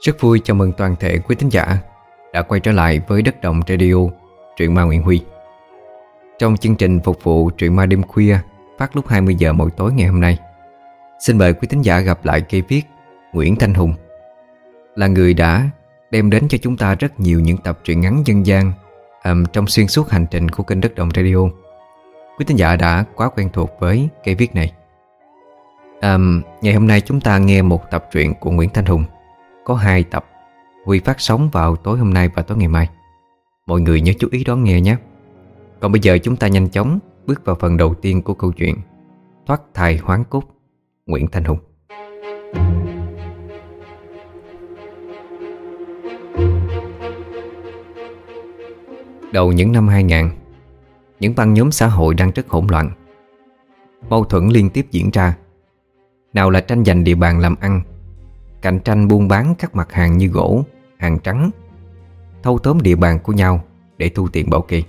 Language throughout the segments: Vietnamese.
Rất vui chào mừng toàn thể quý thính giả đã quay trở lại với Đất Đồng Radio, truyện ma Nguyễn Huy. Trong chương trình phục vụ truyện ma đêm khuya phát lúc 20 giờ mỗi tối ngày hôm nay, xin mời quý thính giả gặp lại cây viết Nguyễn Thanh Hùng là người đã đem đến cho chúng ta rất nhiều những tập truyện ngắn dân gian um, trong xuyên suốt hành trình của kênh Đất Đồng Radio. Quý thính giả đã quá quen thuộc với cây viết này. Um, ngày hôm nay chúng ta nghe một tập truyện của Nguyễn Thanh Hùng có hai tập Huy phát sóng vào tối hôm nay và tối ngày mai. Mọi người nhớ chú ý đón nghe nhé. Còn bây giờ chúng ta nhanh chóng Bước vào phần đầu tiên của câu chuyện Thoát thai hoán cốt, Nguyễn Thanh Hùng. Đầu những năm 2000 Những băng nhóm xã hội đang rất hỗn loạn. Mâu thuẫn liên tiếp diễn ra. Nào là tranh giành địa bàn làm ăn Cạnh tranh buôn bán các mặt hàng như gỗ, hàng trắng. Thâu tóm địa bàn của nhau để thu tiền bảo kê.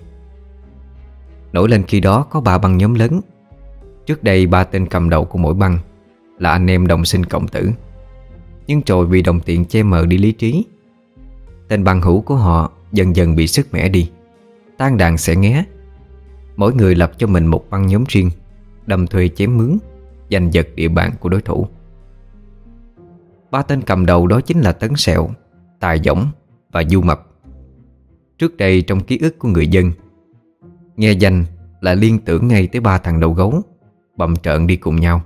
Nổi lên khi đó có ba băng nhóm lớn. Trước đây ba tên cầm đầu của mỗi băng Là anh em đồng sinh cộng tử. Nhưng rồi vì đồng tiền che mờ đi lý trí. Tên băng hữu của họ dần dần bị sức mẻ đi. Tan đàn sẽ nghé. Mỗi người lập cho mình một băng nhóm riêng Đâm thuê chém mướn Giành giật địa bàn của đối thủ. Ba tên cầm đầu đó chính là Tấn Sẹo, Tài Dõng và Du Mập. Trước đây trong ký ức của người dân, Nghe danh là liên tưởng ngay tới ba thằng đầu gấu bầm trợn đi cùng nhau.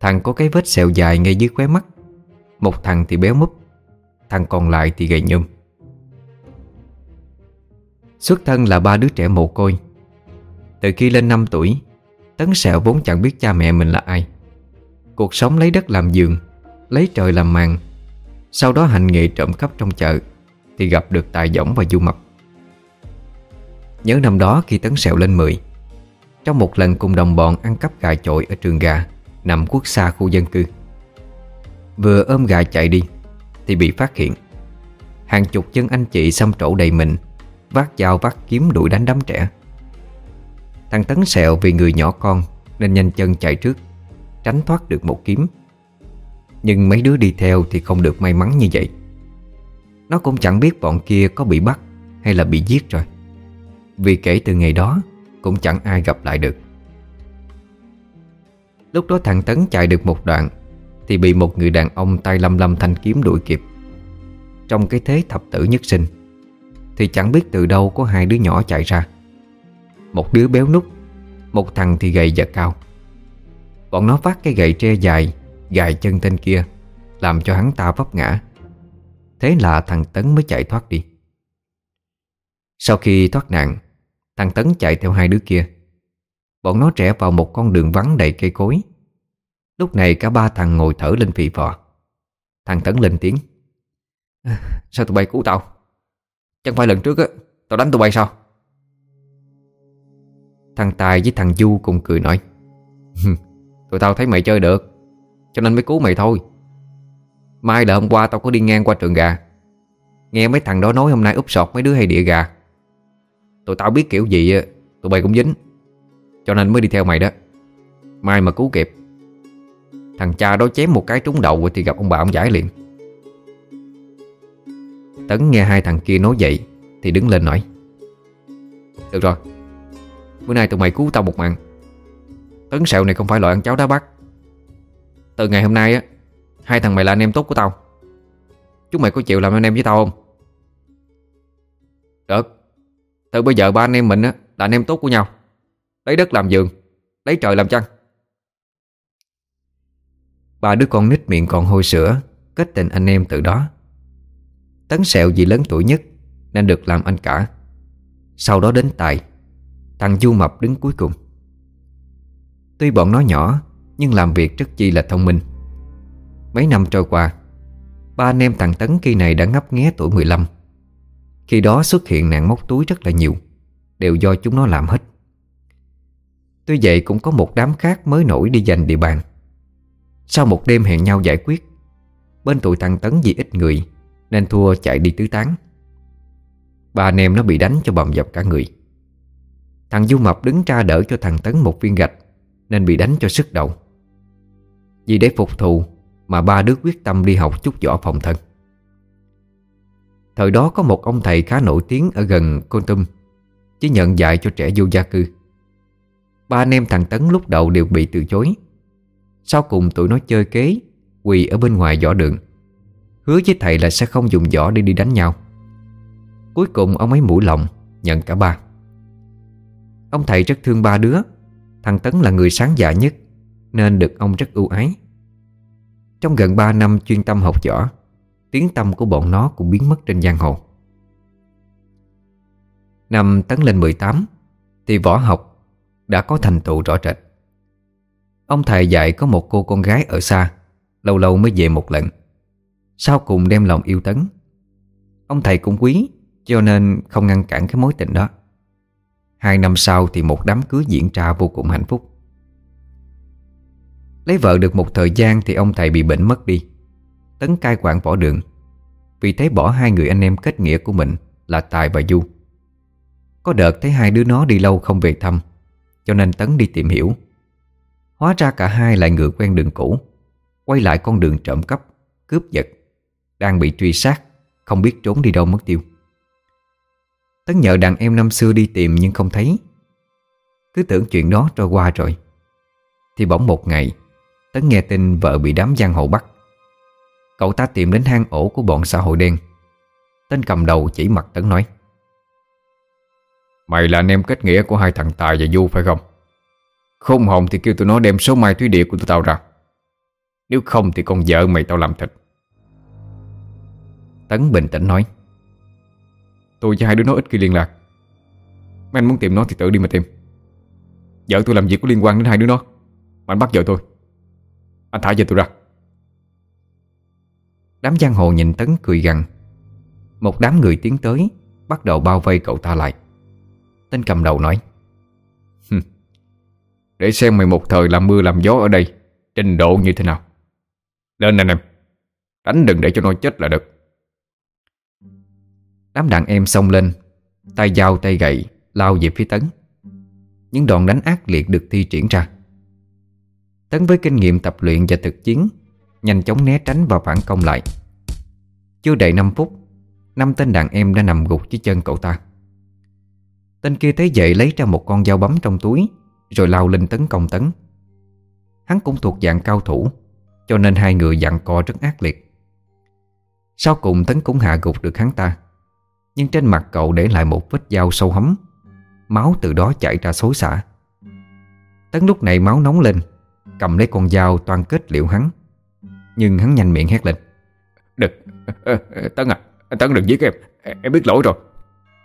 Thằng có cái vết sẹo dài ngay dưới khóe mắt, Một thằng thì béo múp, Thằng còn lại thì gầy nhôm. Xuất thân là ba đứa trẻ mồ côi. Từ khi lên 5 tuổi, Tấn Sẹo vốn chẳng biết cha mẹ mình là ai. Cuộc sống lấy đất làm giường Lấy trời làm màn. Sau đó hành nghề trộm cắp trong chợ Thì gặp được Tài Dõng và Du Mập. Nhớ năm đó khi Tấn Sẹo lên 10 Trong một lần cùng đồng bọn ăn cắp gà chội ở trường gà, Nằm quốc xa khu dân cư. Vừa ôm gà chạy đi Thì bị phát hiện. Hàng chục chân anh chị xăm trổ đầy mình, Vác dao vác kiếm đuổi đánh đám trẻ. Thằng Tấn Sẹo vì người nhỏ con Nên nhanh chân chạy trước, Tránh thoát được một kiếm nhưng mấy đứa đi theo thì không được may mắn như vậy. Nó cũng chẳng biết bọn kia có bị bắt Hay là bị giết rồi. Vì kể từ ngày đó, Cũng chẳng ai gặp lại được. Lúc đó thằng Tấn chạy được một đoạn, Thì bị một người đàn ông tay lâm lâm thanh kiếm đuổi kịp. Trong cái thế thập tử nhất sinh, Thì chẳng biết từ đâu có hai đứa nhỏ chạy ra. Một đứa béo nút, Một thằng thì gầy và cao. Bọn nó vác cái gậy tre dài Gài chân tên kia, Làm cho hắn ta vấp ngã. Thế là thằng Tấn mới chạy thoát đi. Sau khi thoát nạn, Thằng Tấn chạy theo hai đứa kia. Bọn nó rẽ vào một con đường vắng đầy cây cối. Lúc này cả ba thằng ngồi thở lên phì phò. Thằng Tấn lên tiếng, Sao tụi bay cứu tao? Chẳng phải lần trước á, Tao đánh tụi bay sao? Thằng Tài với thằng Du cùng cười nói Tụi tao thấy mày chơi được cho nên mới cứu mày thôi. Mai là hôm qua tao có đi ngang qua trường gà. Nghe mấy thằng đó nói hôm nay úp sọt mấy đứa hay địa gà. Tụi tao biết kiểu gì Tụi bay cũng dính. Cho nên mới đi theo mày đó. Mai mà cứu kịp. Thằng cha đó chém một cái trúng đầu Thì gặp ông bà ông giải liền. Tấn nghe hai thằng kia nói vậy Thì đứng lên nói. Được rồi. Bữa nay tụi mày cứu tao một mạng. Tấn sẹo này không phải loại ăn cháo đá bắt từ ngày hôm nay á, Hai thằng mày là anh em tốt của tao. Chúng mày có chịu làm anh em với tao không? Được. Từ bây giờ ba anh em mình á, Là anh em tốt của nhau. Lấy đất làm giường, Lấy trời làm chăn. Ba đứa con nít miệng còn hôi sữa, Kết tình anh em từ đó. Tấn sẹo vì lớn tuổi nhất Nên được làm anh cả. Sau đó đến Tài, Thằng Du Mập đứng cuối cùng. Tuy bọn nó nhỏ nhưng làm việc rất chi là thông minh. Mấy năm trôi qua, Ba anh em thằng Tấn khi này đã ngấp nghé tuổi 15 Khi đó xuất hiện nạn móc túi rất là nhiều, Đều do chúng nó làm hết. Tuy vậy cũng có một đám khác mới nổi đi giành địa bàn. Sau một đêm hẹn nhau giải quyết, Bên tụi thằng Tấn vì ít người Nên thua chạy đi tứ tán. Ba anh em nó bị đánh cho bầm dập cả người. Thằng Du Mập đứng ra đỡ cho thằng Tấn một viên gạch Nên bị đánh cho sức đầu vì để phục thù Mà ba đứa quyết tâm đi học chút võ phòng thân. Thời đó có một ông thầy khá nổi tiếng ở gần Côn Tum Chỉ nhận dạy cho trẻ vô gia cư. Ba anh em thằng Tấn lúc đầu đều bị từ chối. Sau cùng tụi nó chơi kế, Quỳ ở bên ngoài võ đường. Hứa với thầy là sẽ không dùng võ để đi đánh nhau. Cuối cùng ông ấy mũi lòng, Nhận cả ba. Ông thầy rất thương ba đứa. Thằng Tấn là người sáng dạ nhất. Nên được ông rất ưu ái. Trong gần 3 năm chuyên tâm học võ, Tiếng tâm của bọn nó cũng biến mất trên giang hồ. Năm Tấn lên 18 Thì võ học đã có thành tựu rõ rệt. Ông thầy dạy có một cô con gái ở xa, Lâu lâu mới về một lần. Sau cùng đem lòng yêu Tấn. Ông thầy cũng quý, Cho nên không ngăn cản cái mối tình đó. Hai năm sau thì một đám cưới diễn ra vô cùng hạnh phúc. Lấy vợ được một thời gian thì ông thầy bị bệnh mất đi. Tấn cai quản võ đường. Vì thế bỏ hai người anh em kết nghĩa của mình Là Tài và Du. Có đợt thấy hai đứa nó đi lâu không về thăm, Cho nên Tấn đi tìm hiểu. Hóa ra cả hai lại ngựa quen đường cũ, Quay lại con đường trộm cắp, Cướp giật, Đang bị truy sát, Không biết trốn đi đâu mất tiêu. Tấn nhờ đàn em năm xưa đi tìm nhưng không thấy. Cứ tưởng chuyện đó trôi qua rồi. Thì bỗng một ngày Tấn nghe tin vợ bị đám giang hồ bắt. Cậu ta tìm đến hang ổ của bọn xã hội đen. Tên cầm đầu chỉ mặt Tấn nói. Mày là anh em kết nghĩa của hai thằng Tài và Du phải không? Không hồn thì kêu tụi nó đem số mai thúy địa của tụi tao ra. Nếu không thì con vợ mày tao làm thịt. Tấn bình tĩnh nói. Tôi với hai đứa nó ít khi liên lạc. Mấy anh muốn tìm nó thì tự đi mà tìm. Vợ tôi làm việc có liên quan đến hai đứa nó. Mà anh bắt vợ tôi anh thả cho tôi ra. Đám giang hồ nhìn Tấn cười gằn. Một đám người tiến tới, Bắt đầu bao vây cậu ta lại. Tên cầm đầu nói Để xem mày một thời làm mưa làm gió ở đây, Trình độ như thế nào. Lên anh em Đánh đừng để cho nó chết là được. Đám đàn em xông lên, Tay dao tay gậy Lao về phía Tấn. Những đòn đánh ác liệt được thi triển ra. Tấn với kinh nghiệm tập luyện và thực chiến, Nhanh chóng né tránh và phản công lại. Chưa đầy 5 phút, Năm tên đàn em đã nằm gục dưới chân cậu ta. Tên kia thấy vậy lấy ra một con dao bấm trong túi, Rồi lao lên tấn công Tấn. Hắn cũng thuộc dạng cao thủ, Cho nên hai người dặn co rất ác liệt. Sau cùng Tấn cũng hạ gục được hắn ta, Nhưng trên mặt cậu để lại một vết dao sâu hấm, Máu từ đó chảy ra xối xả. Tấn lúc này máu nóng lên Cầm lấy con dao toan kết liễu hắn. Nhưng hắn nhanh miệng hét lên. Đừng, Tấn à Tấn đừng giết em. Em biết lỗi rồi.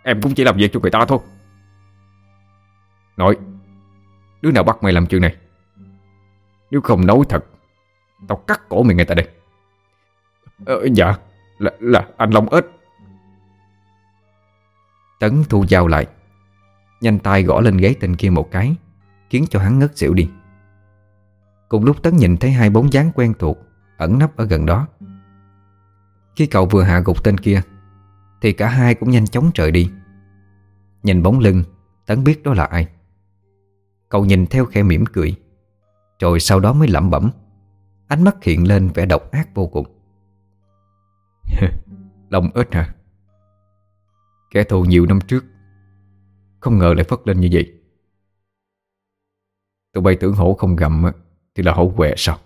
Em cũng chỉ làm việc cho người ta thôi. Nói Đứa nào bắt mày làm chuyện này? Nếu không nói thật Tao cắt cổ mày ngay tại đây. Ờ, Dạ là, là anh Long ếch. Tấn thu dao lại Nhanh tay gõ lên ghế tên kia một cái Khiến cho hắn ngất xỉu đi Cùng lúc Tấn nhìn thấy hai bóng dáng quen thuộc, Ẩn nấp ở gần đó. Khi cậu vừa hạ gục tên kia, Thì cả hai cũng nhanh chóng rời đi. Nhìn bóng lưng, Tấn biết đó là ai. Cậu nhìn theo khe mỉm cười, Rồi sau đó mới lẩm bẩm. Ánh mắt hiện lên vẻ độc ác vô cùng. Lòng ếch hả? Kẻ thù nhiều năm trước, Không ngờ lại phất lên như vậy. Tụi bay tưởng hổ không gầm thì là hổ quẹ sao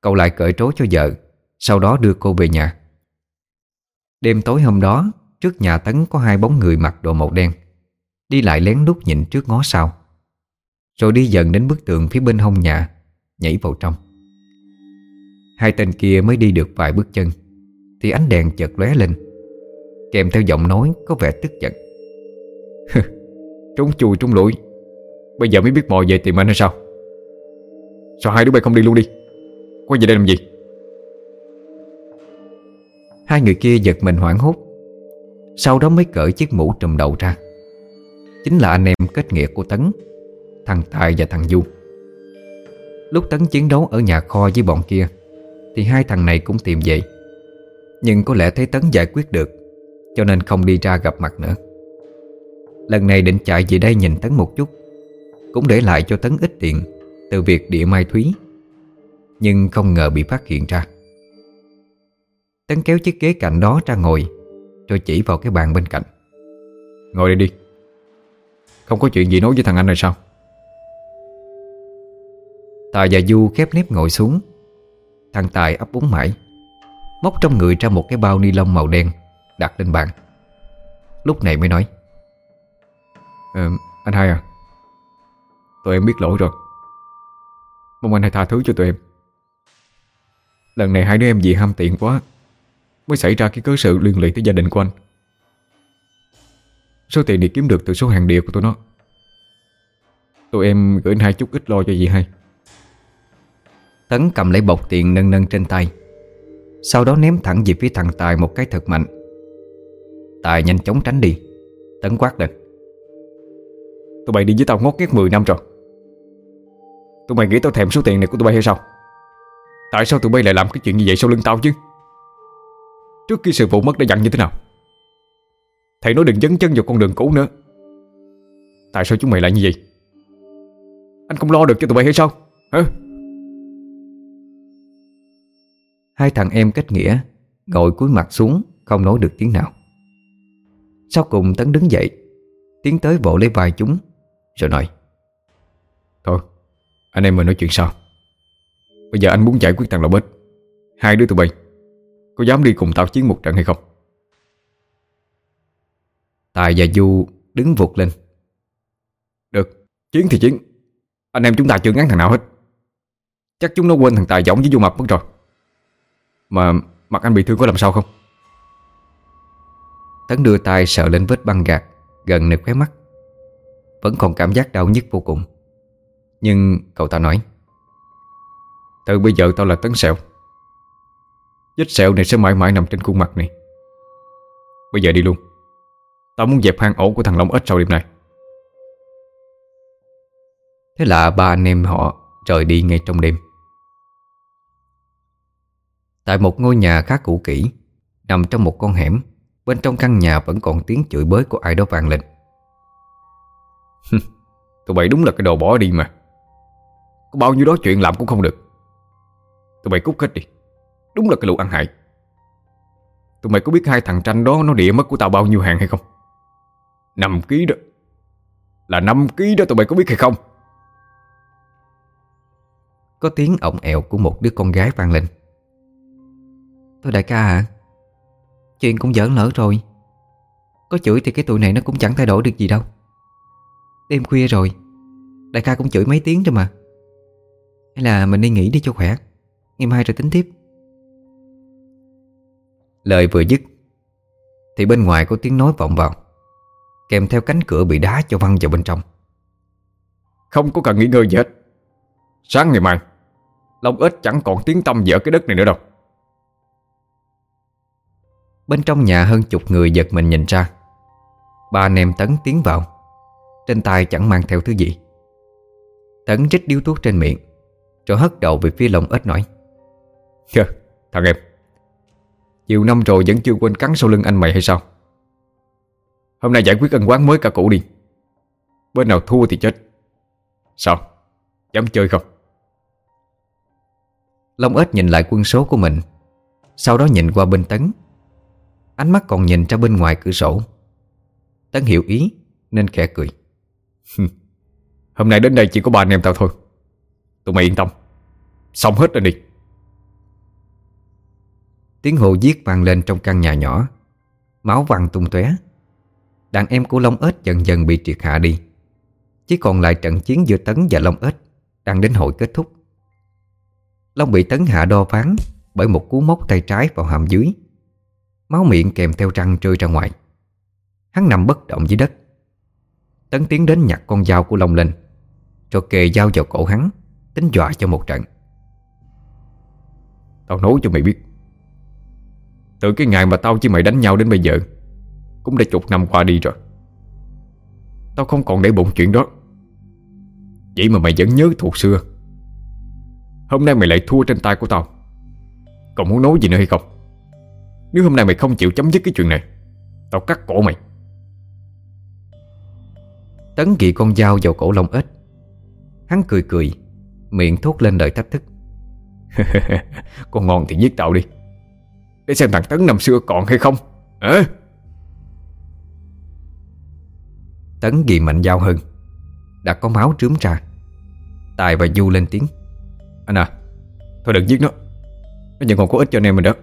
Cậu lại cởi trối cho vợ, Sau đó đưa cô về nhà. Đêm tối hôm đó, Trước nhà Tấn có hai bóng người mặc đồ màu đen, Đi lại lén lút nhìn trước ngó sau, Rồi đi dần đến bức tường phía bên hông nhà, Nhảy vào trong. Hai tên kia mới đi được vài bước chân, Thì ánh đèn chợt lóe lên, Kèm theo giọng nói có vẻ tức giận. Trốn chui trốn lũi Bây giờ mới biết mò về tìm anh hay sao? Sao hai đứa bay không đi luôn đi? Quay về đây làm gì? Hai người kia giật mình hoảng hốt. Sau đó mới cởi chiếc mũ trùm đầu ra. Chính là anh em kết nghĩa của Tấn, Thằng Tài và thằng Du. Lúc Tấn chiến đấu ở nhà kho với bọn kia, Thì hai thằng này cũng tìm về. Nhưng có lẽ thấy Tấn giải quyết được, Cho nên không đi ra gặp mặt nữa. Lần này định chạy về đây nhìn Tấn một chút. Cũng để lại cho Tấn ít tiền Từ việc địa mai thúy Nhưng không ngờ bị phát hiện ra. Tấn kéo chiếc ghế cạnh đó ra ngồi Rồi chỉ vào cái bàn bên cạnh. Ngồi đây đi Không có chuyện gì nói với thằng anh này sao? Tài và Du khép nếp ngồi xuống Thằng Tài ấp úng mãi Móc trong người ra một cái bao ni lông màu đen Đặt lên bàn. Lúc này mới nói ờ, Anh hai à Tụi em biết lỗi rồi. Mong anh hãy tha thứ cho tụi em. Lần này hai đứa em vì ham tiện quá Mới xảy ra cái cớ sự liên lụy tới gia đình của anh. Số tiền này kiếm được từ số hàng địa của tụi nó. Tụi em gửi anh hai chút ít lo cho dì hai. Tấn cầm lấy bọc tiền nâng nâng trên tay. Sau đó ném thẳng về phía thằng Tài một cái thật mạnh. Tài nhanh chóng tránh đi. Tấn quát lên. Tụi bay đi với tao ngót nghét 10 năm rồi Tụi mày nghĩ tao thèm số tiền này của tụi bay hay sao? Tại sao tụi bay lại làm cái chuyện như vậy sau lưng tao chứ? Trước khi sự vụ mất đã dặn như thế nào? Thầy nói đừng dấn chân vào con đường cũ nữa. Tại sao chúng mày lại như vậy? Anh không lo được cho tụi bay hay sao? Hả? Hai thằng em kết nghĩa Ngồi cúi mặt xuống Không nói được tiếng nào. Sau cùng Tấn đứng dậy Tiến tới vỗ lấy vai chúng Rồi nói Thôi anh em mình nói chuyện sau. Bây giờ anh muốn giải quyết thằng lò bết, Hai đứa tụi bay Có dám đi cùng tao chiến một trận hay không? Tài và Du đứng vụt lên. Được Chiến thì chiến. Anh em chúng ta chưa ngán thằng nào hết. Chắc chúng nó quên thằng Tài giống với Du Mập mất rồi. Mà mặt anh bị thương có làm sao không? Tấn đưa tay sợ lên vết băng gạt Gần nơi khóe mắt. Vẫn còn cảm giác đau nhức vô cùng. Nhưng cậu ta nói, Từ bây giờ tao là Tấn Sẹo. Vết sẹo này sẽ mãi mãi nằm trên khuôn mặt này. Bây giờ đi luôn. Tao muốn dẹp hang ổ của thằng Long ếch sau đêm này Thế là ba anh em họ rời đi ngay trong đêm. Tại một ngôi nhà khá cũ kỹ, Nằm trong một con hẻm, Bên trong căn nhà vẫn còn tiếng chửi bới của ai đó vang lên. Tụi bay đúng là cái đồ bỏ đi mà bao nhiêu đó chuyện làm cũng không được. Tụi mày cút hết đi. Đúng là cái lũ ăn hại. Tụi mày có biết hai thằng tranh đó Nó địa mất của tao bao nhiêu hàng hay không? 5 ký đó. Là 5 ký đó tụi mày có biết hay không? Có tiếng ổng ẹo của một đứa con gái vang lên. Tôi đại ca hả Chuyện cũng giỡn lỡ rồi. Có chửi thì cái tụi này nó cũng chẳng thay đổi được gì đâu. Đêm khuya rồi, Đại ca cũng chửi mấy tiếng rồi mà. Hay là mình đi nghỉ đi cho khỏe? Ngày mai rồi tính tiếp. Lời vừa dứt Thì bên ngoài có tiếng nói vọng vào Kèm theo cánh cửa bị đá cho văng vào bên trong. Không có cần nghỉ ngơi gì hết. Sáng ngày mai Long ếch chẳng còn tiếng tâm dở cái đất này nữa đâu. Bên trong nhà hơn chục người giật mình nhìn ra. Ba anh em Tấn tiến vào Trên tay chẳng mang theo thứ gì. Tấn trích điếu thuốc trên miệng Rồi hất đầu về phía lồng ếch nói. Kìa, thằng em. Nhiều năm rồi vẫn chưa quên cắn sau lưng anh mày hay sao? Hôm nay giải quyết ân quán mới cả cũ đi. Bên nào thua thì chết. Sao, dám chơi không? Long ếch nhìn lại quân số của mình. Sau đó nhìn qua bên Tấn. Ánh mắt còn nhìn ra bên ngoài cửa sổ. Tấn hiểu ý Nên khẽ cười. Hôm nay đến đây chỉ có ba anh em tao thôi Tụi mày yên tâm. Xong hết rồi đi. Tiếng hồ giết vang lên trong căn nhà nhỏ. Máu văng tung tóe. Đàn em của Long ếch dần dần bị triệt hạ đi. Chỉ còn lại trận chiến giữa Tấn và Long ếch Đang đến hồi kết thúc. Long bị Tấn hạ đo phán Bởi một cú móc tay trái vào hàm dưới. Máu miệng kèm theo răng rơi ra ngoài. Hắn nằm bất động dưới đất. Tấn tiến đến nhặt con dao của Long lên, Rồi kề dao vào cổ hắn. Tính dọa cho một trận. Tao nói cho mày biết. Từ cái ngày mà tao với mày đánh nhau đến bây giờ, Cũng đã chục năm qua đi rồi. Tao không còn để bụng chuyện đó. Vậy mà mày vẫn nhớ thuộc xưa. Hôm nay mày lại thua trên tay của tao. Còn muốn nói gì nữa hay không? Nếu hôm nay mày không chịu chấm dứt cái chuyện này, Tao cắt cổ mày. Tấn ghi con dao vào cổ lông ếch. Hắn cười cười. Miệng thốt lên lời thách thức. Con ngon thì giết tao đi. Để xem thằng Tấn năm xưa còn hay không. À? Tấn ghi mạnh dao hơn. Đã có máu trướm ra. Tài và Du lên tiếng. Anh à Thôi đừng giết nó. Nó vẫn còn có ích cho anh em mình đó.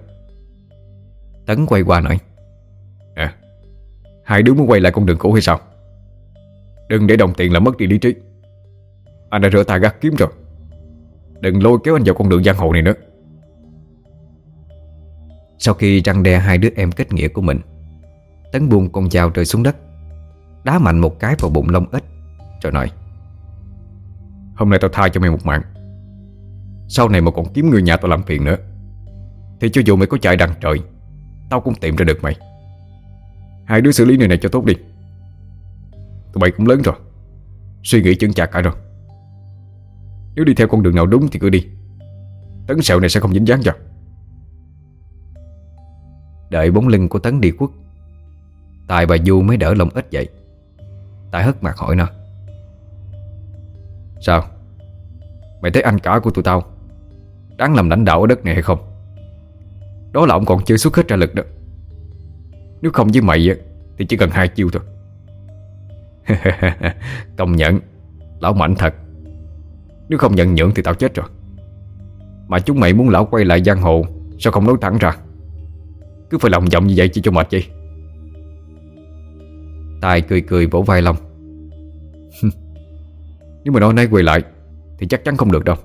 Tấn quay qua nói. À Hai đứa muốn quay lại con đường cũ hay sao? Đừng để đồng tiền là mất đi lý trí. Anh đã rửa tay gắt kiếm rồi. Đừng lôi kéo anh vào con đường giang hồ này nữa. Sau khi răng đe hai đứa em kết nghĩa của mình, Tấn buông con dao rơi xuống đất, Đá mạnh một cái vào bụng lông ếch Rồi nói, Hôm nay tao tha cho mày một mạng. Sau này mà còn kiếm người nhà tao làm phiền nữa, Thì cho dù mày có chạy đằng trời, Tao cũng tìm ra được mày. Hai đứa xử lý người này cho tốt đi. Tụi bay cũng lớn rồi, Suy nghĩ chững chạc cả rồi. Nếu đi theo con đường nào đúng thì cứ đi. Tấn sẹo này sẽ không dính dáng cho. Đợi bóng lưng của Tấn đi quốc Tài bà Du mới đỡ lòng ít dậy Tài hất mặt hỏi nó. Sao? Mày thấy anh cả của tụi tao Đáng làm lãnh đạo ở đất này hay không? Đó là ông còn chưa xuất hết ra lực đó. Nếu không với mày Thì chỉ cần hai chiêu thôi. Công nhận, Lão mạnh thật. Nếu không nhận nhượng thì tao chết rồi. Mà chúng mày muốn lão quay lại giang hồ, Sao không nói thẳng ra? Cứ phải lòng vọng như vậy chỉ cho mệt vậy. Tài cười cười vỗ vai Long. Nếu mà nói nay quay lại, Thì chắc chắn không được đâu.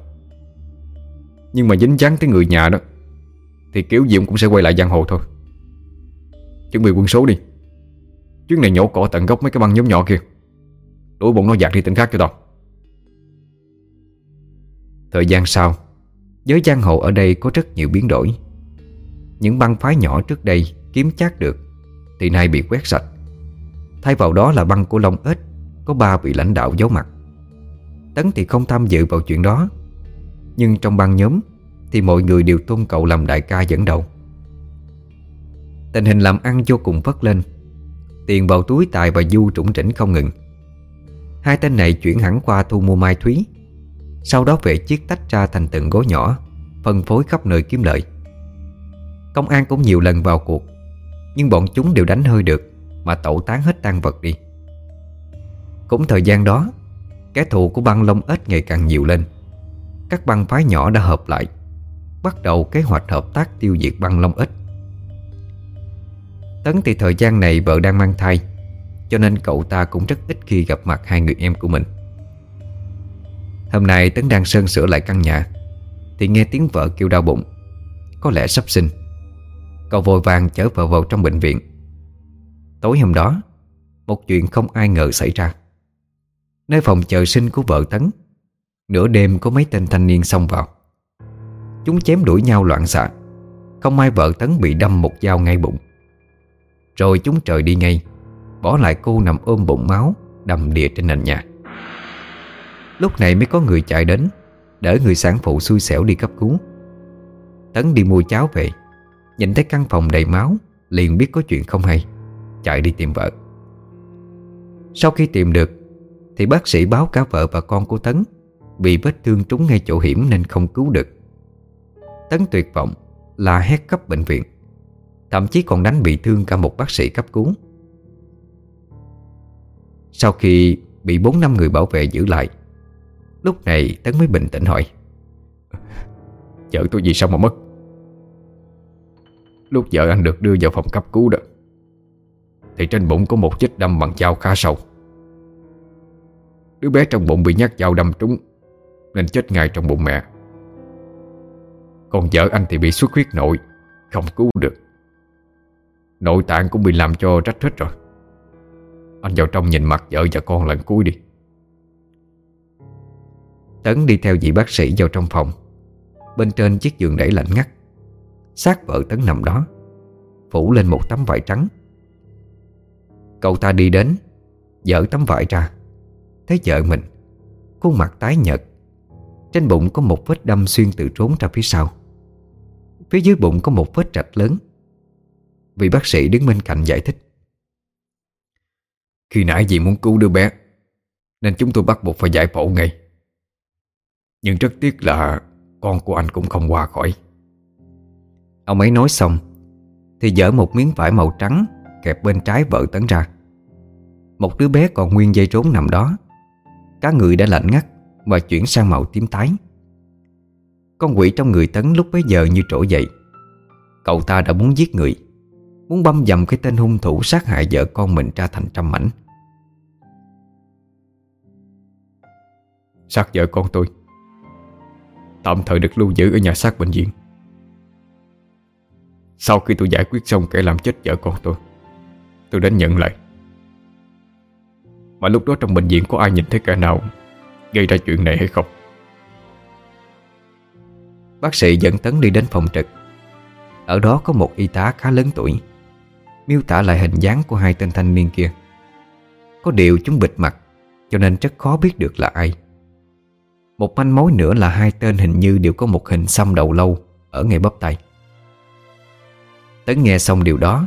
Nhưng mà dính dáng tới người nhà đó, Thì kiểu gì cũng sẽ quay lại giang hồ thôi. Chuẩn bị quân số đi. Chuyến này nhổ cỏ tận gốc mấy cái băng nhóm nhỏ kia. Đuổi bọn nó dạt đi tỉnh khác cho tao. Thời gian sau, Giới giang hồ ở đây có rất nhiều biến đổi. Những băng phái nhỏ trước đây Kiếm chắc được Thì nay bị quét sạch. Thay vào đó là băng của Long Ếch, Có ba vị lãnh đạo giấu mặt. Tấn thì không tham dự vào chuyện đó, Nhưng trong băng nhóm Thì mọi người đều tôn cậu làm đại ca dẫn đầu. Tình hình làm ăn vô cùng phất lên, Tiền vào túi Tài và Du trũng trĩnh không ngừng. Hai tên này chuyển hẳn qua thu mua mai thúy sau đó về chiếc tách ra thành từng gối nhỏ, Phân phối khắp nơi kiếm lợi. Công an cũng nhiều lần vào cuộc, Nhưng bọn chúng đều đánh hơi được Mà tẩu tán hết tan vật đi. Cũng thời gian đó, Kẻ thù của băng lông ếch ngày càng nhiều lên. Các băng phái nhỏ đã hợp lại, Bắt đầu kế hoạch hợp tác tiêu diệt băng lông ếch. Tấn thì thời gian này vợ đang mang thai, Cho nên cậu ta cũng rất ít khi gặp mặt hai người em của mình. Hôm nay Tấn đang sơn sửa lại căn nhà, Thì nghe tiếng vợ kêu đau bụng. Có lẽ sắp sinh. Cậu vội vàng chở vợ vào trong bệnh viện. Tối hôm đó, Một chuyện không ai ngờ xảy ra. Nơi phòng chờ sinh của vợ Tấn, Nửa đêm có mấy tên thanh niên xông vào. Chúng chém đuổi nhau loạn xạ. Không may vợ Tấn bị đâm một dao ngay bụng. Rồi chúng trời đi ngay, Bỏ lại cô nằm ôm bụng máu, Đầm đìa trên nền nhà. Lúc này mới có người chạy đến, Đỡ người sản phụ xui xẻo đi cấp cứu. Tấn đi mua cháo về, Nhìn thấy căn phòng đầy máu, Liền biết có chuyện không hay, Chạy đi tìm vợ. Sau khi tìm được, Thì bác sĩ báo cả vợ và con của Tấn Bị vết thương trúng ngay chỗ hiểm Nên không cứu được. Tấn tuyệt vọng là hét cấp bệnh viện, Thậm chí còn đánh bị thương cả một bác sĩ cấp cứu. Sau khi bị 4 năm người bảo vệ giữ lại Lúc này Tấn mới bình tĩnh hỏi. Vợ tôi gì sao mà mất. Lúc vợ anh được đưa vào phòng cấp cứu đó, Thì trên bụng có một vết đâm bằng dao khá sâu. Đứa bé trong bụng bị nhát dao đâm trúng, Nên chết ngay trong bụng mẹ. Còn vợ anh thì bị xuất huyết nội, Không cứu được. Nội tạng cũng bị làm cho rách hết rồi. Anh vào trong nhìn mặt vợ và con lần cuối đi. Tấn đi theo vị bác sĩ vào trong phòng. Bên trên chiếc giường đẩy lạnh ngắt. Xác vợ Tấn nằm đó, Phủ lên một tấm vải trắng. Cậu ta đi đến Dỡ tấm vải ra. Thấy vợ mình, Khuôn mặt tái nhợt. Trên bụng có một vết đâm xuyên từ trốn ra phía sau. Phía dưới bụng có một vết rạch lớn. Vị bác sĩ đứng bên cạnh giải thích. Khi nãy dì muốn cứu đứa bé, Nên chúng tôi bắt buộc phải giải phẫu ngay. Nhưng rất tiếc là Con của anh cũng không qua khỏi. Ông ấy nói xong, Thì dở một miếng vải màu trắng Kẹp bên trái vợ Tấn ra. Một đứa bé còn nguyên dây trốn nằm đó. Cá người đã lạnh ngắt Và chuyển sang màu tím tái. Con quỷ trong người Tấn lúc bấy giờ như trỗi dậy. Cậu ta đã muốn giết người, Muốn băm dầm cái tên hung thủ sát hại vợ con mình ra thành trăm mảnh. Sát vợ con tôi. Tạm thời được lưu giữ ở nhà xác bệnh viện. Sau khi tôi giải quyết xong kẻ làm chết vợ con tôi Tôi đến nhận lại. Mà lúc đó trong bệnh viện có ai nhìn thấy kẻ nào Gây ra chuyện này hay không? Bác sĩ dẫn Tấn đi đến phòng trực. Ở đó có một y tá khá lớn tuổi, Miêu tả lại hình dáng của hai tên thanh niên kia. Có điều chúng bịt mặt, Cho nên rất khó biết được là ai. Một manh mối nữa là hai tên hình như đều có một hình xăm đầu lâu Ở ngay bắp tay. Tấn nghe xong điều đó,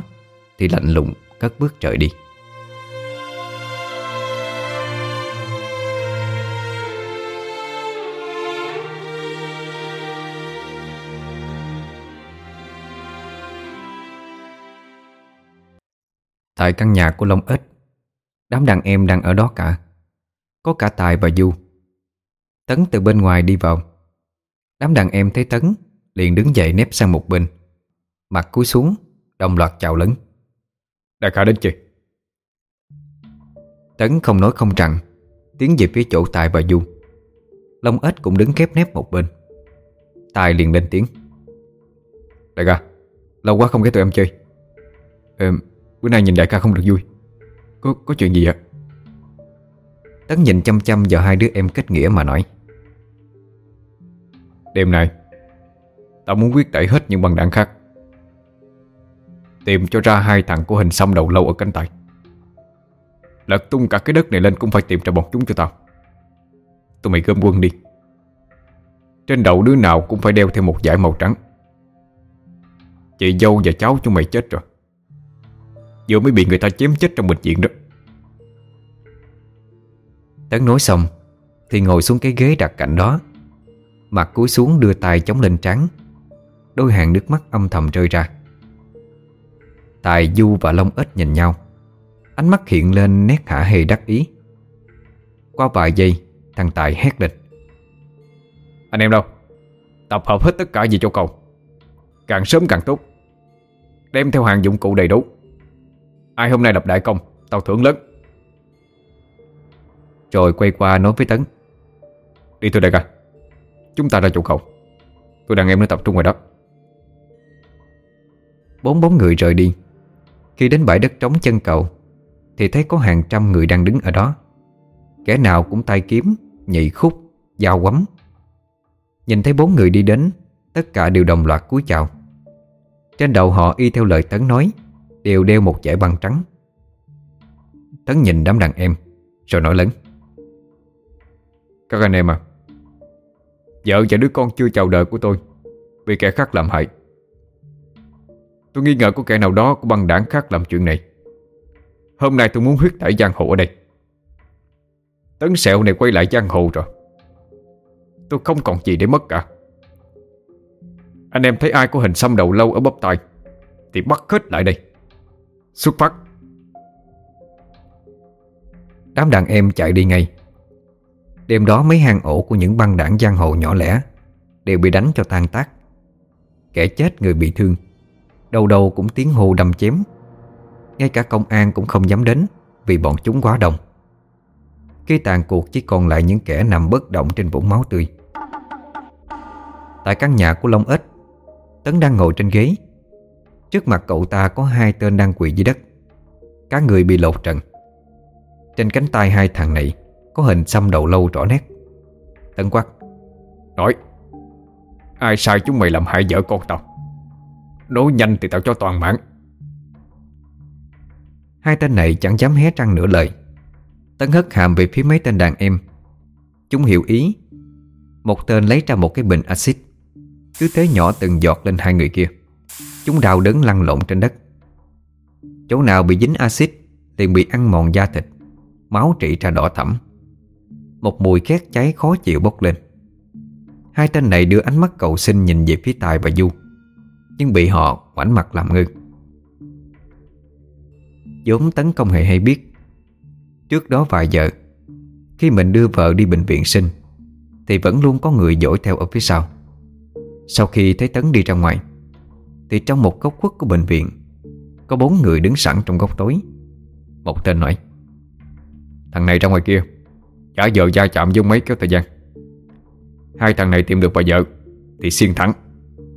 Thì lạnh lùng cất bước trời đi. Tại căn nhà của Long Ếch Đám đàn em đang ở đó cả. Có cả Tài và Du. Tấn từ bên ngoài đi vào. Đám đàn em thấy Tấn Liền đứng dậy nép sang một bên. Mặt cúi xuống Đồng loạt chào lớn. Đại ca đến chưa? Tấn không nói không rằng Tiến về phía chỗ Tài và Du. Long ếch cũng đứng khép nép một bên. Tài liền lên tiếng. Đại ca Lâu quá không thấy tụi em chơi. Ờ, Bữa nay nhìn đại ca không được vui. Có có chuyện gì ạ? Tấn nhìn chăm chăm vào hai đứa em kết nghĩa mà nói Đêm nay, Tao muốn quyết tẩy hết những băng đảng khác. Tìm cho ra hai thằng của hình xăm đầu lâu ở cánh tay. Lật tung cả cái đất này lên cũng phải tìm ra bọn chúng cho tao. Tụi mày gom quân đi. Trên đầu đứa nào cũng phải đeo theo một dải màu trắng. Chị dâu và cháu chúng mày chết rồi. Vừa mới bị người ta chém chết trong bệnh viện đó. Tấn nói xong, Thì ngồi xuống cái ghế đặt cạnh đó. Mặt cúi xuống đưa tay chống lên trắng Đôi hàng nước mắt âm thầm rơi ra. Tài Du và Long Ếch nhìn nhau. Ánh mắt hiện lên nét hả hề đắc ý. Qua vài giây, Thằng Tài hét lên. Anh em đâu? Tập hợp hết tất cả gì cho cậu Càng sớm càng tốt. Đem theo hàng dụng cụ đầy đủ. Ai hôm nay lập đại công, Tao thưởng lớn. Rồi quay qua nói với Tấn. Đi thôi đại ca. Chúng ta ra chỗ cậu. Tôi đàn em nó tập trung ngoài đó. Bốn bóng người rời đi. Khi đến bãi đất trống chân cầu Thì thấy có hàng trăm người đang đứng ở đó. Kẻ nào cũng tay kiếm Nhị khúc, dao quắm. Nhìn thấy bốn người đi đến Tất cả đều đồng loạt cúi chào. Trên đầu họ y theo lời Tấn nói Đều đeo một dải băng trắng. Tấn nhìn đám đàn em Rồi nói lớn. Các anh em à Vợ và đứa con chưa chào đời của tôi Bị kẻ khác làm hại. Tôi nghi ngờ có kẻ nào đó Của băng đảng khác làm chuyện này. Hôm nay tôi muốn huyết tẩy giang hồ ở đây. Tấn sẹo này quay lại giang hồ rồi. Tôi không còn gì để mất cả. Anh em thấy ai có hình xăm đầu lâu ở bắp tay Thì bắt hết lại đây. Xuất phát. Đám đàn em chạy đi ngay. Đêm đó mấy hang ổ của những băng đảng giang hồ nhỏ lẻ Đều bị đánh cho tan tác. Kẻ chết người bị thương, Đầu đầu cũng tiếng hô đâm chém. Ngay cả công an cũng không dám đến Vì bọn chúng quá đông. Khi tàn cuộc chỉ còn lại những kẻ nằm bất động trên vũng máu tươi. Tại căn nhà của Long Ếch Tấn đang ngồi trên ghế. Trước mặt cậu ta có hai tên đang quỳ dưới đất. Cả người bị lột trần. Trên cánh tay hai thằng này có hình xăm đầu lâu rõ nét. Tấn quát Nói, Ai sai chúng mày làm hại vợ con tao? Nói nhanh thì tao cho toàn mạng. Hai tên này chẳng dám hé răng nửa lời. Tấn hất hàm về phía mấy tên đàn em. Chúng hiểu ý. Một tên lấy ra một cái bình axit. Cứ thế nhỏ từng giọt lên hai người kia. Chúng đau đớn lăn lộn trên đất. Chỗ nào bị dính axit, liền bị ăn mòn da thịt. Máu trị ra đỏ thẫm. Một mùi khét cháy khó chịu bốc lên. Hai tên này đưa ánh mắt cầu xin nhìn về phía Tài và Du, Nhưng bị họ ngoảnh mặt làm ngơ. Vốn tấn công hề hay biết, Trước đó vài giờ, Khi mình đưa vợ đi bệnh viện sinh, Thì vẫn luôn có người dỗi theo ở phía sau. Sau khi thấy Tấn đi ra ngoài, Thì trong một góc khuất của bệnh viện, Có bốn người đứng sẵn trong góc tối. Một tên nói, Thằng này ra ngoài kia. Chả giờ gia chạm với mấy kéo thời gian. Hai thằng này tìm được bà vợ, Thì xiên thẳng.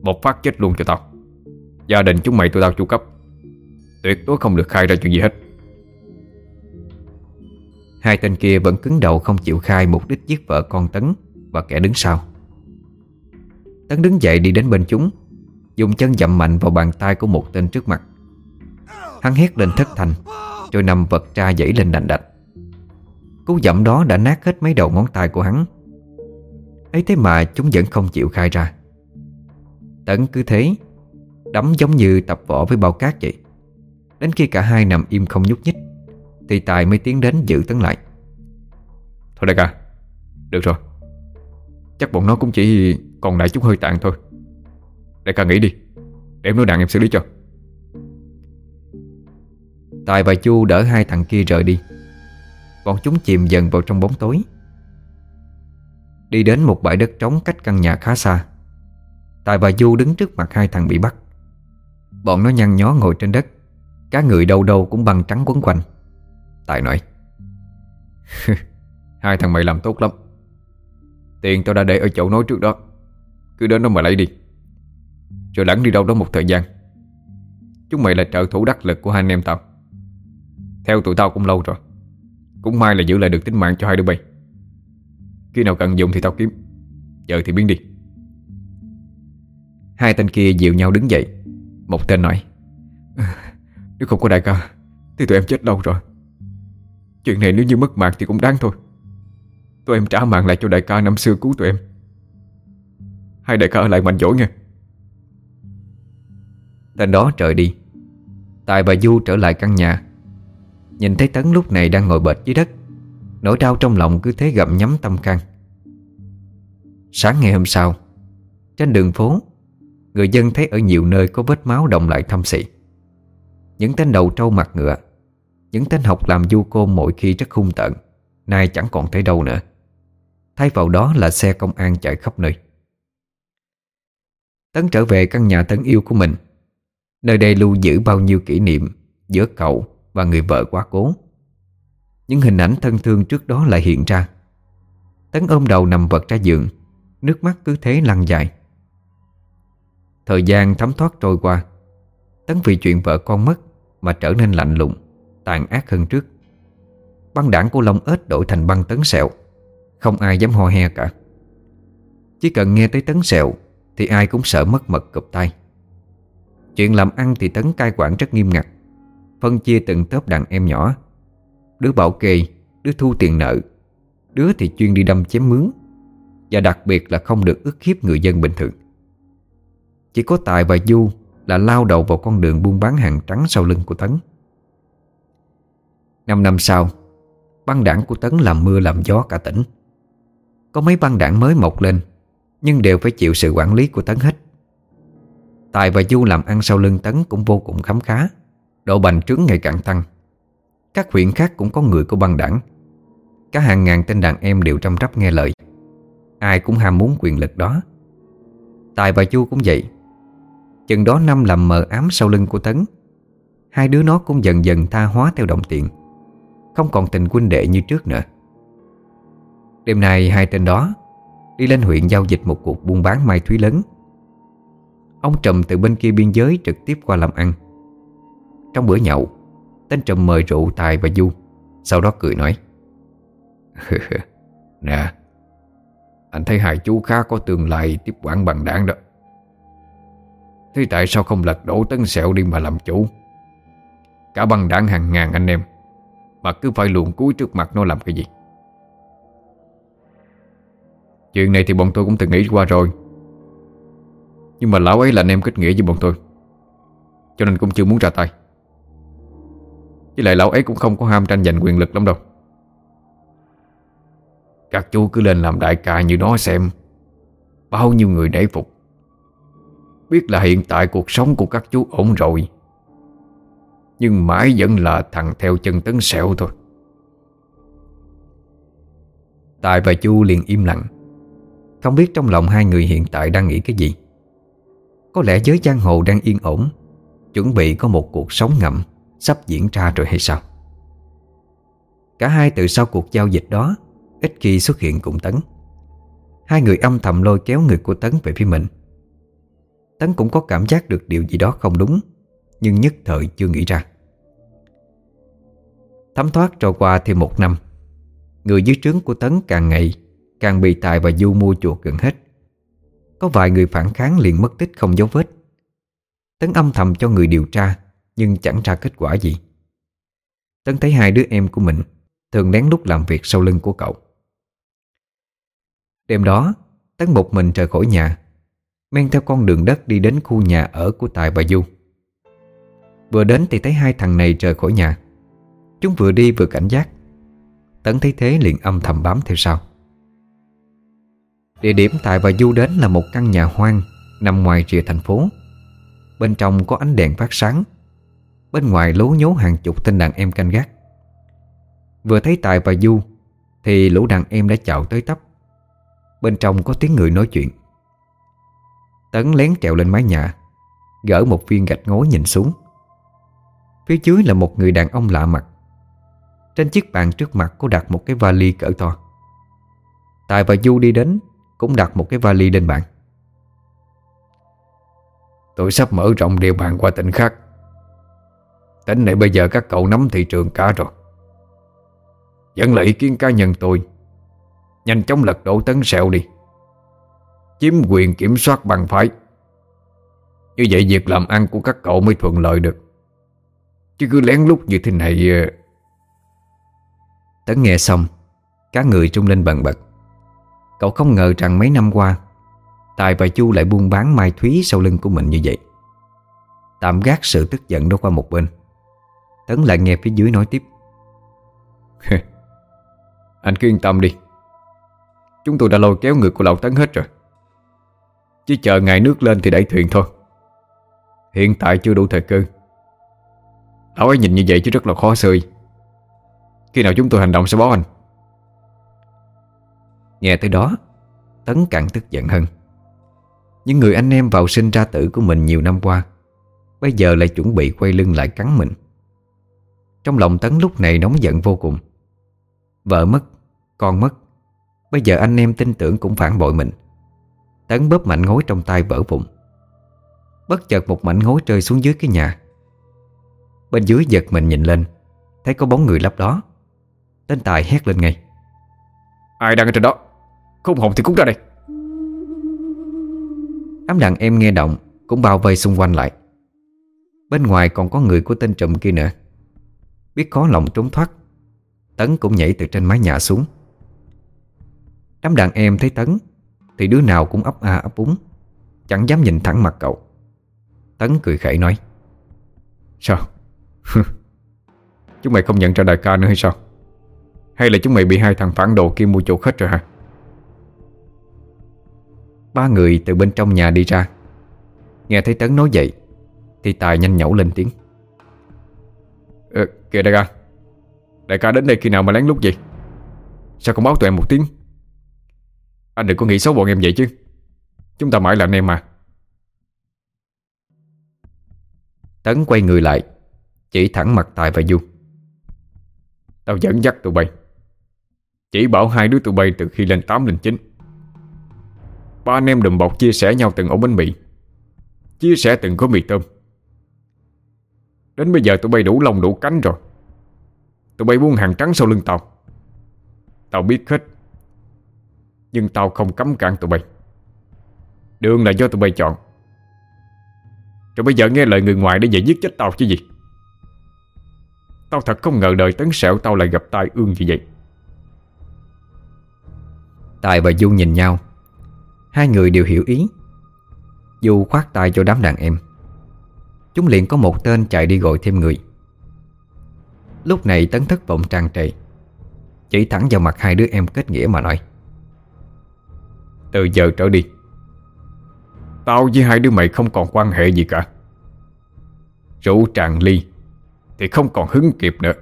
Bột phát chết luôn cho tao. Gia đình chúng mày tụi tao chu cấp. Tuyệt đối không được khai ra chuyện gì hết. Hai tên kia vẫn cứng đầu không chịu khai mục đích giết vợ con Tấn Và kẻ đứng sau. Tấn đứng dậy đi đến bên chúng, Dùng chân dậm mạnh vào bàn tay của một tên trước mặt. Hắn hét lên thất thành, Rồi nằm vật ra dãy lên đành đạch. Cú dậm đó đã nát hết mấy đầu ngón tay của hắn. Ấy thế mà chúng vẫn không chịu khai ra. Tấn cứ thế Đấm giống như tập võ với bao cát vậy. Đến khi cả hai nằm im không nhúc nhích Thì Tài mới tiến đến giữ Tấn lại. Thôi đại ca Được rồi. Chắc bọn nó cũng chỉ còn lại chút hơi tàn thôi. Đại ca nghĩ đi Để em nói đàn em xử lý cho. Tài và Chu đỡ hai thằng kia rời đi Bọn chúng chìm dần vào trong bóng tối. Đi đến một bãi đất trống cách căn nhà khá xa, Tài và Du đứng trước mặt hai thằng bị bắt. Bọn nó nhăn nhó ngồi trên đất, Cá người đâu đâu cũng băng trắng quấn quanh. Tài nói, Hai thằng mày làm tốt lắm. Tiền tao đã để ở chỗ nói trước đó, Cứ đến đó mà lấy đi. Rồi lẫn đi đâu đó một thời gian. Chúng mày là trợ thủ đắc lực của hai anh em tao. Theo tụi tao cũng lâu rồi. Cũng may là giữ lại được tính mạng cho hai đứa bay. Khi nào cần dùng thì tao kiếm. Giờ thì biến đi. Hai tên kia dịu nhau đứng dậy. Một tên nói, Nếu không có đại ca, Thì tụi em chết đâu rồi. Chuyện này nếu như mất mạng thì cũng đáng thôi. Tụi em trả mạng lại cho đại ca năm xưa cứu tụi em. Hai đại ca ở lại mạnh dỗi nha Tên đó trời đi. Tài và Du trở lại căn nhà. Nhìn thấy Tấn lúc này đang ngồi bệt dưới đất, Nỗi đau trong lòng cứ thế gặm nhắm tâm can. Sáng ngày hôm sau, Trên đường phố, Người dân thấy ở nhiều nơi có vết máu động lại thâm sị Những tên đầu trâu mặt ngựa, Những tên học làm du côn mỗi khi rất hung tợn, Nay chẳng còn thấy đâu nữa. Thay vào đó là xe công an chạy khắp nơi. Tấn trở về căn nhà Tấn yêu của mình. Nơi đây lưu giữ bao nhiêu kỷ niệm Giữa cậu và người vợ quá cố. Những hình ảnh thân thương trước đó lại hiện ra. Tấn ôm đầu nằm vật ra giường, Nước mắt cứ thế lăn dài. Thời gian thấm thoát trôi qua, Tấn vì chuyện vợ con mất Mà trở nên lạnh lùng, Tàn ác hơn trước. Băng đảng của Long ếch đổi thành băng tấn sẹo, Không ai dám ho he cả. Chỉ cần nghe tới tấn sẹo Thì ai cũng sợ mất mật cụp tay Chuyện làm ăn thì tấn cai quản rất nghiêm ngặt. Phân chia từng tớp đàn em nhỏ. Đứa bảo kê, Đứa thu tiền nợ. Đứa thì chuyên đi đâm chém mướn. Và đặc biệt là không được ức hiếp người dân bình thường. Chỉ có Tài và Du Là lao đầu vào con đường buôn bán hàng trắng sau lưng của Tấn. Năm năm sau, Băng đảng của Tấn làm mưa làm gió cả tỉnh. Có mấy băng đảng mới mọc lên, Nhưng đều phải chịu sự quản lý của Tấn hết. Tài và Du làm ăn sau lưng Tấn cũng vô cùng khám khá. Độ bành trướng ngày càng tăng. Các huyện khác cũng có người của băng đảng. Cả hàng ngàn tên đàn em đều trăm rắp nghe lời. Ai cũng ham muốn quyền lực đó. Tài và Chu cũng vậy. Chừng đó năm làm mờ ám sau lưng của Tấn, Hai đứa nó cũng dần dần tha hóa theo đồng tiền. Không còn tình huynh đệ như trước nữa. Đêm nay hai tên đó Đi lên huyện giao dịch một cuộc buôn bán mai thúy lớn. Ông Trầm từ bên kia biên giới trực tiếp qua làm ăn. Trong bữa nhậu. Tên Trùm mời rượu, Tài và Du, Sau đó cười nói, Nè, Anh thấy hai chú khá có tương lai tiếp quản bằng đảng đó. Thế tại sao không lật đổ tấn sẹo đi mà làm chủ? Cả băng đảng hàng ngàn anh em, Mà cứ phải luồn cúi trước mặt nó làm cái gì? Chuyện này thì bọn tôi cũng từng nghĩ qua rồi. Nhưng mà lão ấy là anh em kết nghĩa với bọn tôi, Cho nên cũng chưa muốn ra tay. Với lại lão ấy cũng không có ham tranh giành quyền lực lắm đâu. Các chú cứ lên làm đại ca như nó xem, Bao nhiêu người nể phục. Biết là hiện tại cuộc sống của các chú ổn rồi, Nhưng mãi vẫn là thằng theo chân tấn sẹo thôi. Tài và Chu liền im lặng, Không biết trong lòng hai người hiện tại đang nghĩ cái gì. Có lẽ giới giang hồ đang yên ổn, Chuẩn bị có một cuộc sống ngầm. Sắp diễn ra rồi hay sao? Cả hai từ sau cuộc giao dịch đó, Ít khi xuất hiện cùng Tấn. Hai người âm thầm lôi kéo người của Tấn về phía mình. Tấn cũng có cảm giác được điều gì đó không đúng, Nhưng nhất thời chưa nghĩ ra. Thấm thoát trôi qua thêm một năm, Người dưới trướng của Tấn càng ngày Càng bị Tài và Du mua chuột gần hết. Có vài người phản kháng liền mất tích không dấu vết. Tấn âm thầm cho người điều tra nhưng chẳng ra kết quả gì. Tấn thấy hai đứa em của mình Thường lén lút làm việc sau lưng của cậu. Đêm đó, Tấn một mình rời khỏi nhà, Men theo con đường đất đi đến khu nhà ở của Tài và Du. Vừa đến thì thấy hai thằng này rời khỏi nhà. Chúng vừa đi vừa cảnh giác. Tấn thấy thế liền âm thầm bám theo sau. Địa điểm Tài và Du đến là một căn nhà hoang Nằm ngoài rìa thành phố. Bên trong có ánh đèn phát sáng. Bên ngoài lố nhố hàng chục tên đàn em canh gác. Vừa thấy Tài và Du, Thì lũ đàn em đã chào tới tấp. Bên trong có tiếng người nói chuyện. Tấn lén trèo lên mái nhà, Gỡ một viên gạch ngói nhìn xuống. Phía dưới là một người đàn ông lạ mặt. Trên chiếc bàn trước mặt có đặt một cái vali cỡ to. Tài và Du đi đến, Cũng đặt một cái vali lên bàn. Tôi sắp mở rộng địa bàn qua tỉnh khác tính này bây giờ các cậu nắm thị trường cả rồi. Dẫn lại ý kiến cá nhân tôi. Nhanh chóng lật đổ tấn sẹo đi. Chiếm quyền kiểm soát bằng phái. Như vậy việc làm ăn của các cậu mới thuận lợi được. Chứ cứ lén lút như thế này ờ, Tấn nghe xong, Cá người trung lên bần bật. Cậu không ngờ rằng mấy năm qua, Tài và Chu lại buôn bán mai thúy sau lưng của mình như vậy. Tạm gác sự tức giận đó qua một bên. Tấn lại nghe phía dưới nói tiếp. Anh cứ yên tâm đi. Chúng tôi đã lôi kéo người của lão Tấn hết rồi. Chỉ chờ ngày nước lên thì đẩy thuyền thôi. Hiện tại chưa đủ thời cơ. Lão ấy nhìn như vậy chứ rất là khó xử Khi nào chúng tôi hành động sẽ báo anh. Nghe tới đó, Tấn càng tức giận hơn. Những người anh em vào sinh ra tử của mình nhiều năm qua, Bây giờ lại chuẩn bị quay lưng lại cắn mình. Trong lòng Tấn lúc này nóng giận vô cùng. Vợ mất, con mất Bây giờ anh em tin tưởng cũng phản bội mình. Tấn bóp mảnh ngói trong tay vỡ vụn. Bất chợt một mảnh ngói rơi xuống dưới cái nhà. Bên dưới giật mình nhìn lên Thấy có bóng người lấp đó. Tên Tài hét lên ngay. Ai đang ở trên đó? Không hồn thì cút ra đây. Đám đàn em nghe động Cũng bao vây xung quanh lại. Bên ngoài còn có người của tên trùm kia nữa Biết khó lòng trốn thoát. Tấn cũng nhảy từ trên mái nhà xuống. Đám đàn em thấy Tấn, Thì đứa nào cũng ấp a ấp úng, Chẳng dám nhìn thẳng mặt cậu. Tấn cười khẩy nói, Sao? Chúng mày không nhận ra đại ca nữa hay sao? Hay là chúng mày bị hai thằng phản đồ kia mua chuột hết rồi hả? Ba người từ bên trong nhà đi ra. Nghe thấy Tấn nói vậy, Thì Tài nhanh nhẩu lên tiếng. Kìa đại ca à? Đại ca đến đây khi nào mà lén lút vậy? Sao không báo tụi em một tiếng? Anh đừng có nghĩ xấu bọn em vậy chứ. Chúng ta mãi là anh em mà. Tấn quay người lại, Chỉ thẳng mặt Tài và Du. Tao dẫn dắt tụi bay. Chỉ bảo hai đứa tụi bay từ khi lên 8 lên 9 Ba anh em đùm bọc chia sẻ nhau từng ổ bánh mì. Chia sẻ từng gói mì tôm. Đến bây giờ tụi bay đủ lòng đủ cánh rồi. Tụi bay buông hàng trắng sau lưng tao. Tao biết hết. Nhưng tao không cấm cản tụi bay. Đường là do tụi bay chọn. Rồi bây giờ nghe lời người ngoài để về giết chết tao chứ gì. Tao thật không ngờ đời tấn sẹo tao lại gặp tai ương như vậy. Tài và Du nhìn nhau. Hai người đều hiểu ý. Du khoát tay cho đám đàn em. Chúng liền có một tên chạy đi gọi thêm người. Lúc này tấn thất vọng tràn trề. Chỉ thẳng vào mặt hai đứa em kết nghĩa mà nói. Từ giờ trở đi, Tao với hai đứa mày không còn quan hệ gì cả. Rượu tràn ly Thì không còn hứng kịp nữa.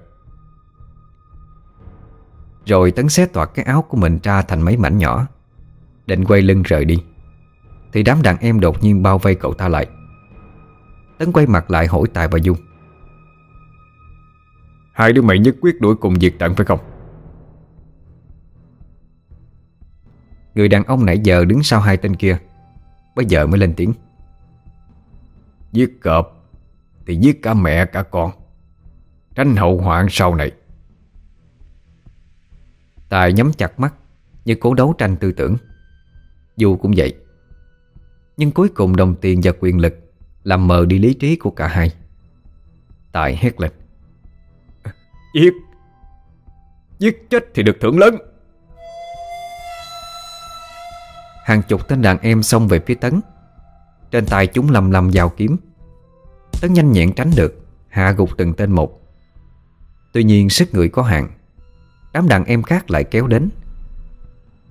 Rồi Tấn xé toạc cái áo của mình ra thành mấy mảnh nhỏ, Định quay lưng rời đi. Thì đám đàn em đột nhiên bao vây cậu ta lại. Tấn quay mặt lại hỏi Tài và Dung. Hai đứa mày nhất quyết đuổi cùng diệt trận phải không? Người đàn ông nãy giờ đứng sau hai tên kia Bây giờ mới lên tiếng. Giết cọp Thì giết cả mẹ cả con Tránh hậu hoạn sau này. Tài nhắm chặt mắt Như cố đấu tranh tư tưởng. Dù cũng vậy Nhưng cuối cùng đồng tiền và quyền lực Làm mờ đi lý trí của cả hai. Tài hét lên. Giết. Giết chết thì được thưởng lớn. Hàng chục tên đàn em xông về phía Tấn. Trên tay chúng lầm lầm vào kiếm. Tấn nhanh nhẹn tránh được Hạ gục từng tên một. Tuy nhiên sức người có hạn Đám đàn em khác lại kéo đến.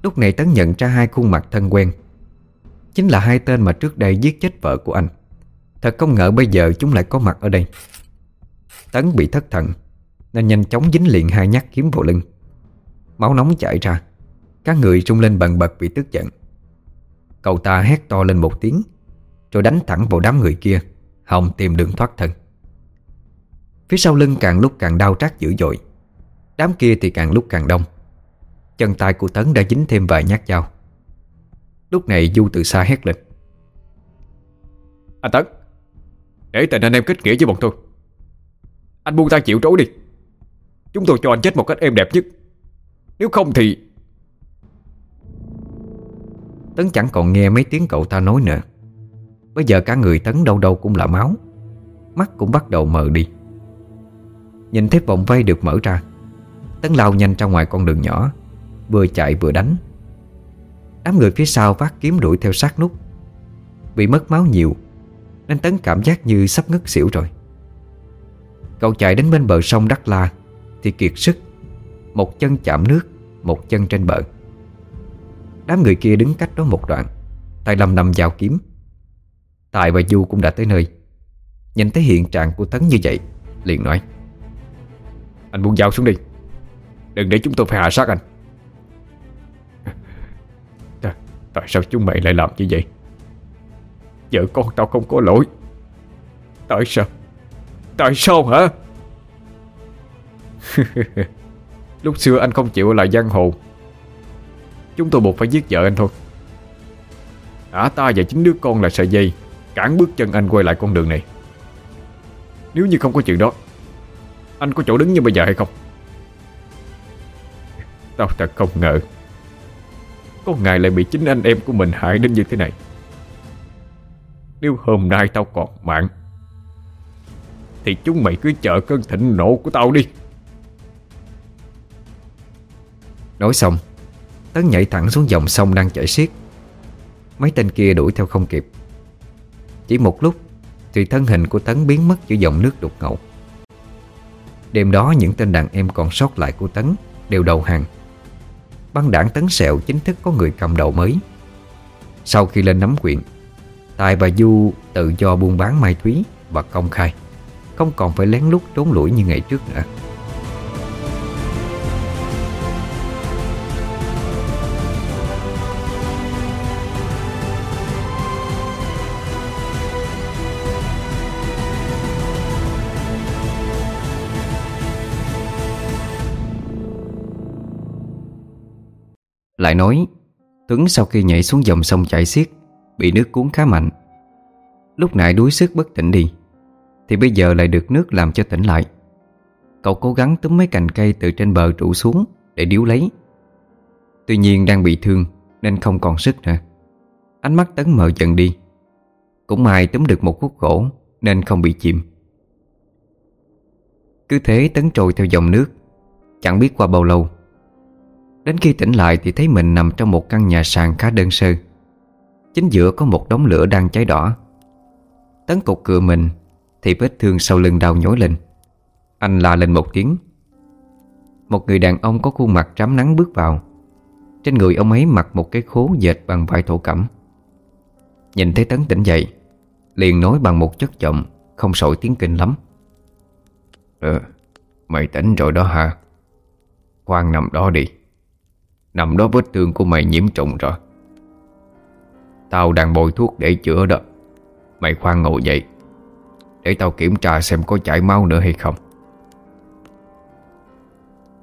Lúc này Tấn nhận ra hai khuôn mặt thân quen. Chính là hai tên mà trước đây giết chết vợ của anh Thật không ngờ bây giờ chúng lại có mặt ở đây. Tấn bị thất thần, Nên nhanh chóng dính liền hai nhát kiếm vào lưng. Máu nóng chảy ra, Các người trung lên bần bật vì tức giận. Cậu ta hét to lên một tiếng, Rồi đánh thẳng vào đám người kia hồng tìm đường thoát thân. Phía sau lưng càng lúc càng đau trát dữ dội, Đám kia thì càng lúc càng đông. Chân tay của Tấn đã dính thêm vài nhát dao. Lúc này Du từ xa hét lên. Anh Tấn để tình anh em kết nghĩa với bọn tôi. Anh buông ta chịu trối đi. Chúng tôi cho anh chết một cách êm đẹp nhất. Nếu không thì Tấn chẳng còn nghe mấy tiếng cậu ta nói nữa. Bây giờ cả người Tấn đâu đâu cũng là máu. Mắt cũng bắt đầu mờ đi. Nhìn thấy vòng vây được mở ra, Tấn lao nhanh ra ngoài con đường nhỏ, Vừa chạy vừa đánh. Đám người phía sau vác kiếm đuổi theo sát nút. Bị mất máu nhiều nên Tấn cảm giác như sắp ngất xỉu rồi. Cậu chạy đến bên bờ sông Đắc La Thì kiệt sức. Một chân chạm nước, Một chân trên bờ. Đám người kia đứng cách đó một đoạn tài lầm nằm vào kiếm. Tài và Du cũng đã tới nơi. Nhìn thấy hiện trạng của Tấn như vậy, Liền nói, Anh buông dao xuống đi, Đừng để chúng tôi phải hạ sát anh. Tại sao chúng mày lại làm như vậy? Vợ con tao không có lỗi. Tại sao? Tại sao hả? Lúc xưa anh không chịu lại giang hồ. Chúng tôi buộc phải giết vợ anh thôi. Ả ta và chính đứa con là sợi dây, Cản bước chân anh quay lại con đường này. Nếu như không có chuyện đó, Anh có chỗ đứng như bây giờ hay không? Tao thật không ngờ, Có ngày lại bị chính anh em của mình hại đến như thế này. Nếu hôm nay tao còn mạng, Thì chúng mày cứ chờ cơn thịnh nộ của tao đi. Nói xong, Tấn nhảy thẳng xuống dòng sông đang chảy xiết. Mấy tên kia đuổi theo không kịp. Chỉ một lúc, Thì thân hình của Tấn biến mất giữa dòng nước đục ngầu. Đêm đó, những tên đàn em còn sót lại của Tấn Đều đầu hàng. Băng đảng Tấn Sẹo chính thức có người cầm đầu mới. Sau khi lên nắm quyền Tài và Du tự do buôn bán mai thúy Và công khai. Không còn phải lén lút trốn lũi như ngày trước nữa. Lại nói Tuấn sau khi nhảy xuống dòng sông chảy xiết Bị nước cuốn khá mạnh. Lúc nãy đuối sức bất tỉnh đi, Thì bây giờ lại được nước làm cho tỉnh lại. Cậu cố gắng túm mấy cành cây từ trên bờ trụ xuống Để điếu lấy. Tuy nhiên đang bị thương Nên không còn sức nữa. Ánh mắt Tấn mờ dần đi. Cũng may túm được một khúc gỗ Nên không bị chìm. Cứ thế Tấn trôi theo dòng nước, Chẳng biết qua bao lâu. Đến khi tỉnh lại thì thấy mình nằm trong một căn nhà sàn khá đơn sơ. Chính giữa có một đống lửa đang cháy đỏ. Tấn cục cựa mình, Thì vết thương sau lưng đau nhói lên. Anh la lên một tiếng. Một người đàn ông có khuôn mặt trám nắng bước vào. Trên người ông ấy mặc một cái khố dệt bằng vải thổ cẩm. Nhìn thấy Tấn tỉnh dậy, Liền nói bằng một chất giọng Không sổi tiếng kinh lắm. Ờ Mày tỉnh rồi đó hả? Khoan nằm đó đi. Nằm đó vết thương của mày nhiễm trùng rồi. Tao đang bôi thuốc để chữa đó. Mày khoan ngồi dậy. Để tao kiểm tra xem có chảy máu nữa hay không.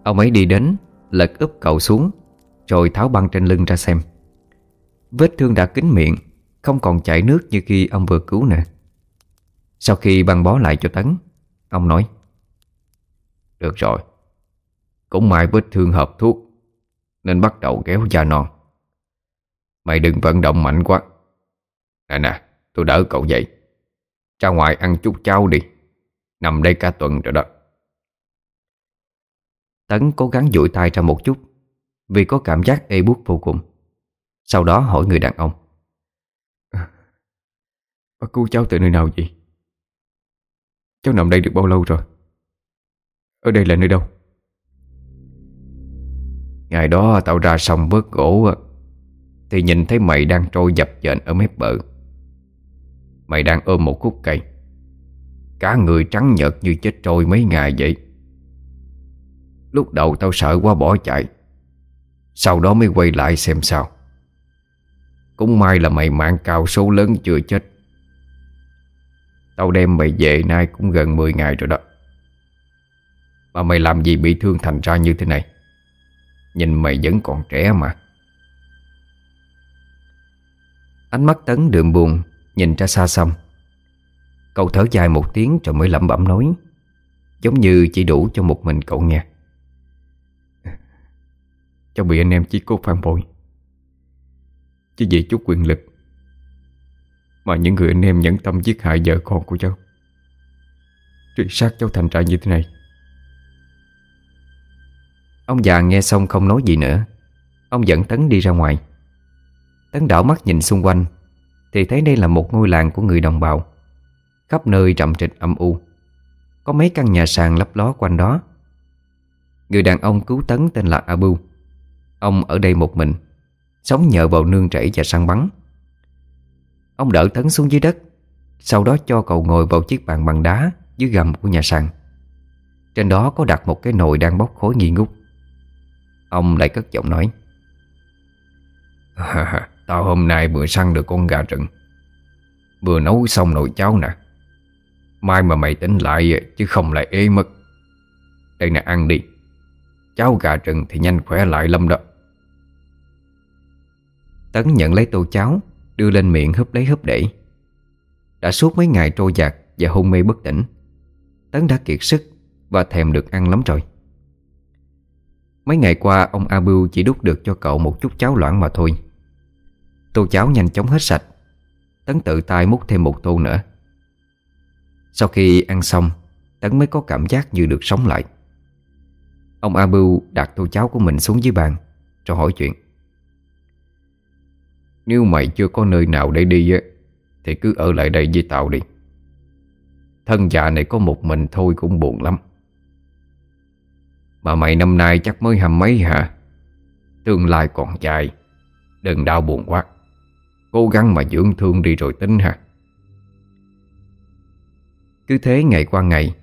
Ông ấy đi đến, Lật úp cậu xuống, Rồi tháo băng trên lưng ra xem. Vết thương đã kín miệng, Không còn chảy nước như khi ông vừa cứu nè Sau khi băng bó lại cho Tấn, Ông nói, Được rồi, Cũng may vết thương hợp thuốc, Nên bắt đầu kéo da non. Mày đừng vận động mạnh quá. Nè nè tôi đỡ cậu dậy Ra ngoài ăn chút cháo đi. Nằm đây cả tuần rồi đó. Tấn cố gắng duỗi tay ra một chút Vì có cảm giác ê buốt vô cùng. Sau đó hỏi người đàn ông. Bác cứu cháu từ nơi nào vậy? Cháu nằm đây được bao lâu rồi? Ở đây là nơi đâu? Ngày đó tao ra sông vớt gỗ thì nhìn thấy mày đang trôi dập dềnh ở mép bờ. Mày đang ôm một khúc cây. Cả người trắng nhợt như chết trôi mấy ngày vậy. Lúc đầu tao sợ quá bỏ chạy. Sau đó mới quay lại xem sao. Cũng may là mày mạng cao số lớn chưa chết. Tao đem mày về nay cũng gần 10 ngày rồi đó. Mà mày làm gì bị thương thành ra như thế này? Nhìn mày vẫn còn trẻ mà. Ánh mắt Tấn đượm buồn, Nhìn ra xa xăm. Cậu thở dài một tiếng rồi mới lẩm bẩm nói, Giống như chỉ đủ cho một mình cậu nghe. Cháu bị anh em chỉ cố phản bội. Chỉ vì chút quyền lực, Mà những người anh em nhẫn tâm giết hại vợ con của cháu, Truy sát cháu thành ra như thế này. Ông già nghe xong không nói gì nữa. Ông dẫn Tấn đi ra ngoài. Tấn đảo mắt nhìn xung quanh, Thì thấy đây là một ngôi làng của người đồng bào. Khắp nơi trầm trịch âm u. Có mấy căn nhà sàn lấp ló quanh đó. Người đàn ông cứu Tấn tên là Abu. Ông ở đây một mình, Sống nhờ vào nương rẫy và săn bắn. Ông đỡ Tấn xuống dưới đất, Sau đó cho cậu ngồi vào chiếc bàn bằng đá Dưới gầm của nhà sàn. Trên đó có đặt một cái nồi đang bốc khói nghi ngút. Ông lại cất giọng nói Tao hôm nay vừa săn được con gà rừng. Vừa nấu xong nồi cháo nè. Mai mà mày tính lại Chứ không lại ế mất Đây nè, ăn đi. Cháo gà rừng thì nhanh khỏe lại lắm đó. Tấn nhận lấy tô cháo, Đưa lên miệng húp lấy húp để. Đã suốt mấy ngày trôi giạt Và hôn mê bất tỉnh. Tấn đã kiệt sức Và thèm được ăn lắm rồi. Mấy ngày qua, ông Abu chỉ đút được cho cậu một chút cháo loãng mà thôi. Tô cháo nhanh chóng hết sạch. Tấn tự tay múc thêm một tô nữa. Sau khi ăn xong, Tấn mới có cảm giác như được sống lại. Ông Abu đặt tô cháo của mình xuống dưới bàn, cho hỏi chuyện. Nếu mày chưa có nơi nào để đi á, Thì cứ ở lại đây với tao đi. Thân già này có một mình thôi cũng buồn lắm. Mà mày năm nay chắc mới hầm mấy hả? Tương lai còn dài, Đừng đau buồn quá. Cố gắng mà dưỡng thương đi rồi tính ha. Cứ thế ngày qua ngày,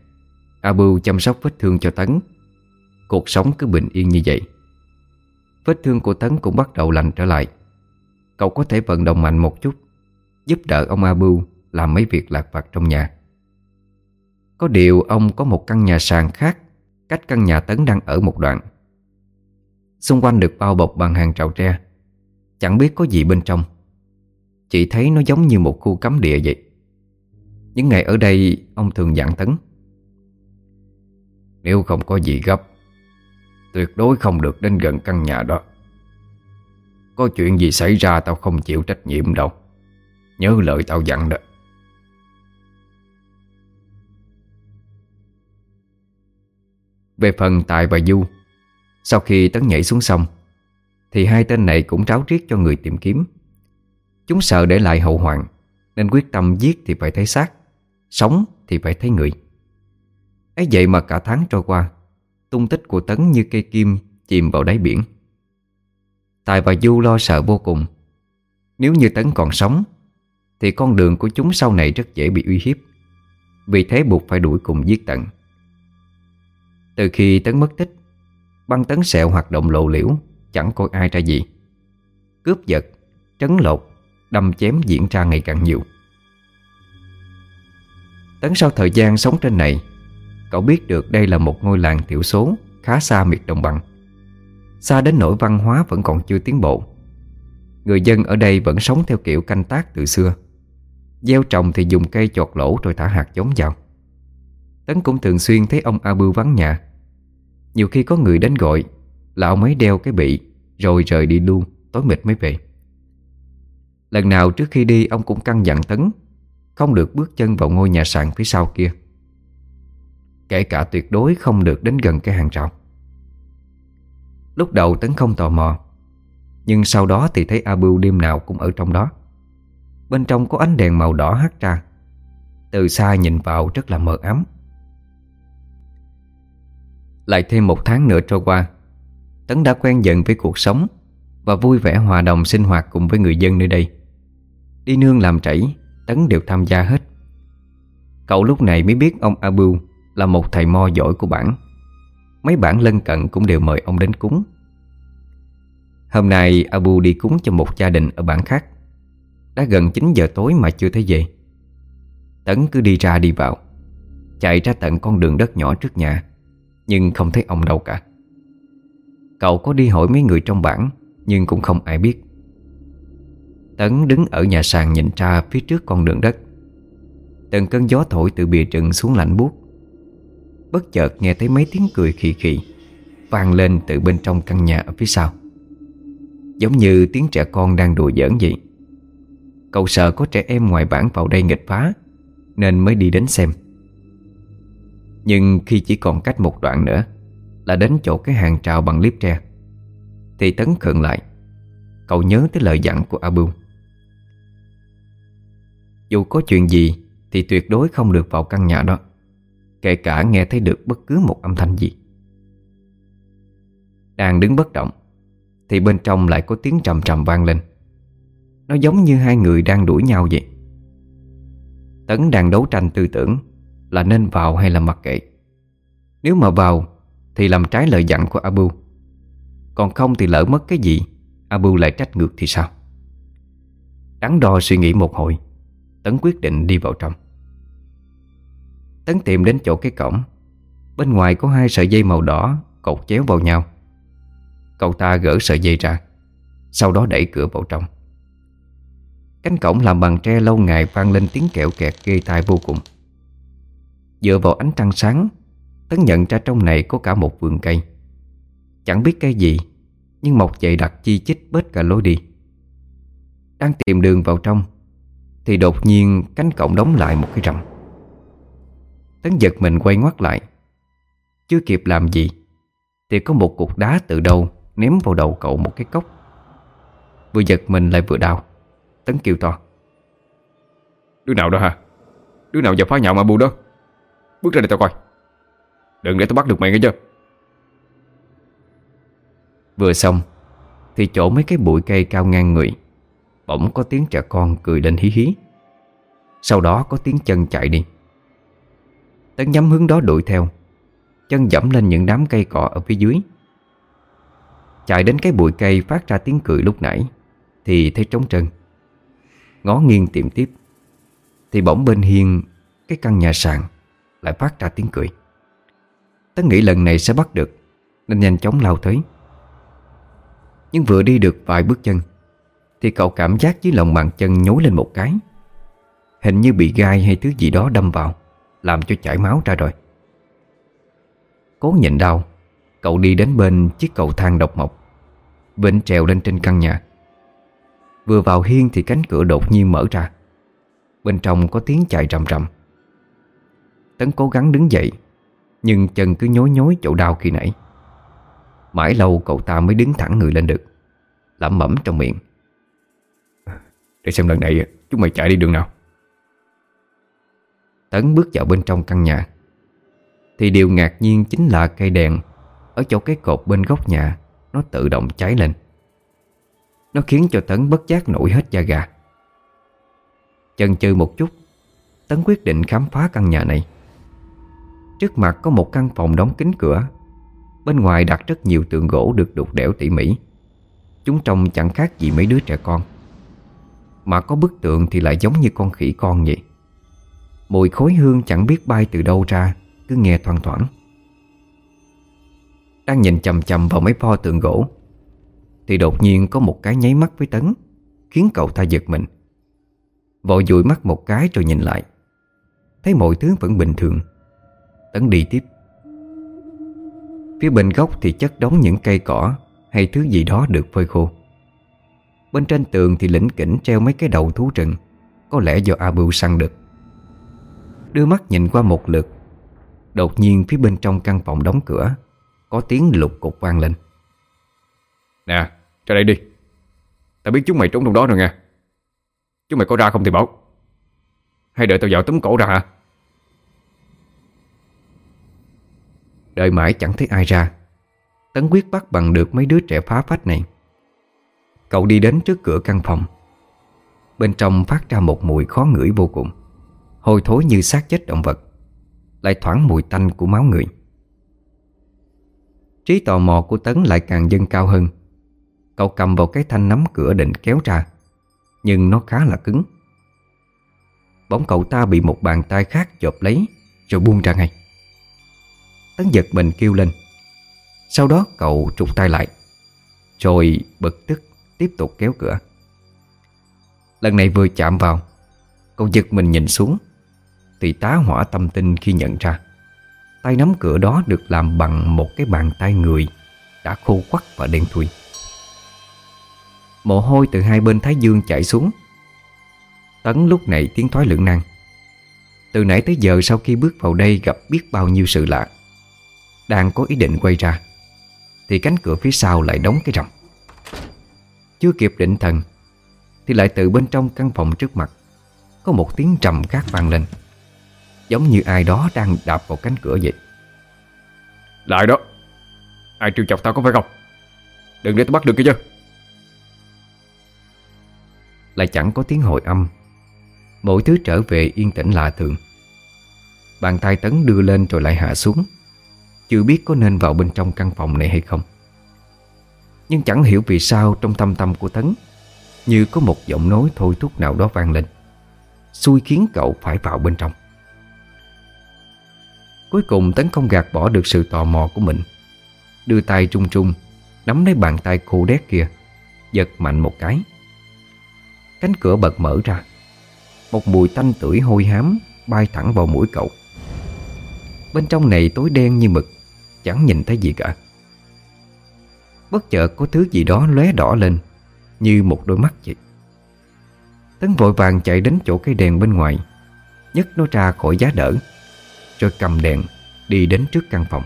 Abu chăm sóc vết thương cho Tấn. Cuộc sống cứ bình yên như vậy. Vết thương của Tấn cũng bắt đầu lành trở lại. Cậu có thể vận động mạnh một chút, Giúp đỡ ông Abu Làm mấy việc lạc vặt trong nhà. Có điều ông có một căn nhà sàn khác, Cách căn nhà Tấn đang ở một đoạn. Xung quanh được bao bọc bằng hàng rào tre. Chẳng biết có gì bên trong chị thấy nó giống như một khu cấm địa vậy. Những ngày ở đây, Ông thường dặn Tấn. Nếu không có gì gấp, Tuyệt đối không được đến gần căn nhà đó. Có chuyện gì xảy ra, tao không chịu trách nhiệm đâu. Nhớ lời tao dặn đó. Về phần Tài và Du, Sau khi Tấn nhảy xuống sông, Thì hai tên này cũng tráo riết cho người tìm kiếm. Chúng sợ để lại hậu hoạn Nên quyết tâm giết thì phải thấy xác Sống thì phải thấy người. Ấy vậy mà cả tháng trôi qua Tung tích của Tấn như cây kim Chìm vào đáy biển. Tài và Du lo sợ vô cùng. Nếu như Tấn còn sống Thì con đường của chúng sau này rất dễ bị uy hiếp. Vì thế buộc phải đuổi cùng giết tận Từ khi Tấn mất tích Băng tấn sẹo hoạt động lộ liễu Chẳng coi ai ra gì. Cướp giật, trấn lột Đâm chém diễn ra ngày càng nhiều. Tấn sau thời gian sống trên này, Cậu biết được đây là một ngôi làng thiểu số, Khá xa miệt đồng bằng. Xa đến nỗi văn hóa vẫn còn chưa tiến bộ. Người dân ở đây vẫn sống theo kiểu canh tác từ xưa. Gieo trồng thì dùng cây chọt lỗ rồi thả hạt giống vào. Tấn cũng thường xuyên thấy ông Abu vắng nhà. Nhiều khi có người đến gọi Là ông ấy đeo cái bị, Rồi rời đi luôn, Tối mịt mới về. Lần nào trước khi đi, ông cũng căn dặn Tấn, Không được bước chân vào ngôi nhà sàn phía sau kia. Kể cả tuyệt đối không được đến gần cái hàng rào. Lúc đầu Tấn không tò mò, Nhưng sau đó thì thấy A Bưu đêm nào cũng ở trong đó. Bên trong có ánh đèn màu đỏ hắt ra, Từ xa nhìn vào rất là mờ ám. Lại thêm một tháng nữa trôi qua, Tấn đã quen dần với cuộc sống. Và vui vẻ hòa đồng sinh hoạt cùng với người dân nơi đây. Đi nương làm chảy Tấn đều tham gia hết. Cậu lúc này mới biết ông Abu Là một thầy mo giỏi của bản Mấy bản lân cận cũng đều mời ông đến cúng. Hôm nay, Abu đi cúng cho một gia đình ở bản khác. Đã gần 9 giờ tối mà chưa thấy về. Tấn cứ đi ra đi vào, Chạy ra tận con đường đất nhỏ trước nhà, Nhưng không thấy ông đâu cả. Cậu có đi hỏi mấy người trong bản nhưng cũng không ai biết. Tấn đứng ở nhà sàn nhìn ra phía trước con đường đất. Từng cơn gió thổi từ bìa rừng xuống lạnh buốt. Bất chợt nghe thấy mấy tiếng cười khì khì Vang lên từ bên trong căn nhà ở phía sau. Giống như tiếng trẻ con đang đùa giỡn vậy. Cậu sợ có trẻ em ngoài bản vào đây nghịch phá, Nên mới đi đến xem. Nhưng khi chỉ còn cách một đoạn nữa, Là đến chỗ cái hàng trào bằng liếp tre. Thì Tấn khựng lại. Cậu nhớ tới lời dặn của Abu. Dù có chuyện gì Thì tuyệt đối không được vào căn nhà đó, Kể cả nghe thấy được bất cứ một âm thanh gì. Đang đứng bất động, Thì bên trong lại có tiếng trầm trầm vang lên. Nó giống như hai người đang đuổi nhau vậy. Tấn đang đấu tranh tư tưởng Là nên vào hay là mặc kệ. Nếu mà vào, Thì làm trái lời dặn của Abu. Còn không thì lỡ mất cái gì, Abu lại trách ngược thì sao? Đắn đo suy nghĩ một hồi, Tấn quyết định đi vào trong. Tấn tìm đến chỗ cái cổng. Bên ngoài có hai sợi dây màu đỏ Cột chéo vào nhau. Cậu ta gỡ sợi dây ra, Sau đó đẩy cửa vào trong. Cánh cổng làm bằng tre lâu ngày vang lên tiếng kẹo kẹt ghê tai vô cùng. Dựa vào ánh trăng sáng, Tấn nhận ra trong này có cả một vườn cây. Chẳng biết cây gì, Nhưng mọc dậy đặc chi chít bết cả lối đi. Đang tìm đường vào trong, Thì đột nhiên cánh cổng đóng lại một cái rầm. Tấn giật mình quay ngoắt lại. Chưa kịp làm gì, Thì có một cục đá từ đâu Ném vào đầu cậu một cái cốc. Vừa giật mình lại vừa đau. Tấn kêu to. Đứa nào đó hả? Đứa nào vào phá nhạo mà bu đó? Bước ra đây tao coi. Đừng để tao bắt được mày nghe chưa? Vừa xong, Thì chỗ mấy cái bụi cây cao ngang người, Bỗng có tiếng trẻ con cười lên hí hí. Sau đó có tiếng chân chạy đi. Tấn nhắm hướng đó đuổi theo, Chân dẫm lên những đám cây cọ ở phía dưới. Chạy đến cái bụi cây phát ra tiếng cười lúc nãy, Thì thấy trống trơn. Ngó nghiêng tìm tiếp, Thì bỗng bên hiên Cái căn nhà sàn Lại phát ra tiếng cười. Tấn nghĩ lần này sẽ bắt được, Nên nhanh chóng lao tới. Nhưng vừa đi được vài bước chân, Thì cậu cảm giác dưới lòng bàn chân nhối lên một cái. Hình như bị gai hay thứ gì đó đâm vào, Làm cho chảy máu ra rồi. Cố nhịn đau, Cậu đi đến bên chiếc cầu thang độc mộc Vịnh trèo lên trên căn nhà. Vừa vào hiên thì cánh cửa đột nhiên mở ra. Bên trong có tiếng chạy rầm rầm. Tấn cố gắng đứng dậy, Nhưng chân cứ nhối nhối chỗ đau khi nãy. Mãi lâu cậu ta mới đứng thẳng người lên được. Lẩm bẩm trong miệng. Để xem lần này chúng mày chạy đi đường nào. Tấn bước vào bên trong căn nhà. Thì điều ngạc nhiên chính là cây đèn Ở chỗ cái cột bên góc nhà Nó tự động cháy lên. Nó khiến cho Tấn bất giác nổi hết da gà. Chần chừ một chút, Tấn quyết định khám phá căn nhà này. Trước mặt có một căn phòng đóng kín cửa Bên ngoài đặt rất nhiều tượng gỗ được đục đẽo tỉ mỉ. Chúng trông chẳng khác gì mấy đứa trẻ con. Mà có bức tượng thì lại giống như con khỉ con vậy. Mùi khối hương chẳng biết bay từ đâu ra, Cứ nghe thoang thoảng. Đang nhìn chầm chầm vào mấy pho tượng gỗ, Thì đột nhiên có một cái nháy mắt với Tấn, Khiến cậu ta giật mình. Vội dụi mắt một cái rồi nhìn lại. Thấy mọi thứ vẫn bình thường. Tấn đi tiếp. Phía bên góc thì chất đóng những cây cỏ Hay thứ gì đó được phơi khô. Bên trên tường thì lĩnh kỉnh treo mấy cái đầu thú rừng Có lẽ do Abu săn được. Đưa mắt nhìn qua một lượt Đột nhiên phía bên trong căn phòng đóng cửa Có tiếng lục cục vang lên. Nè, ra đây đi. Tao biết chúng mày trốn trong đó rồi nha Chúng mày có ra không thì bảo. Hay đợi tao vào tấm cổ ra hả? Đợi mãi chẳng thấy ai ra. Tấn quyết bắt bằng được mấy đứa trẻ phá phách này. Cậu đi đến trước cửa căn phòng. Bên trong phát ra một mùi khó ngửi vô cùng. Hôi thối như xác chết động vật. Lại thoảng mùi tanh của máu người. Trí tò mò của Tấn lại càng dâng cao hơn. Cậu cầm vào cái thanh nắm cửa định kéo ra. Nhưng nó khá là cứng. Bóng cậu ta bị một bàn tay khác chộp lấy, Rồi buông ra ngay. Tấn giật mình kêu lên. Sau đó cậu trục tay lại, Rồi bực tức Tiếp tục kéo cửa. Lần này vừa chạm vào, Cậu giật mình nhìn xuống, Thì tá hỏa tâm tinh khi nhận ra, Tay nắm cửa đó được làm bằng một cái bàn tay người Đã khô quắc và đen thui. Mồ hôi từ hai bên thái dương chảy xuống. Tấn lúc này tiếng thoái lưỡng nan. Từ nãy tới giờ sau khi bước vào đây gặp biết bao nhiêu sự lạ đang có ý định quay ra Thì cánh cửa phía sau lại đóng cái rầm. Chưa kịp định thần Thì lại từ bên trong căn phòng trước mặt Có một tiếng trầm khác vang lên Giống như ai đó đang đạp vào cánh cửa vậy. Lại đó Ai trêu chọc tao có phải không? Đừng để tao bắt được kia chứ. Lại chẳng có tiếng hồi âm Mọi thứ trở về yên tĩnh lạ thường. Bàn tay Tấn đưa lên rồi lại hạ xuống chưa biết có nên vào bên trong căn phòng này hay không. Nhưng chẳng hiểu vì sao trong tâm tâm của Tấn, Như có một giọng nói thôi thúc nào đó vang lên. Xui khiến cậu phải vào bên trong. Cuối cùng Tấn không gạt bỏ được sự tò mò của mình. Đưa tay trung trung, Nắm lấy bàn tay khô đét kia, Giật mạnh một cái. Cánh cửa bật mở ra. Một mùi tanh tưởi hôi hám Bay thẳng vào mũi cậu. Bên trong này tối đen như mực. Chẳng nhìn thấy gì cả. Bất chợt có thứ gì đó lóe đỏ lên, Như một đôi mắt vậy. Tấn vội vàng chạy đến chỗ cây đèn bên ngoài, nhấc nó ra khỏi giá đỡ, Rồi cầm đèn Đi đến trước căn phòng.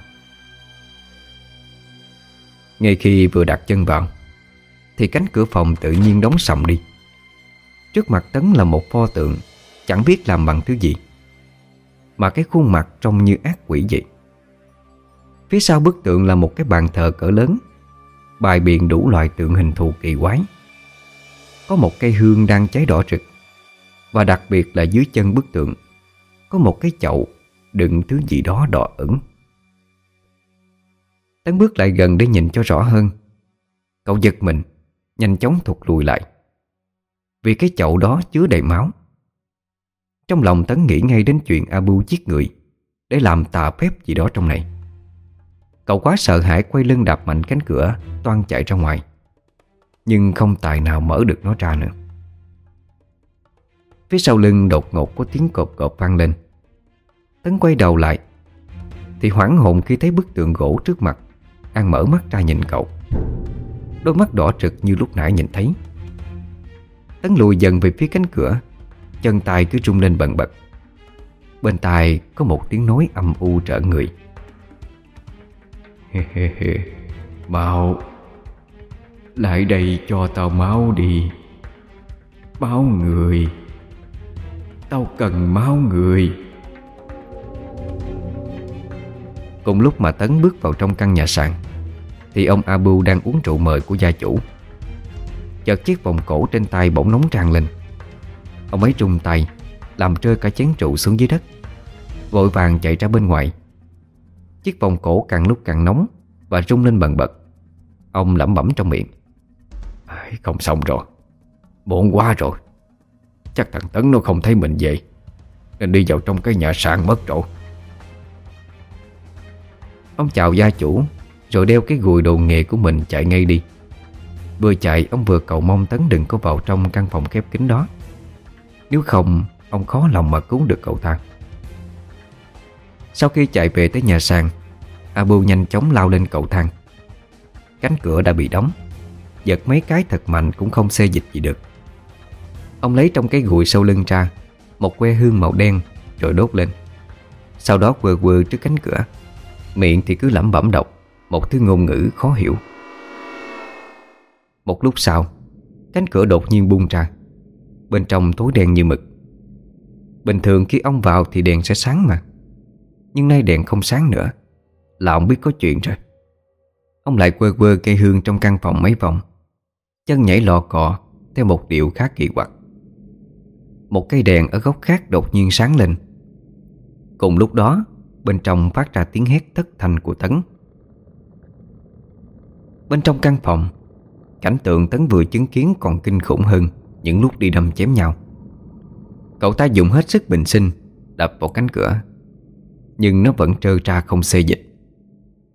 Ngay khi vừa đặt chân vào, Thì cánh cửa phòng tự nhiên đóng sầm đi. Trước mặt Tấn là một pho tượng, Chẳng biết làm bằng thứ gì, Mà cái khuôn mặt trông như ác quỷ vậy. Phía sau bức tượng là một cái bàn thờ cỡ lớn. Bài biện đủ loại tượng hình thù kỳ quái. Có một cây hương đang cháy đỏ rực. Và đặc biệt là dưới chân bức tượng, Có một cái chậu đựng thứ gì đó đỏ ửng. Tấn bước lại gần để nhìn cho rõ hơn. Cậu giật mình, Nhanh chóng thụt lùi lại. Vì cái chậu đó chứa đầy máu. Trong lòng Tấn nghĩ ngay đến chuyện Abu giết người, Để làm tà phép gì đó trong này. Cậu quá sợ hãi quay lưng đạp mạnh cánh cửa, Toan chạy ra ngoài. Nhưng không tài nào mở được nó ra nữa. Phía sau lưng đột ngột có tiếng cộp cộp vang lên. Tấn quay đầu lại, Thì hoảng hồn khi thấy bức tượng gỗ trước mặt An mở mắt ra nhìn cậu. Đôi mắt đỏ trực như lúc nãy nhìn thấy. Tấn lùi dần về phía cánh cửa, Chân tay cứ rung lên bần bật. Bên tai có một tiếng nói âm u trở người. Bảo Lại đây cho tao máu đi. Máu người, Tao cần máu người. Cùng lúc mà Tấn bước vào trong căn nhà sàn, Thì ông Abu đang uống rượu mời của gia chủ. Chợt chiếc vòng cổ trên tay bỗng nóng tràn lên. Ông ấy trung tay, Làm rơi cả chén rượu xuống dưới đất, Vội vàng chạy ra bên ngoài. Chiếc vòng cổ càng lúc càng nóng Và rung lên bần bật. Ông lẩm bẩm trong miệng. Không xong rồi. Bộn quá rồi. Chắc thằng Tấn nó không thấy mình về, Nên đi vào trong cái nhà sàn mất rồi. Ông chào gia chủ, Rồi đeo cái gùi đồ nghề của mình chạy ngay đi. Vừa chạy, ông vừa cầu mong Tấn đừng có vào trong căn phòng khép kín đó. Nếu không, Ông khó lòng mà cứu được cậu ta Sau khi chạy về tới nhà sàn Abu nhanh chóng lao lên cầu thang. Cánh cửa đã bị đóng. Giật mấy cái thật mạnh cũng không xê dịch gì được. Ông lấy trong cái gùi sau lưng ra, Một que hương màu đen, Rồi đốt lên. Sau đó quờ quờ trước cánh cửa. Miệng thì cứ lẩm bẩm đọc, Một thứ ngôn ngữ khó hiểu. Một lúc sau, Cánh cửa đột nhiên bung ra. Bên trong tối đen như mực. Bình thường khi ông vào thì đèn sẽ sáng mà. Nhưng nay đèn không sáng nữa. Là ông biết có chuyện rồi. Ông lại quơ quơ cây hương trong căn phòng mấy vòng, Chân nhảy lò cọ Theo một điệu khá kỳ quặc. Một cây đèn ở góc khác đột nhiên sáng lên. Cùng lúc đó, Bên trong phát ra tiếng hét thất thanh của Tấn. Bên trong căn phòng, Cảnh tượng Tấn vừa chứng kiến còn kinh khủng hơn Những lúc đi đâm chém nhau. Cậu ta dùng hết sức bình sinh, Đập vào cánh cửa, Nhưng nó vẫn trơ ra không xê dịch.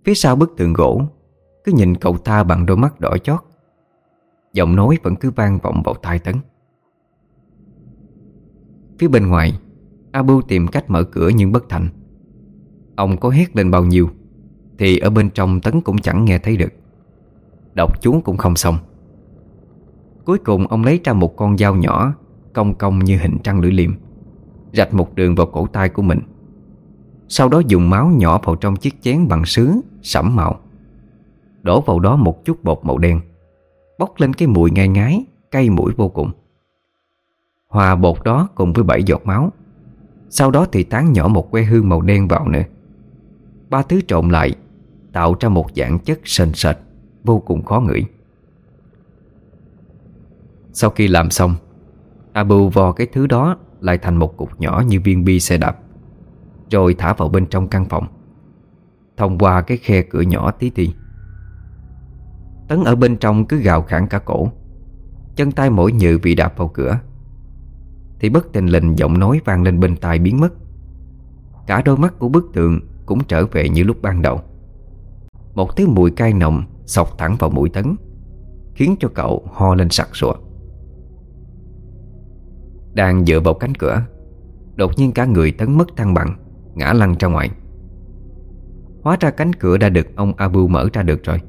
Phía sau bức tường gỗ, Cứ nhìn cậu ta bằng đôi mắt đỏ chót. Giọng nói vẫn cứ vang vọng vào tai Tấn. Phía bên ngoài, Abu tìm cách mở cửa nhưng bất thành. Ông có hét lên bao nhiêu, Thì ở bên trong Tấn cũng chẳng nghe thấy được. Đọc chú cũng không xong. Cuối cùng ông lấy ra một con dao nhỏ, Cong cong như hình trăng lưỡi liềm, Rạch một đường vào cổ tay của mình. Sau đó dùng máu nhỏ vào trong chiếc chén bằng sứ, Sẫm màu. Đổ vào đó một chút bột màu đen. Bốc lên cái mùi ngai ngái, Cay mũi vô cùng. Hòa bột đó cùng với bảy giọt máu. Sau đó thì tán nhỏ một que hương màu đen vào nữa. Ba thứ trộn lại, Tạo ra một dạng chất sền sệt, Vô cùng khó ngửi. Sau khi làm xong, Abu vò cái thứ đó Lại thành một cục nhỏ như viên bi xe đạp. Rồi thả vào bên trong căn phòng. Thông qua cái khe cửa nhỏ tí ti Tấn ở bên trong cứ gào khản cả cổ. Chân tay mỗi nhự bị đạp vào cửa. Thì bất tình lình giọng nói vang lên bên tai biến mất. Cả đôi mắt của bức tượng Cũng trở về như lúc ban đầu. Một thứ mùi cay nồng Sọc thẳng vào mũi Tấn, Khiến cho cậu ho lên sặc sụa. Đang dựa vào cánh cửa, Đột nhiên cả người Tấn mất thăng bằng. Ngã lăn ra ngoài. Hóa ra cánh cửa đã được ông Abu mở ra được rồi.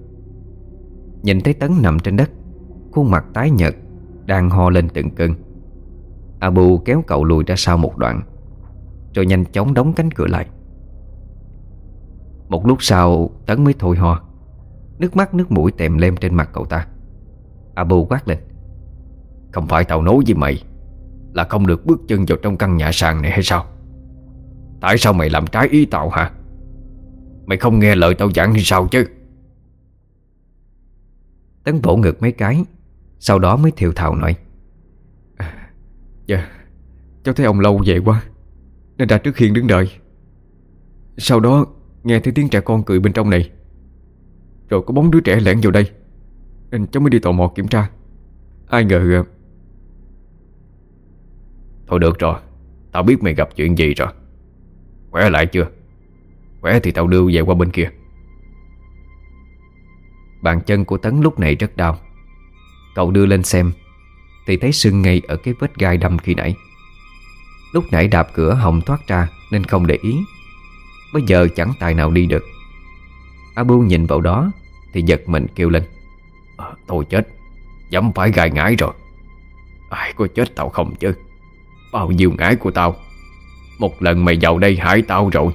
Nhìn thấy Tấn nằm trên đất, Khuôn mặt tái nhợt, Đang ho lên từng cơn. Abu kéo cậu lùi ra sau một đoạn, Rồi nhanh chóng đóng cánh cửa lại. Một lúc sau, Tấn mới thôi ho, Nước mắt nước mũi tèm lem trên mặt cậu ta. Abu quát lên, Không phải tao nói với mày Là không được bước chân vào trong căn nhà sàn này hay sao? Tại sao mày làm trái ý tao hả? Mày không nghe lời tao giảng hay sao chứ? Tấn vỗ ngực mấy cái Sau đó mới thiều thào nói. Dạ Cháu thấy ông lâu về quá Nên ra trước hiên đứng đợi. Sau đó nghe thấy tiếng trẻ con cười bên trong này. Rồi có bóng đứa trẻ lẻn vào đây Nên cháu mới đi tò mò kiểm tra. Ai ngờ à, Thôi được rồi Tao biết mày gặp chuyện gì rồi Khỏe lại chưa? Khỏe thì tao đưa về qua bên kia. Bàn chân của Tấn lúc này rất đau. Cậu đưa lên xem Thì thấy sưng ngay ở cái vết gai đâm khi nãy. Lúc nãy đạp cửa hồng thoát ra Nên không để ý. Bây giờ chẳng tài nào đi được. Abu nhìn vào đó Thì giật mình kêu lên. À, Tôi chết. Dẫm phải gai ngãi rồi. Ai có chết tao không chứ? Bao nhiêu ngãi của tao. Một lần mày vào đây hại tao rồi.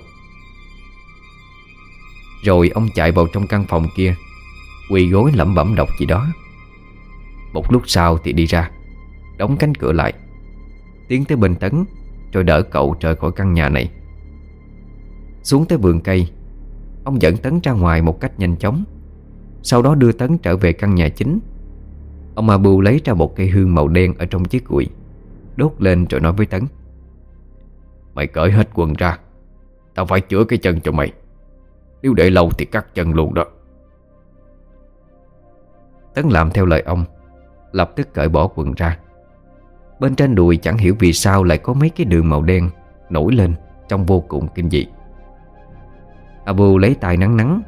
Rồi ông chạy vào trong căn phòng kia, Quỳ gối lẩm bẩm đọc gì đó. Một lúc sau thì đi ra, Đóng cánh cửa lại, Tiến tới bên Tấn, Rồi đỡ cậu rời khỏi căn nhà này. Xuống tới vườn cây, Ông dẫn Tấn ra ngoài một cách nhanh chóng, Sau đó đưa Tấn trở về căn nhà chính. Ông Abu lấy ra một cây hương màu đen Ở trong chiếc gùi Đốt lên rồi nói với Tấn. Mày cởi hết quần ra. Tao phải chữa cái chân cho mày. Nếu để lâu thì cắt chân luôn đó. Tấn làm theo lời ông, Lập tức cởi bỏ quần ra. Bên trên đùi chẳng hiểu vì sao Lại có mấy cái đường màu đen Nổi lên trong vô cùng kinh dị. Abu lấy tay nắng nắng,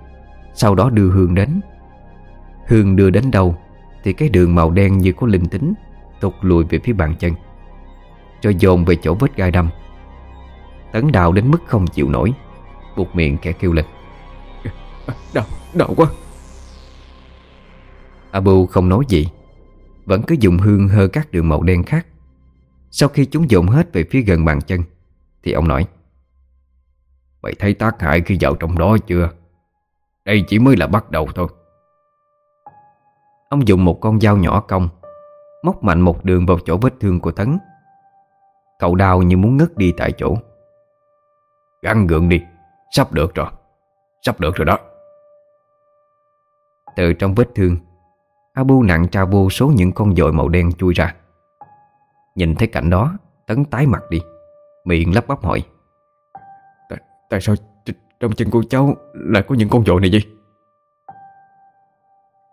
Sau đó đưa Hương đến. Hương đưa đến đâu Thì cái đường màu đen như có linh tính Tụt lùi về phía bàn chân Cho dồn về chỗ vết gai đâm. Tấn đau đến mức không chịu nổi. Buộc miệng kẻ kêu lên. Đau, đau quá. Abu không nói gì. Vẫn cứ dùng hương hơ các đường màu đen khác. Sau khi chúng dồn hết về phía gần bàn chân Thì ông nói Mày thấy tác hại khi vào trong đó chưa? Đây chỉ mới là bắt đầu thôi. Ông dùng một con dao nhỏ cong Móc mạnh một đường vào chỗ vết thương của Tấn. Cậu đau như muốn ngất đi tại chỗ Gắn gượng đi. Sắp được rồi. Sắp được rồi đó. Từ trong vết thương Abu nặng tra vô số những con dội màu đen chui ra. Nhìn thấy cảnh đó Tấn tái mặt đi Miệng lắp bắp hỏi. Tại, tại sao trong chân của cháu Lại có những con dội này gì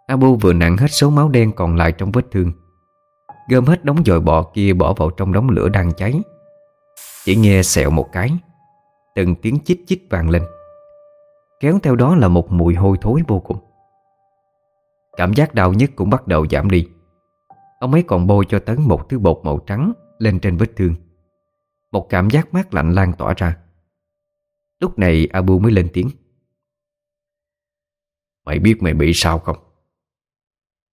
Abu vừa nặng hết số máu đen còn lại trong vết thương. Gom hết đống dồi bọ kia bỏ vào trong đống lửa đang cháy. Chỉ nghe xẹo một cái Từng tiếng chích chích vang lên. Kéo theo đó là một mùi hôi thối vô cùng. Cảm giác đau nhất cũng bắt đầu giảm đi. Ông ấy còn bôi cho Tấn một thứ bột màu trắng Lên trên vết thương. Một cảm giác mát lạnh lan tỏa ra. Lúc này Abu mới lên tiếng. Mày biết mày bị sao không?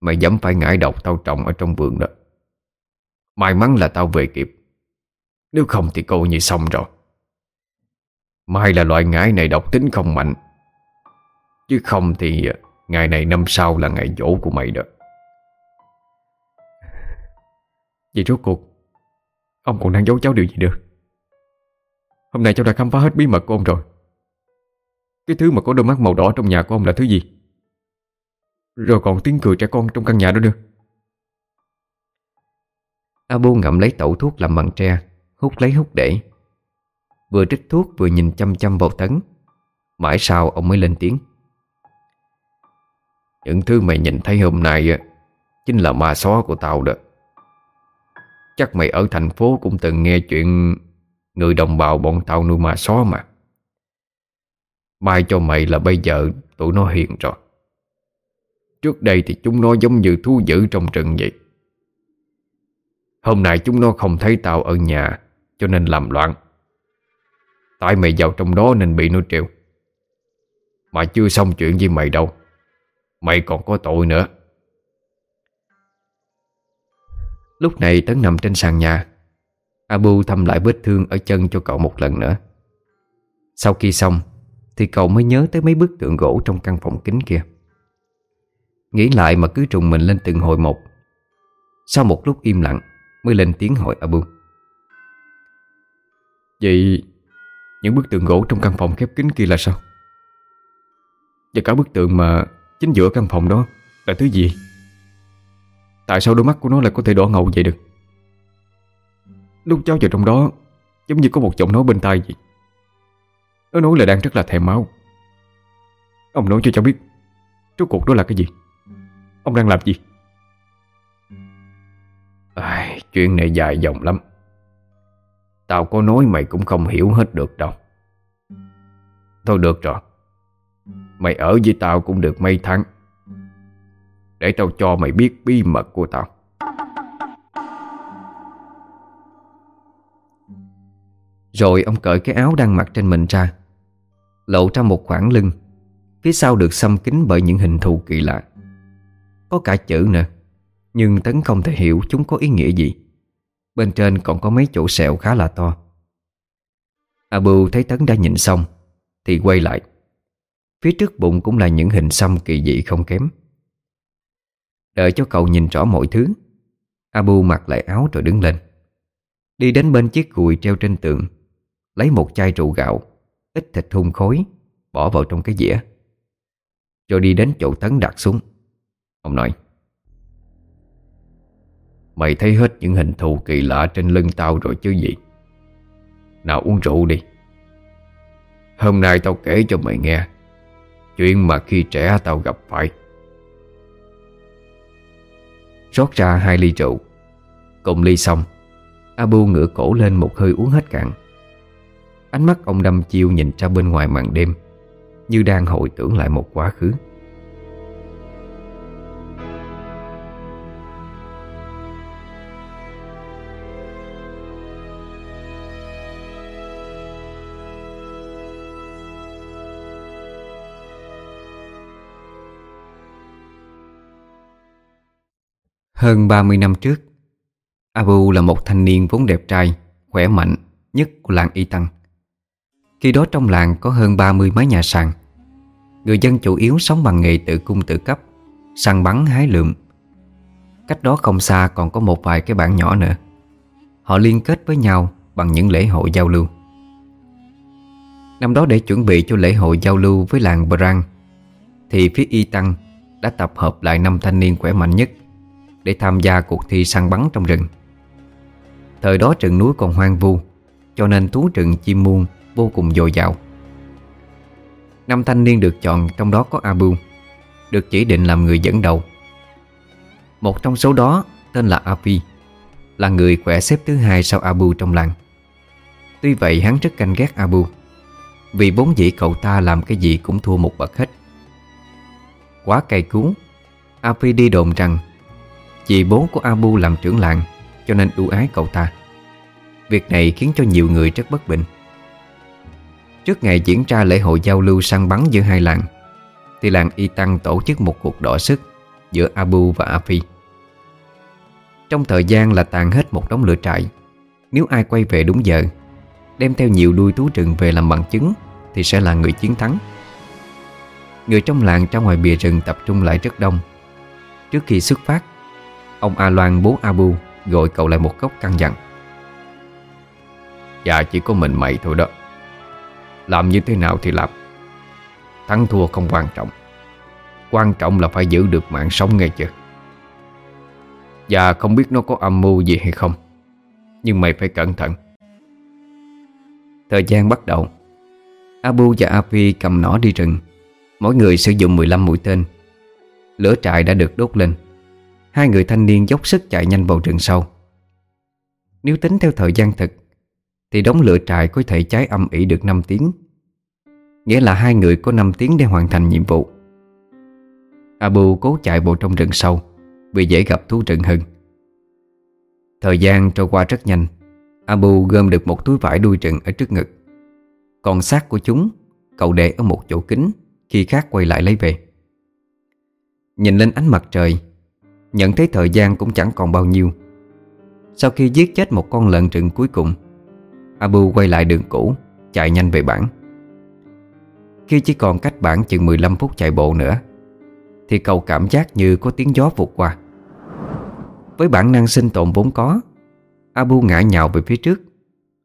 Mày dám phải ngải độc tao trồng ở trong vườn đó. May mắn là tao về kịp. Nếu không thì cô như xong rồi may là loại ngải này độc tính không mạnh. Chứ không thì à, Ngày này năm sau là ngày dỗ của mày đó. Vậy rốt cuộc, Ông còn đang giấu cháu điều gì được? Hôm nay cháu đã khám phá hết bí mật của ông rồi. Cái thứ mà có đôi mắt màu đỏ trong nhà của ông là thứ gì? Rồi còn tiếng cười trẻ con trong căn nhà đó nữa. Abu ngậm lấy tẩu thuốc làm bằng tre, Hút lấy hút để. Vừa trích thuốc vừa nhìn chăm chăm vào Tấn. Mãi sau, ông mới lên tiếng. Những thứ mày nhìn thấy hôm nay Chính là ma xó của tao đó. Chắc mày ở thành phố cũng từng nghe chuyện Người đồng bào bọn tao nuôi ma xó mà. Mai cho mày là bây giờ tụi nó hiện rồi. Trước đây thì chúng nó giống như thú dữ trong rừng vậy. Hôm nay chúng nó không thấy tao ở nhà, Cho nên làm loạn. Tại mày vào trong đó nên bị nó triệu Mà chưa xong chuyện với mày đâu. Mày còn có tội nữa. Lúc này Tấn nằm trên sàn nhà. Abu thăm lại vết thương ở chân cho cậu một lần nữa. Sau khi xong, Thì cậu mới nhớ tới mấy bức tượng gỗ trong căn phòng kính kia. Nghĩ lại mà cứ trùng mình lên từng hồi một. Sau một lúc im lặng, Mới lên tiếng hỏi Abu. Vậy những bức tượng gỗ trong căn phòng khép kín kia là sao? Và cả bức tượng mà Chính giữa căn phòng đó Là thứ gì? Tại sao đôi mắt của nó lại có thể đỏ ngầu vậy được? Lúc cháu vào trong đó Giống như có một giọng nói bên tai vậy. Nó nói là đang rất là thèm máu. Ông nói cho cháu biết Rốt cuộc đó là cái gì? Ông đang làm gì? À, Chuyện này dài dòng lắm. Tao có nói mày cũng không hiểu hết được đâu. Thôi được rồi. Mày ở với tao cũng được mấy tháng. Để tao cho mày biết bí mật của tao. Rồi ông cởi cái áo đang mặc trên mình ra Lộ ra một khoảng lưng Phía sau được xăm kín bởi những hình thù kỳ lạ. Có cả chữ nè, Nhưng Tấn không thể hiểu chúng có ý nghĩa gì. Bên trên còn có mấy chỗ sẹo khá là to. Abu thấy Tấn đã nhìn xong, Thì quay lại. Phía trước bụng cũng là những hình xăm kỳ dị không kém. Đợi cho cậu nhìn rõ mọi thứ, Abu mặc lại áo rồi đứng lên. Đi đến bên chiếc cùi treo trên tường, Lấy một chai rượu gạo, Ít thịt hun khối, Bỏ vào trong cái dĩa. Rồi đi đến chỗ Tấn đặt xuống. Ông nói Mày thấy hết những hình thù kỳ lạ trên lưng tao rồi chứ gì? Nào uống rượu đi. Hôm nay tao kể cho mày nghe Chuyện mà khi trẻ tao gặp phải. Rót ra hai ly rượu. Cùng ly xong, Abu ngửa cổ lên một hơi uống hết cạn. Ánh mắt ông đâm chiêu nhìn ra bên ngoài màn đêm, Như đang hồi tưởng lại một quá khứ. Hơn 30 năm trước, Abu là một thanh niên vốn đẹp trai, Khỏe mạnh nhất của làng Y Tăng. Khi đó trong làng có hơn 30 mái nhà sàn. Người dân chủ yếu sống bằng nghề tự cung tự cấp, Săn bắn hái lượm. Cách đó không xa còn có một vài cái bản nhỏ nữa. Họ liên kết với nhau bằng những lễ hội giao lưu. Năm đó để chuẩn bị cho lễ hội giao lưu với làng Brang, Thì phía Y Tăng đã tập hợp lại năm thanh niên khỏe mạnh nhất để tham gia cuộc thi săn bắn trong rừng. Thời đó rừng núi còn hoang vu, Cho nên thú rừng chim muôn vô cùng dồi dào. Năm thanh niên được chọn, trong đó có Abu, Được chỉ định làm người dẫn đầu. Một trong số đó, tên là Api, Là người khỏe xếp thứ hai sau Abu trong làng. Tuy vậy, hắn rất canh ghét Abu, Vì bốn dĩ cậu ta làm cái gì cũng thua một bậc hết. Quá cay cú, Api đi đồn rằng vì bố của Abu làm trưởng làng, Cho nên ưu ái cậu ta. Việc này khiến cho nhiều người rất bất bình. Trước ngày diễn ra lễ hội giao lưu săn bắn giữa hai làng, Thì làng Y Tăng tổ chức một cuộc đỏ sức Giữa Abu và Afi Trong thời gian là tàn hết một đống lửa trại, Nếu ai quay về đúng giờ, Đem theo nhiều đuôi thú rừng về làm bằng chứng, Thì sẽ là người chiến thắng. Người trong làng ra ngoài bìa rừng tập trung lại rất đông. Trước khi xuất phát Ông A Loan bố Abu, Gọi cậu lại một góc căn dặn. Dạ chỉ có mình mày thôi đó. Làm như thế nào thì làm. Thắng thua không quan trọng. Quan trọng là phải giữ được mạng sống nghe chưa Dạ không biết nó có âm mưu gì hay không, Nhưng mày phải cẩn thận. Thời gian bắt đầu, Abu và Api cầm nỏ đi rừng. Mỗi người sử dụng 15 mũi tên. Lửa trại đã được đốt lên. Hai người thanh niên dốc sức chạy nhanh vào rừng sâu. Nếu tính theo thời gian thực, Thì đống lửa trại có thể cháy âm ỉ được 5 tiếng. Nghĩa là hai người có 5 tiếng để hoàn thành nhiệm vụ. Abu cố chạy bộ trong rừng sâu, Vì dễ gặp thú rừng hơn. Thời gian trôi qua rất nhanh. Abu gom được một túi vải đuôi rừng ở trước ngực. Còn xác của chúng, Cậu để ở một chỗ kính Khi khác quay lại lấy về. Nhìn lên ánh mặt trời Nhận thấy thời gian cũng chẳng còn bao nhiêu. Sau khi giết chết một con lợn rừng cuối cùng, Abu quay lại đường cũ, Chạy nhanh về bản. Khi chỉ còn cách bản chừng 15 phút chạy bộ nữa, Thì cậu cảm giác như có tiếng gió vụt qua. Với bản năng sinh tồn vốn có, Abu ngã nhào về phía trước,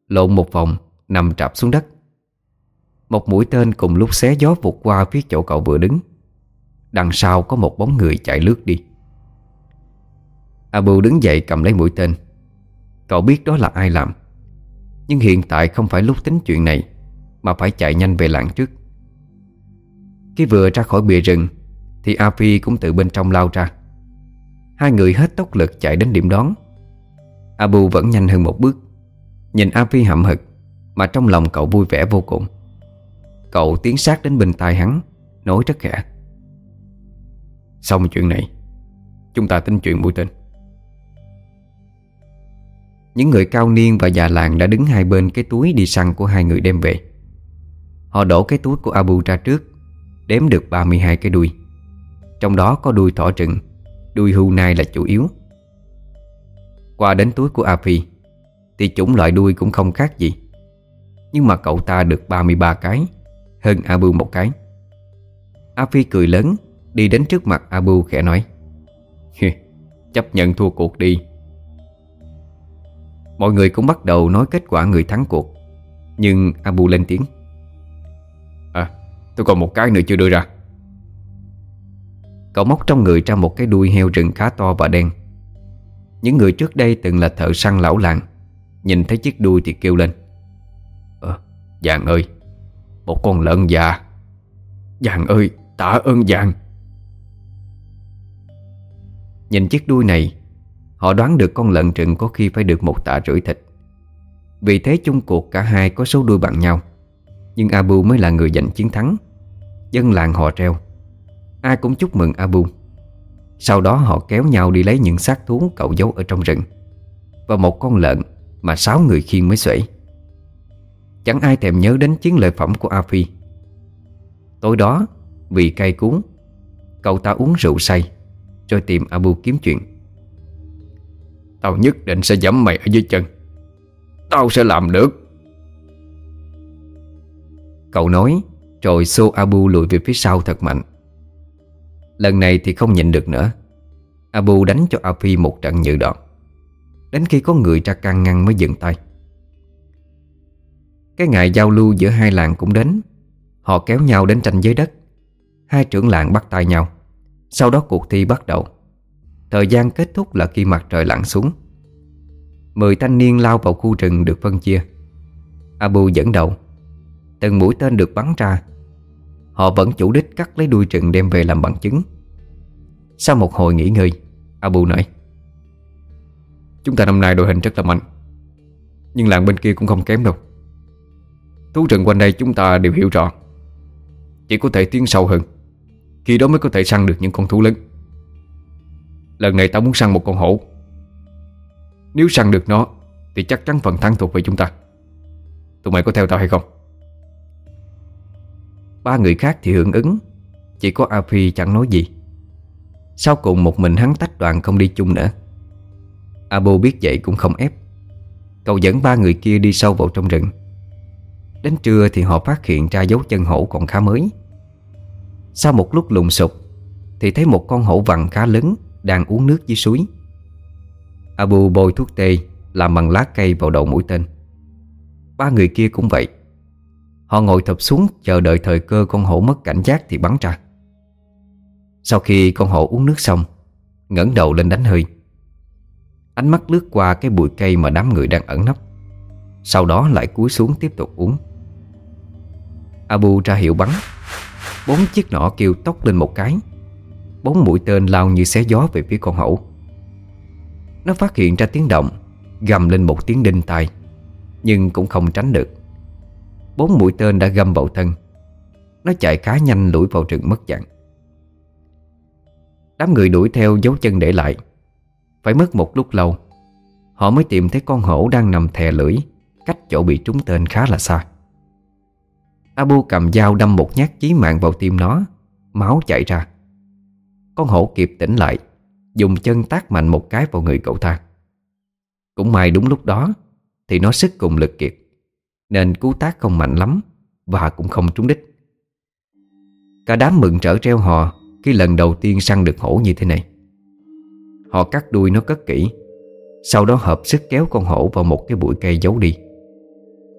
Lộn một vòng, Nằm trạp xuống đất. Một mũi tên cùng lúc xé gió vụt qua phía chỗ cậu vừa đứng. Đằng sau có một bóng người chạy lướt đi. Abu đứng dậy cầm lấy mũi tên. Cậu biết đó là ai làm. Nhưng hiện tại không phải lúc tính chuyện này, Mà phải chạy nhanh về làng trước. Khi vừa ra khỏi bìa rừng, Thì Afi cũng từ bên trong lao ra. Hai người hết tốc lực chạy đến điểm đón. Abu vẫn nhanh hơn một bước. Nhìn Afi hậm hực, Mà trong lòng cậu vui vẻ vô cùng. Cậu tiến sát đến bên tai hắn, Nói rất khẽ. Xong chuyện này, Chúng ta tính chuyện mũi tên những người cao niên và già làng đã đứng hai bên cái túi đi săn của hai người đem về. Họ đổ cái túi của Abu ra trước, Đếm được 32 cái đuôi. Trong đó có đuôi thỏ rừng Đuôi hưu nai là chủ yếu. Qua đến túi của Afi Thì chủng loại đuôi cũng không khác gì. Nhưng mà cậu ta được 33 cái, Hơn Abu một cái. Afi cười lớn, Đi đến trước mặt Abu khẽ nói Chấp nhận thua cuộc đi. Mọi người cũng bắt đầu nói kết quả người thắng cuộc. Nhưng Abu lên tiếng. À tôi còn một cái nữa chưa đưa ra. Cậu móc trong người ra một cái đuôi heo rừng khá to và đen. Những người trước đây từng là thợ săn lão làng. Nhìn thấy chiếc đuôi thì kêu lên. Ờ, Giàng ơi Một con lợn già. Giàng ơi Tạ ơn vàng. Nhìn chiếc đuôi này Họ đoán được con lợn rừng có khi phải được một tạ rưỡi thịt. Vì thế chung cuộc cả hai có số đuôi bằng nhau. Nhưng Abu mới là người giành chiến thắng. Dân làng họ treo Ai cũng chúc mừng Abu. Sau đó họ kéo nhau đi lấy những xác thú cậu giấu ở trong rừng. Và một con lợn mà sáu người khiêng mới xuể. Chẳng ai thèm nhớ đến chiến lợi phẩm của A Phi Tối đó, Vì cay cuốn Cậu ta uống rượu say, Rồi tìm Abu kiếm chuyện. Tao nhất định sẽ giẫm mày ở dưới chân. Tao sẽ làm được. Cậu nói, Rồi xô Abu lùi về phía sau thật mạnh. Lần này thì không nhịn được nữa. Abu đánh cho Api một trận nhự đòn Đến khi có người ra can ngăn mới dừng tay. Cái ngày giao lưu giữa hai làng cũng đến. Họ kéo nhau đến tranh giới đất. Hai trưởng làng bắt tay nhau. Sau đó cuộc thi bắt đầu. Thời gian kết thúc là khi mặt trời lặn xuống. Mười thanh niên lao vào khu rừng được phân chia. Abu dẫn đầu. Từng mũi tên được bắn ra. Họ vẫn chủ đích cắt lấy đuôi rừng đem về làm bằng chứng. Sau một hồi nghỉ ngơi, Abu nói, Chúng ta năm nay đội hình rất là mạnh, Nhưng làng bên kia cũng không kém đâu. Thú rừng quanh đây chúng ta đều hiểu rõ. Chỉ có thể tiến sâu hơn, Khi đó mới có thể săn được những con thú lớn. Lần này tao muốn săn một con hổ. Nếu săn được nó, Thì chắc chắn phần thắng thuộc về chúng ta. Tụi mày có theo tao hay không? Ba người khác thì hưởng ứng. Chỉ có A Phi chẳng nói gì. Sau cùng một mình hắn tách đoàn không đi chung nữa. Abo biết vậy cũng không ép. Cậu dẫn ba người kia đi sâu vào trong rừng. Đến trưa thì họ phát hiện ra dấu chân hổ còn khá mới. Sau một lúc lùng sụp Thì thấy một con hổ vằn khá lớn. Đang uống nước dưới suối. Abu bôi thuốc tê Làm bằng lá cây vào đầu mũi tên. Ba người kia cũng vậy. Họ ngồi thập xuống chờ đợi thời cơ con hổ mất cảnh giác thì bắn ra. Sau khi con hổ uống nước xong, ngẩng đầu lên đánh hơi. Ánh mắt lướt qua cái bụi cây mà đám người đang ẩn nấp. Sau đó lại cúi xuống tiếp tục uống. Abu ra hiệu bắn. Bốn chiếc nỏ kêu tóc lên một cái. Bốn mũi tên lao như xé gió về phía con hổ. Nó phát hiện ra tiếng động, Gầm lên một tiếng đinh tai, Nhưng cũng không tránh được. Bốn mũi tên đã găm vào thân. Nó chạy khá nhanh lủi vào rừng mất dạng. Đám người đuổi theo dấu chân để lại. Phải mất một lúc lâu, Họ mới tìm thấy con hổ đang nằm thè lưỡi Cách chỗ bị trúng tên khá là xa. Abu cầm dao đâm một nhát chí mạng vào tim nó, Máu chảy ra. Con hổ kịp tỉnh lại, Dùng chân tác mạnh một cái vào người cậu ta. Cũng may đúng lúc đó, Thì nó sức cùng lực kiệt Nên cú tác không mạnh lắm Và cũng không trúng đích. Cả đám mừng trở treo hò Khi lần đầu tiên săn được hổ như thế này. Họ cắt đuôi nó cất kỹ, Sau đó hợp sức kéo con hổ vào một cái bụi cây giấu đi.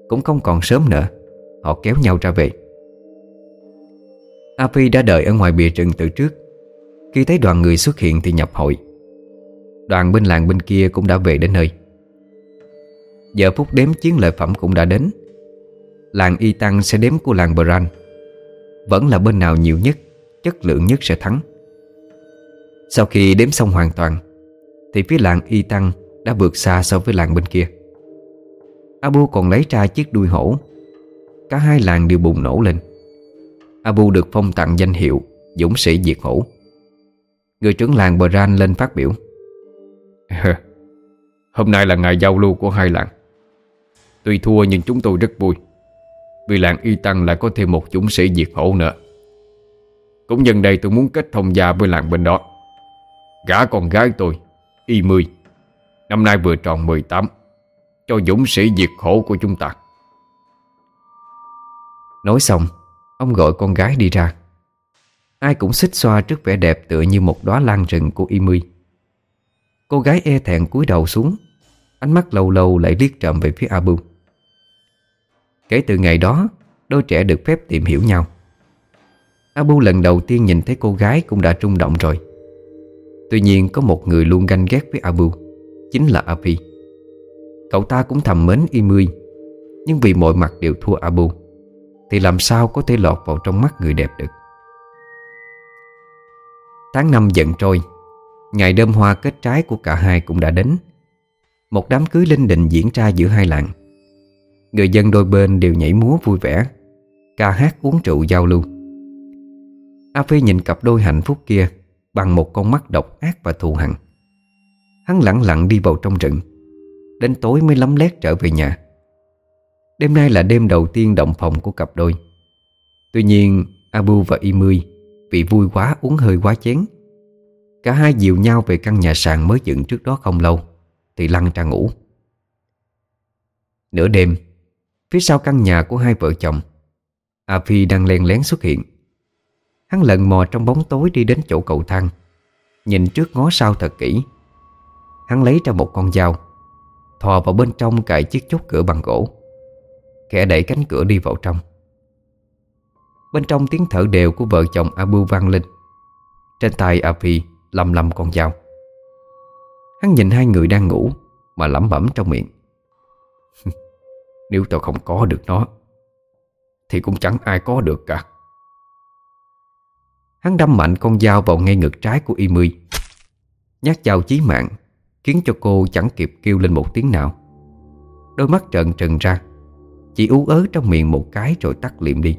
Cũng không còn sớm nữa, Họ kéo nhau ra về. A Phi đã đợi ở ngoài bìa rừng từ trước khi thấy đoàn người xuất hiện thì nhập hội. Đoàn bên làng bên kia cũng đã về đến nơi. Giờ phút đếm chiến lợi phẩm cũng đã đến. Làng Y Tăng sẽ đếm của làng Bran. Vẫn là bên nào nhiều nhất, Chất lượng nhất sẽ thắng. Sau khi đếm xong hoàn toàn, Thì phía làng Y Tăng Đã vượt xa so với làng bên kia. Abu còn lấy ra chiếc đuôi hổ. Cả hai làng đều bùng nổ lên. Abu được phong tặng danh hiệu Dũng sĩ diệt hổ. Người trưởng làng Bran lên phát biểu. Hôm nay là ngày giao lưu của hai làng. Tuy thua nhưng chúng tôi rất vui. Vì làng Y Tăng lại có thêm một dũng sĩ diệt hổ nữa. Cũng nhân đây tôi muốn kết thông gia với làng bên đó. Gã con gái tôi Y mươi Năm nay vừa tròn 18 Cho dũng sĩ diệt hổ của chúng ta. Nói xong Ông gọi con gái đi ra Ai cũng xích xoa trước vẻ đẹp tựa như một đóa lan rừng của Y mươi Cô gái e thẹn cúi đầu xuống, Ánh mắt lâu lâu lại liếc trộm về phía Abu. Kể từ ngày đó, Đôi trẻ được phép tìm hiểu nhau. Abu lần đầu tiên nhìn thấy cô gái cũng đã trung động rồi. Tuy nhiên, có một người luôn ganh ghét với Abu, Chính là Api. Cậu ta cũng thầm mến Y mươi Nhưng vì mọi mặt đều thua Abu, Thì làm sao có thể lọt vào trong mắt người đẹp được? Tháng năm dần trôi, Ngày đơm hoa kết trái của cả hai cũng đã đến. Một đám cưới linh đình diễn ra giữa hai làng. Người dân đôi bên đều nhảy múa vui vẻ, Ca hát uống rượu giao lưu. A Phi nhìn cặp đôi hạnh phúc kia Bằng một con mắt độc ác và thù hằn. Hắn lặng lặng đi vào trong rừng, Đến tối mới lắm lét trở về nhà. Đêm nay là đêm đầu tiên động phòng của cặp đôi. Tuy nhiên, Abu và Y mươi vì vui quá, uống hơi quá chén. Cả hai dìu nhau về căn nhà sàn mới dựng trước đó không lâu, Thì lăn ra ngủ. Nửa đêm, Phía sau căn nhà của hai vợ chồng A Phi đang len lén xuất hiện. Hắn lần mò trong bóng tối đi đến chỗ cầu thang, Nhìn trước ngó sau thật kỹ. Hắn lấy ra một con dao, Thò vào bên trong cài chiếc chốt cửa bằng gỗ, Khẽ đẩy cánh cửa đi vào trong. Bên trong tiếng thở đều của vợ chồng Abu vang lên. Trên tay Afi lầm lầm con dao. Hắn nhìn hai người đang ngủ Mà lẩm bẩm trong miệng. Nếu tao không có được nó, Thì cũng chẳng ai có được cả. Hắn đâm mạnh con dao vào ngay ngực trái của Y mươi Nhát dao chí mạng Khiến cho cô chẳng kịp kêu lên một tiếng nào. Đôi mắt trợn trừng ra, Chỉ ú ớ trong miệng một cái rồi tắt liệm đi.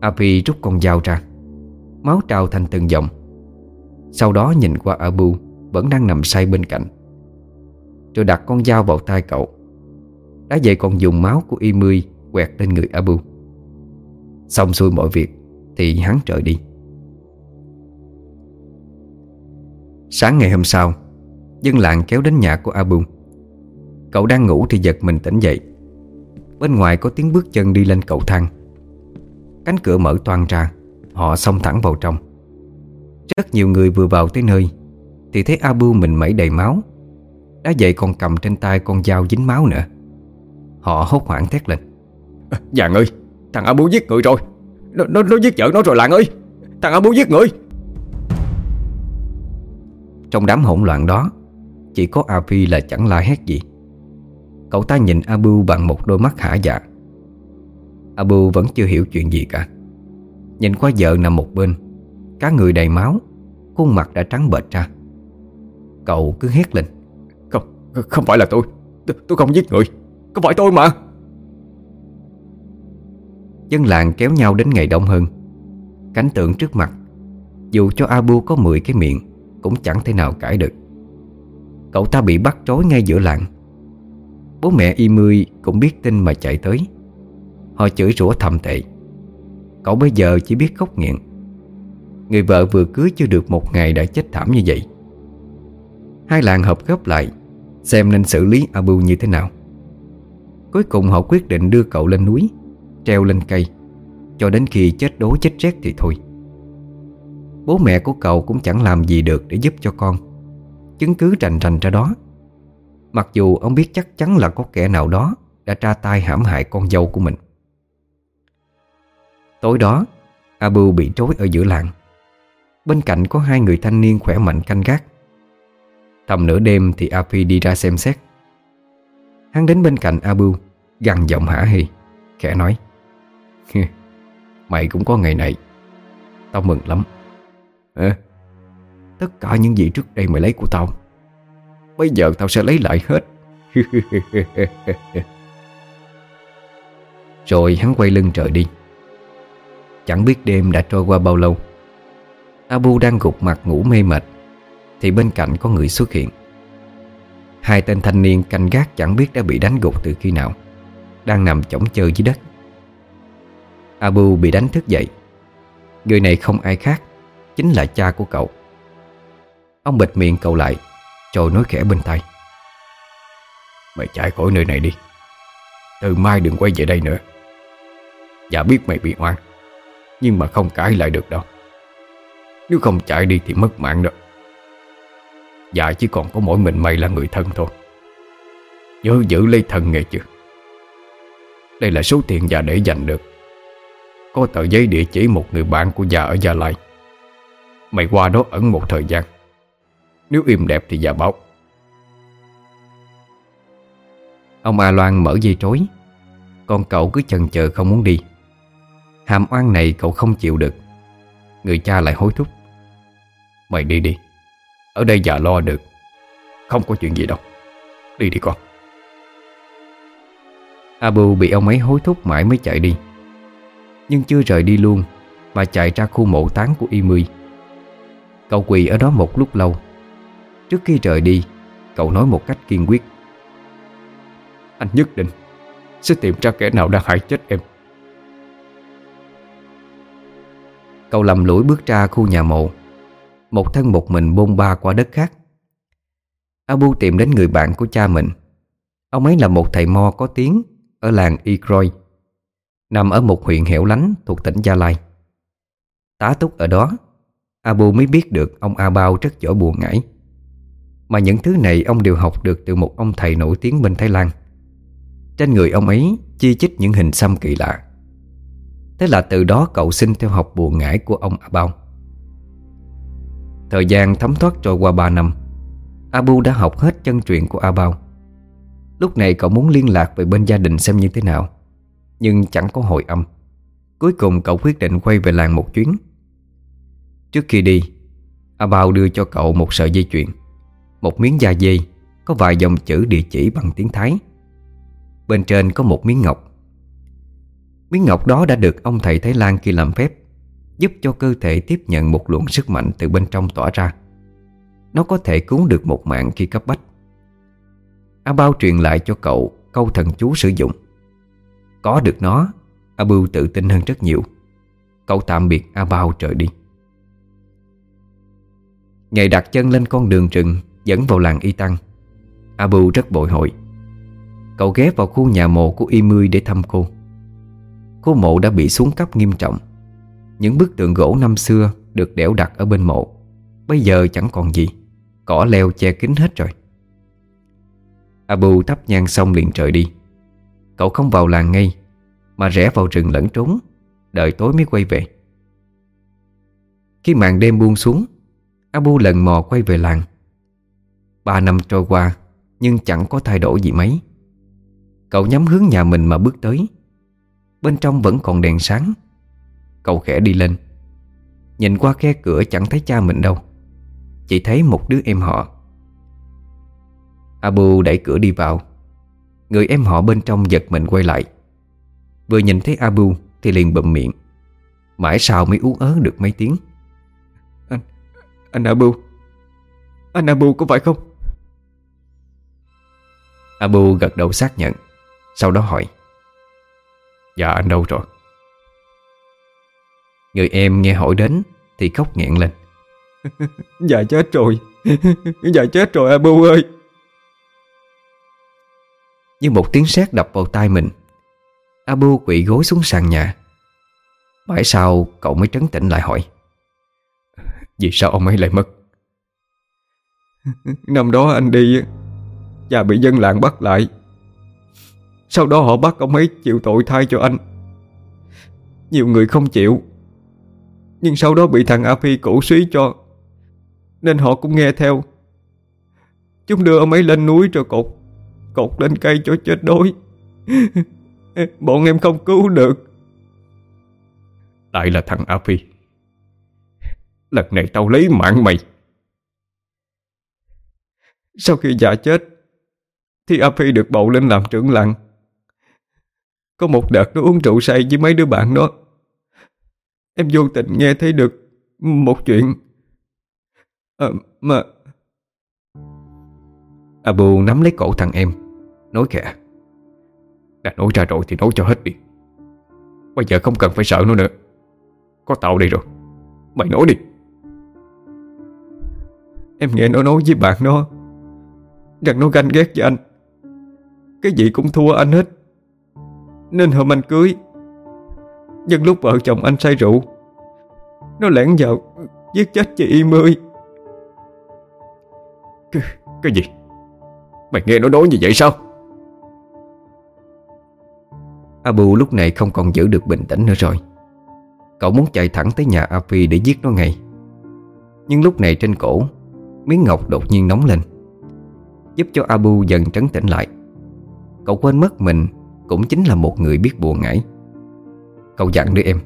Api rút con dao ra, Máu trào thành từng dòng. Sau đó nhìn qua Abu, Vẫn đang nằm say bên cạnh. Rồi đặt con dao vào tay cậu. Đã vậy còn dùng máu của y mươi Quẹt lên người Abu. Xong xuôi mọi việc, Thì hắn trở đi. Sáng ngày hôm sau, Dân làng kéo đến nhà của Abu. Cậu đang ngủ thì giật mình tỉnh dậy. Bên ngoài có tiếng bước chân đi lên cầu thang. Cánh cửa mở toang ra Họ xông thẳng vào trong. Rất nhiều người vừa vào tới nơi Thì thấy Abu mình mẩy đầy máu Đã vậy còn cầm trên tay con dao dính máu nữa. Họ hốt hoảng thét lên. À, Giàng ơi Thằng Abu giết người rồi. Nó, nó, nó giết vợ nó rồi làng ơi. Thằng Abu giết người. Trong đám hỗn loạn đó Chỉ có Avi là chẳng la hét gì. Cậu ta nhìn Abu bằng một đôi mắt hả dạ Abu vẫn chưa hiểu chuyện gì cả. Nhìn qua vợ nằm một bên Cá người đầy máu Khuôn mặt đã trắng bệch ra. Cậu cứ hét lên. Không, không phải là tôi. Tôi, tôi không giết người. Không phải tôi mà. Dân làng kéo nhau đến ngày đông hơn. Cảnh tượng trước mặt Dù cho Abu có 10 cái miệng Cũng chẳng thể nào cãi được. Cậu ta bị bắt trối ngay giữa làng. Bố mẹ y mươi cũng biết tin mà chạy tới Họ chửi rủa thầm tệ. Cậu bây giờ chỉ biết khóc nghiện. Người vợ vừa cưới chưa được một ngày đã chết thảm như vậy. Hai làng hợp gấp lại, Xem nên xử lý Abu như thế nào. Cuối cùng họ quyết định đưa cậu lên núi, Treo lên cây. Cho đến khi chết đố chết rét thì thôi. Bố mẹ của cậu cũng chẳng làm gì được để giúp cho con. Chứng cứ rành rành ra đó. Mặc dù ông biết chắc chắn là có kẻ nào đó Đã tra tay hãm hại con dâu của mình. Tối đó Abu bị trối ở giữa làng. Bên cạnh có hai người thanh niên khỏe mạnh canh gác. Tầm nửa đêm thì Api đi ra xem xét. Hắn đến bên cạnh Abu Gằn giọng hả hì Khẽ nói Mày cũng có ngày này Tao mừng lắm. À, Tất cả những gì trước đây mày lấy của tao Bây giờ tao sẽ lấy lại hết. Rồi hắn quay lưng trời đi. Chẳng biết đêm đã trôi qua bao lâu. Abu đang gục mặt ngủ mê mệt, Thì bên cạnh có người xuất hiện. Hai tên thanh niên canh gác chẳng biết đã bị đánh gục từ khi nào, Đang nằm chổng chơ dưới đất. Abu bị đánh thức dậy. Người này không ai khác, Chính là cha của cậu. Ông bịt miệng cậu lại, Rồi nói khẽ bên tay Mày chạy khỏi nơi này đi. Từ mai đừng quay về đây nữa. Dạ biết mày bị oan. Nhưng mà không cãi lại được đâu. Nếu không chạy đi thì mất mạng đó. Dạ chỉ còn có mỗi mình mày là người thân thôi. Nhớ giữ lấy thân nghe chưa Đây là số tiền già để dành được. Có tờ giấy địa chỉ một người bạn của già ở Gia Lai. Mày qua đó ẩn một thời gian. Nếu im đẹp thì già báo Ông A Loan mở dây trối. Con cậu cứ chần chờ không muốn đi. Hàm oan này cậu không chịu được. Người cha lại hối thúc. Mày đi đi. Ở đây già lo được. Không có chuyện gì đâu. Đi đi con. Abu bị ông ấy hối thúc mãi mới chạy đi. Nhưng chưa rời đi luôn, Mà chạy ra khu mộ táng của Y Mươi Cậu quỳ ở đó một lúc lâu. Trước khi rời đi, Cậu nói một cách kiên quyết. Anh nhất định Sẽ tìm ra kẻ nào đã hại chết em. Cậu lầm lũi bước ra khu nhà mộ. Một thân một mình bôn ba qua đất khác. Abu tìm đến người bạn của cha mình. Ông ấy là một thầy mo có tiếng Ở làng Ikroy Nằm ở một huyện hẻo lánh thuộc tỉnh Gia Lai. Tá túc ở đó, Abu mới biết được ông A Bao rất giỏi buồn ngải. Mà những thứ này ông đều học được từ một ông thầy nổi tiếng bên Thái Lan. Trên người ông ấy chi chích những hình xăm kỳ lạ. Thế là từ đó cậu xin theo học bùa ngải của ông Abao Thời gian thấm thoát trôi qua 3 năm, Abu đã học hết chân truyện của Abao Lúc này cậu muốn liên lạc về bên gia đình xem như thế nào, Nhưng chẳng có hồi âm. Cuối cùng cậu quyết định quay về làng một chuyến. Trước khi đi Abao đưa cho cậu một sợi dây chuyền, Một miếng da dây Có vài dòng chữ địa chỉ bằng tiếng Thái. Bên trên có một miếng ngọc Miếng ngọc đó đã được ông thầy Thái Lan kia làm phép, Giúp cho cơ thể tiếp nhận một luồng sức mạnh từ bên trong tỏa ra. Nó có thể cứu được một mạng khi cấp bách. A Bao truyền lại cho cậu câu thần chú sử dụng. Có được nó A Bưu tự tin hơn rất nhiều. Cậu tạm biệt A Bao trời đi. Ngày đặt chân lên con đường rừng Dẫn vào làng Y Tăng. A Bưu rất bội hội Cậu ghé vào khu nhà mộ của Y Mươi để thăm cô. Khu mộ đã bị xuống cấp nghiêm trọng. Những bức tượng gỗ năm xưa Được đẽo đặt ở bên mộ. Bây giờ chẳng còn gì. Cỏ leo che kín hết rồi. Abu thắp nhang xong liền trời đi. Cậu không vào làng ngay, Mà rẽ vào rừng lẫn trốn. Đợi tối mới quay về. Khi màn đêm buông xuống, Abu lần mò quay về làng. Ba năm trôi qua, Nhưng chẳng có thay đổi gì mấy. Cậu nhắm hướng nhà mình mà bước tới. Bên trong vẫn còn đèn sáng. Cậu khẽ đi lên. Nhìn qua khe cửa chẳng thấy cha mình đâu. Chỉ thấy một đứa em họ. Abu đẩy cửa đi vào. Người em họ bên trong giật mình quay lại. Vừa nhìn thấy Abu Thì liền bậm miệng. Mãi sau mới ú ớ được mấy tiếng. Anh, anh Abu. Anh Abu có phải không? Abu gật đầu xác nhận Sau đó hỏi Dạ anh đâu rồi? Người em nghe hỏi đến Thì khóc nghẹn lên. Dạ chết rồi. Dạ chết rồi Abu ơi. Như một tiếng sét đập vào tai mình Abu quỵ gối xuống sàn nhà. Mãi sau cậu mới trấn tĩnh lại hỏi Vì sao ông ấy lại mất? Năm đó anh đi Và bị dân làng bắt lại Sau đó họ bắt ông ấy chịu tội thay cho anh. Nhiều người không chịu. Nhưng sau đó bị thằng A Phi cổ suý cho Nên họ cũng nghe theo. Chúng đưa ông ấy lên núi rồi cột Cột lên cây cho chết đói. Bọn em không cứu được. Lại là thằng A Phi. Lần này tao lấy mạng mày. Sau khi già chết Thì A Phi được bầu lên làm trưởng làng Có một đợt nó uống rượu say với mấy đứa bạn đó. Em vô tình nghe thấy được Một chuyện. À, Mà Abu nắm lấy cổ thằng em. Nói khẽ. Đã nói ra rồi thì nói cho hết đi. Bây giờ không cần phải sợ nó nữa. Có tao đây rồi. Mày nói đi. Em nghe nó nói với bạn nó Rằng nó ganh ghét với anh. Cái gì cũng thua anh hết Nên hôm anh cưới. Nhưng lúc vợ chồng anh say rượu Nó lẻn vào Giết chết chị Y Mươi Cái, cái gì? Mày nghe nó nói như vậy sao? Abu lúc này không còn giữ được bình tĩnh nữa rồi. Cậu muốn chạy thẳng tới nhà A Phi để giết nó ngay. Nhưng lúc này trên cổ Miếng ngọc đột nhiên nóng lên Giúp cho Abu dần trấn tĩnh lại. Cậu quên mất mình cũng chính là một người biết buồn ngải. Cậu dặn đứa em.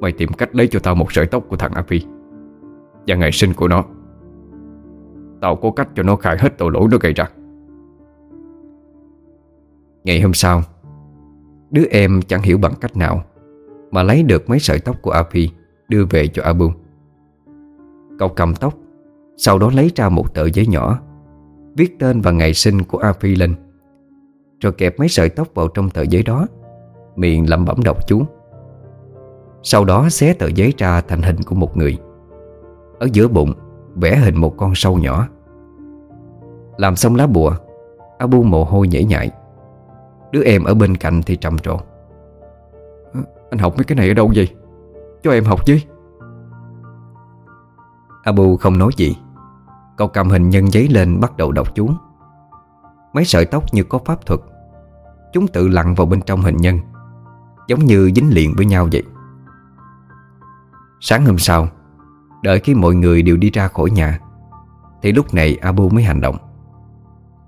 Mày tìm cách lấy cho tao một sợi tóc của thằng A Phi. Và ngày sinh của nó. Tao có cách cho nó khai hết tội lỗi nó gây ra. Ngày hôm sau, Đứa em chẳng hiểu bằng cách nào Mà lấy được mấy sợi tóc của Avi Đưa về cho Abu Cậu cầm tóc, Sau đó lấy ra một tờ giấy nhỏ, Viết tên và ngày sinh của Avi lên. Rồi kẹp mấy sợi tóc vào trong tờ giấy đó. Miệng lẩm bẩm đọc chú. Sau đó xé tờ giấy ra thành hình của một người. Ở giữa bụng, Vẽ hình một con sâu nhỏ. Làm xong lá bùa, Abu mồ hôi nhễ nhại. Đứa em ở bên cạnh thì trầm trồ. Anh học mấy cái này ở đâu vậy? Cho em học chứ. Abu không nói gì. Cậu cầm hình nhân giấy lên bắt đầu đọc chú. Mấy sợi tóc như có pháp thuật. Chúng tự lặn vào bên trong hình nhân, Giống như dính liền với nhau vậy. Sáng hôm sau, Đợi khi mọi người đều đi ra khỏi nhà, Thì lúc này Abu mới hành động.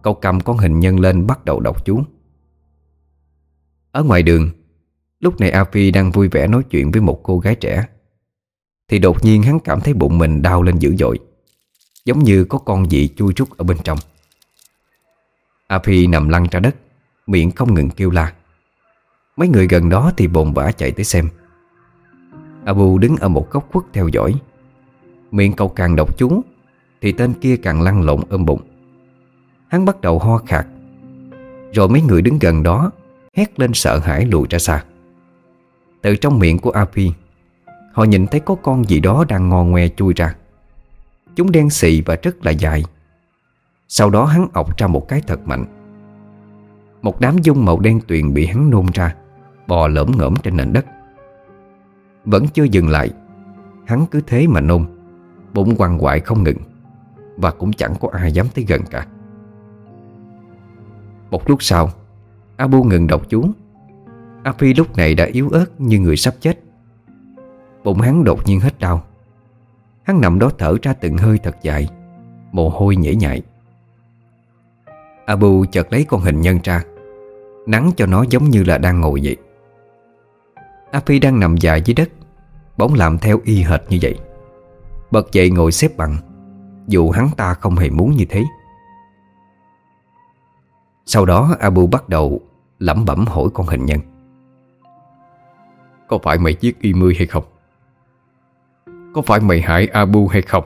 Cậu cầm con hình nhân lên bắt đầu đọc chú. Ở ngoài đường, Lúc này Avi đang vui vẻ nói chuyện với một cô gái trẻ, Thì đột nhiên hắn cảm thấy bụng mình đau lên dữ dội, Giống như có con gì chui rút ở bên trong. Afi nằm lăn ra đất, Miệng không ngừng kêu la. Mấy người gần đó thì bồn bã chạy tới xem. Abu đứng ở một góc khuất theo dõi. Miệng cậu càng độc chú, Thì tên kia càng lăn lộn ôm bụng. Hắn bắt đầu ho khạc. Rồi mấy người đứng gần đó, Hét lên sợ hãi lùi ra xa. Từ trong miệng của Api Họ nhìn thấy có con gì đó đang ngò ngoe chui ra. Chúng đen xì và rất là dài. Sau đó hắn ọc ra một cái thật mạnh. Một đám dung màu đen tuyền bị hắn nôn ra, Bò lởm ngởm trên nền đất. Vẫn chưa dừng lại, Hắn cứ thế mà nôn, Bụng quằn quại không ngừng, Và cũng chẳng có ai dám tới gần cả. Một lúc sau, Abu ngừng đọc chú. Api lúc này đã yếu ớt như người sắp chết. Bụng hắn đột nhiên hết đau. Hắn nằm đó thở ra từng hơi thật dài, Mồ hôi nhễ nhại. Abu chợt lấy con hình nhân ra. Nắng cho nó giống như là đang ngồi vậy. Api đang nằm dài dưới đất Bỗng làm theo y hệt như vậy. Bật dậy ngồi xếp bằng Dù hắn ta không hề muốn như thế. Sau đó Abu bắt đầu lẩm bẩm hỏi con hình nhân. Có phải mày giết y mươi hay không? Có phải mày hại Abu hay không?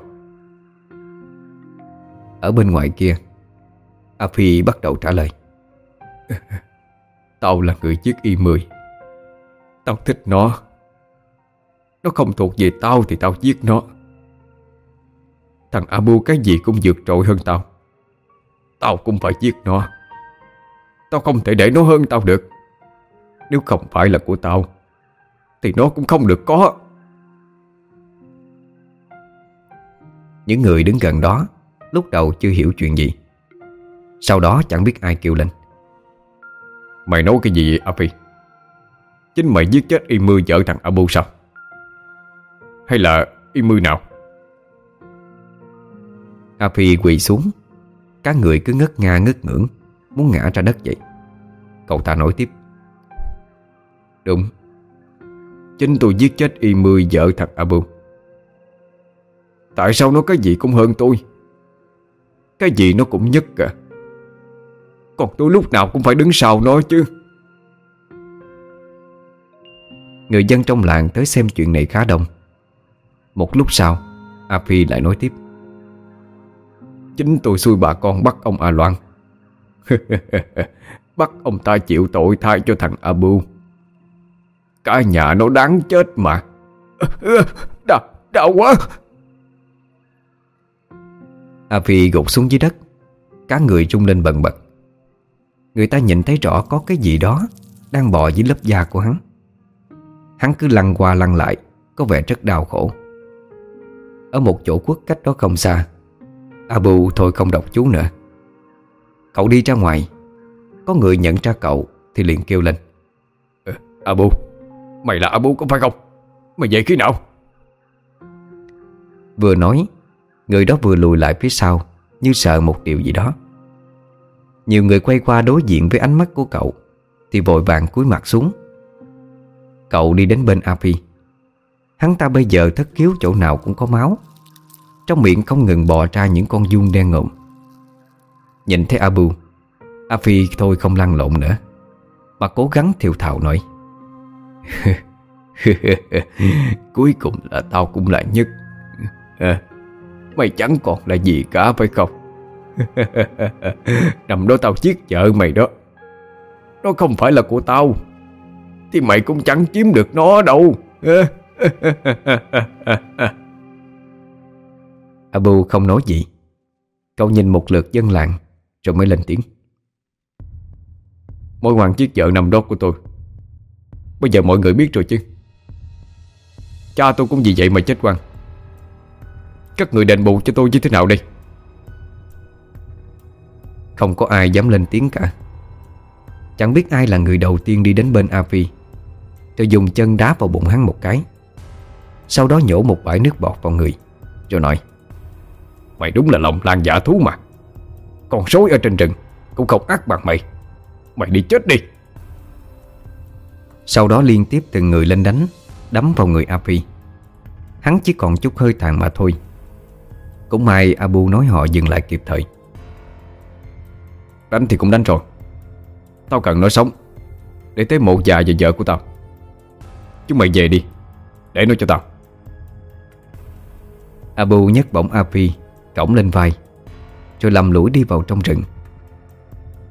Ở bên ngoài kia Afi bắt đầu trả lời. Tao là người giết y mười. Tao thích nó. Nó không thuộc về tao thì tao giết nó. Thằng Abu cái gì cũng vượt trội hơn tao. Tao cũng phải giết nó. Tao không thể để nó hơn tao được. Nếu không phải là của tao, Thì nó cũng không được có. Những người đứng gần đó Lúc đầu chưa hiểu chuyện gì. Sau đó chẳng biết ai kêu lên. Mày nói cái gì vậy Afi Chính mày giết chết y mưa vợ thằng Abu sao? Hay là y mưa nào? Afi quỳ xuống. Các người cứ ngất nga ngất ngưỡng Muốn ngã ra đất vậy. Cậu ta nói tiếp. Đúng. Chính tôi giết chết y mười vợ thằng Abu. Tại sao nó cái gì cũng hơn tôi? Cái gì nó cũng nhất cả còn tôi lúc nào cũng phải đứng sau nó chứ. Người dân trong làng tới xem chuyện này khá đông. Một lúc sau a phi lại nói tiếp. Chính tôi xui bà con bắt ông A Loan. Bắt ông ta chịu tội thay cho thằng Abu Cả nhà nó đáng chết mà. Đau, đau quá. A phi gục xuống dưới đất. Cá người rung lên bần bật. Người ta nhìn thấy rõ có cái gì đó Đang bò dưới lớp da của hắn. Hắn cứ lăn qua lăn lại Có vẻ rất đau khổ. Ở một chỗ quất cách đó không xa Abu thôi không đọc chú nữa. Cậu đi ra ngoài Có người nhận ra cậu Thì liền kêu lên. Ờ, Abu Mày là Abu có phải không? Mày về khi nào? Vừa nói Người đó vừa lùi lại phía sau Như sợ một điều gì đó nhiều người quay qua đối diện với ánh mắt của cậu Thì vội vàng cúi mặt xuống. Cậu đi đến bên Api Hắn ta bây giờ thất khiếu chỗ nào cũng có máu. Trong miệng không ngừng bò ra những con dung đen ngộm Nhìn thấy Abu A Phi thôi không lăn lộn nữa. Mà cố gắng thiệu thạo nói. Cuối cùng là tao cũng là nhất. À, Mày chẳng còn là gì cả phải không? Năm đó tao giết vợ mày đó. Nó không phải là của tao. Thì mày cũng chẳng chiếm được nó đâu. Abu không nói gì. Cậu nhìn một lượt dân làng Rồi mới lên tiếng. Mối hoàng chiếc vợ nằm đó của tôi. Bây giờ mọi người biết rồi chứ. Cha tôi cũng vì vậy mà chết quan Các người đền bù cho tôi như thế nào đây không có ai dám lên tiếng cả. Chẳng biết ai là người đầu tiên đi đến bên A Phi Rồi dùng chân đá vào bụng hắn một cái. Sau đó nhổ một bãi nước bọt vào người, Rồi nói, Mày đúng là lòng lan giả thú mà. Con sói ở trên rừng Cũng không ác bằng mày. Mày đi chết đi. Sau đó liên tiếp từng người lên đánh, Đấm vào người Api Hắn chỉ còn chút hơi tàn mà thôi. Cũng may Abu nói họ dừng lại kịp thời. Đánh thì cũng đánh rồi. Tao cần nó sống Để tới mộ già và vợ của tao. Chúng mày về đi, Để nó cho tao. Abu nhấc bổng Api Cổng lên vai, Rồi lầm lũi đi vào trong rừng.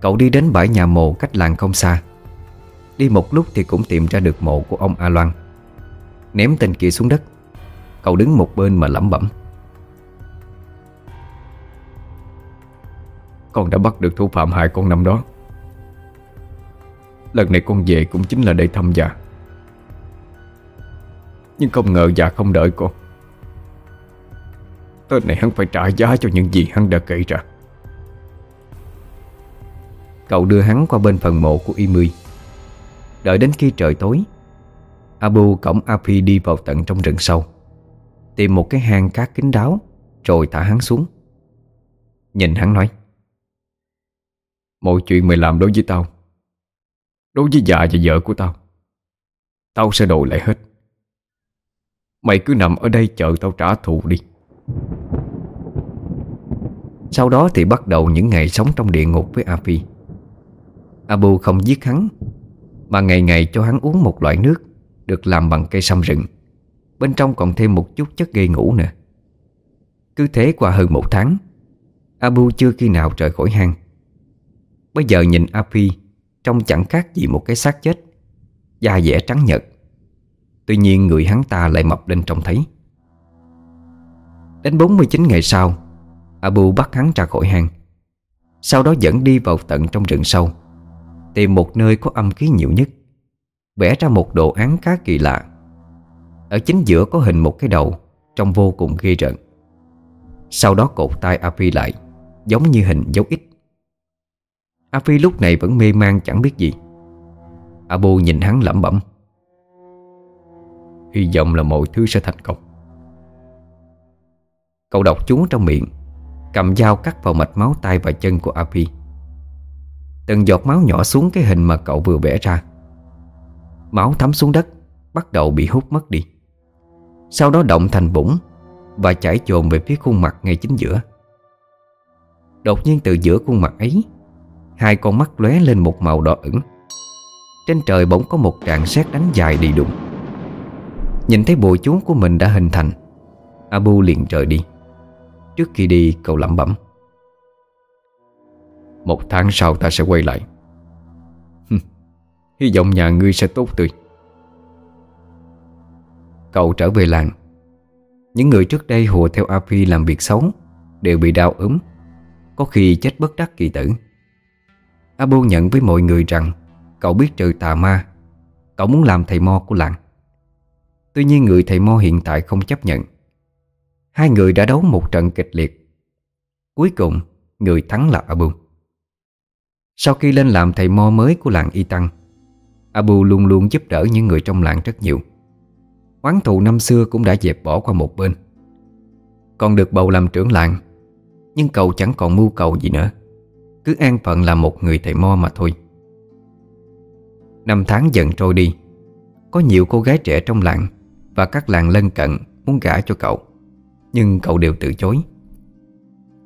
Cậu đi đến bãi nhà mộ cách làng không xa. Đi một lúc thì cũng tìm ra được mộ của ông A Loan. Ném tên kia xuống đất, Cậu đứng một bên mà lẩm bẩm. Con đã bắt được thủ phạm hại con năm đó. Lần này con về cũng chính là để thăm già. Nhưng không ngờ già không đợi con. Tên này hắn phải trả giá cho những gì hắn đã kể ra. Cậu đưa hắn qua bên phần mộ của Y Mươi Đợi đến khi trời tối, Abu cổng Api đi vào tận trong rừng sâu, Tìm một cái hang cát kín đáo, Rồi thả hắn xuống. Nhìn hắn nói Mọi chuyện mày làm đối với tao, Đối với già và vợ của tao Tao sẽ đổi lại hết. Mày cứ nằm ở đây chờ tao trả thù đi. Sau đó thì bắt đầu những ngày sống trong địa ngục với Api. Abu không giết hắn, Mà ngày ngày cho hắn uống một loại nước Được làm bằng cây sâm rừng. Bên trong còn thêm một chút chất gây ngủ nữa. Cứ thế qua hơn một tháng, Abu chưa khi nào rời khỏi hang. Bây giờ nhìn Api Trông chẳng khác gì một cái xác chết, Da dẻ trắng nhợt. Tuy nhiên người hắn ta lại mập lên trông thấy. Đến 49 ngày sau, Abu bắt hắn ra khỏi hang. Sau đó dẫn đi vào tận trong rừng sâu, Tìm một nơi có âm khí nhiều nhất, Vẽ ra một đồ án khá kỳ lạ. Ở chính giữa có hình một cái đầu, Trông vô cùng ghê rợn. Sau đó cột tay Api lại, Giống như hình dấu ích. Api lúc này vẫn mê man chẳng biết gì. Abu nhìn hắn lẩm bẩm. Hy vọng là mọi thứ sẽ thành công. Cậu đọc chú trong miệng, Cầm dao cắt vào mạch máu tay và chân của Api Từng giọt máu nhỏ xuống cái hình mà cậu vừa vẽ ra. Máu thấm xuống đất, Bắt đầu bị hút mất đi. Sau đó động thành vũng Và chảy trồn về phía khuôn mặt ngay chính giữa. Đột nhiên từ giữa khuôn mặt ấy Hai con mắt lóe lên một màu đỏ ửng. Trên trời bỗng có một tràng sét đánh dài đi đụng Nhìn thấy bộ chú của mình đã hình thành, Abu liền rời đi. Trước khi đi, cậu lẩm bẩm. Một tháng sau ta sẽ quay lại. Hy vọng nhà ngươi sẽ tốt tươi. Cậu trở về làng. Những người trước đây hùa theo Api làm việc xấu Đều bị đau ốm, Có khi chết bất đắc kỳ tử. Abu nhận với mọi người rằng, Cậu biết trừ tà ma, Cậu muốn làm thầy mo của làng. Tuy nhiên người thầy mo hiện tại không chấp nhận. Hai người đã đấu một trận kịch liệt. Cuối cùng, Người thắng là Abu. Sau khi lên làm thầy mo mới của làng Y Tăng, Abu luôn luôn giúp đỡ những người trong làng rất nhiều. Quán thù năm xưa cũng đã dẹp bỏ qua một bên. Còn được bầu làm trưởng làng, Nhưng cậu chẳng còn mưu cầu gì nữa. Cứ an phận là một người thầy mo mà thôi. Năm tháng dần trôi đi, Có nhiều cô gái trẻ trong làng Và các làng lân cận muốn gả cho cậu, Nhưng cậu đều từ chối.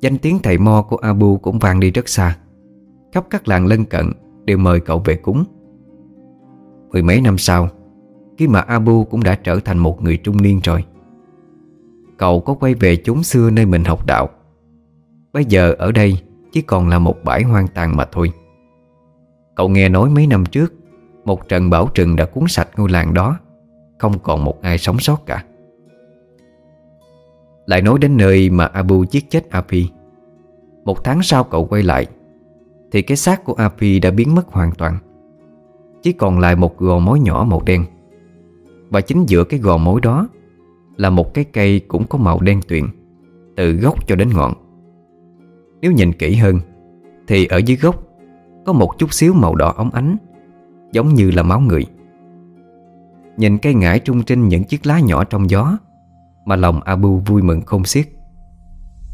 Danh tiếng thầy Mo của Abu cũng vang đi rất xa. Khắp các làng lân cận Đều mời cậu về cúng. Mười mấy năm sau, Khi mà Abu cũng đã trở thành một người trung niên rồi, Cậu có quay về chốn xưa nơi mình học đạo. Bây giờ ở đây chỉ còn là một bãi hoang tàn mà thôi. Cậu nghe nói mấy năm trước, Một trận bão trừng đã cuốn sạch ngôi làng đó, Không còn một ai sống sót cả. Lại nói đến nơi mà Abu giết chết Api Một tháng sau cậu quay lại, Thì cái xác của Api đã biến mất hoàn toàn. Chỉ còn lại một gò mối nhỏ màu đen. Và chính giữa cái gò mối đó Là một cái cây cũng có màu đen tuyền, Từ gốc cho đến ngọn. Nếu nhìn kỹ hơn, Thì ở dưới gốc Có một chút xíu màu đỏ óng ánh, Giống như là máu người. Nhìn cây ngải trung trinh những chiếc lá nhỏ trong gió, Mà lòng Abu vui mừng không xiết.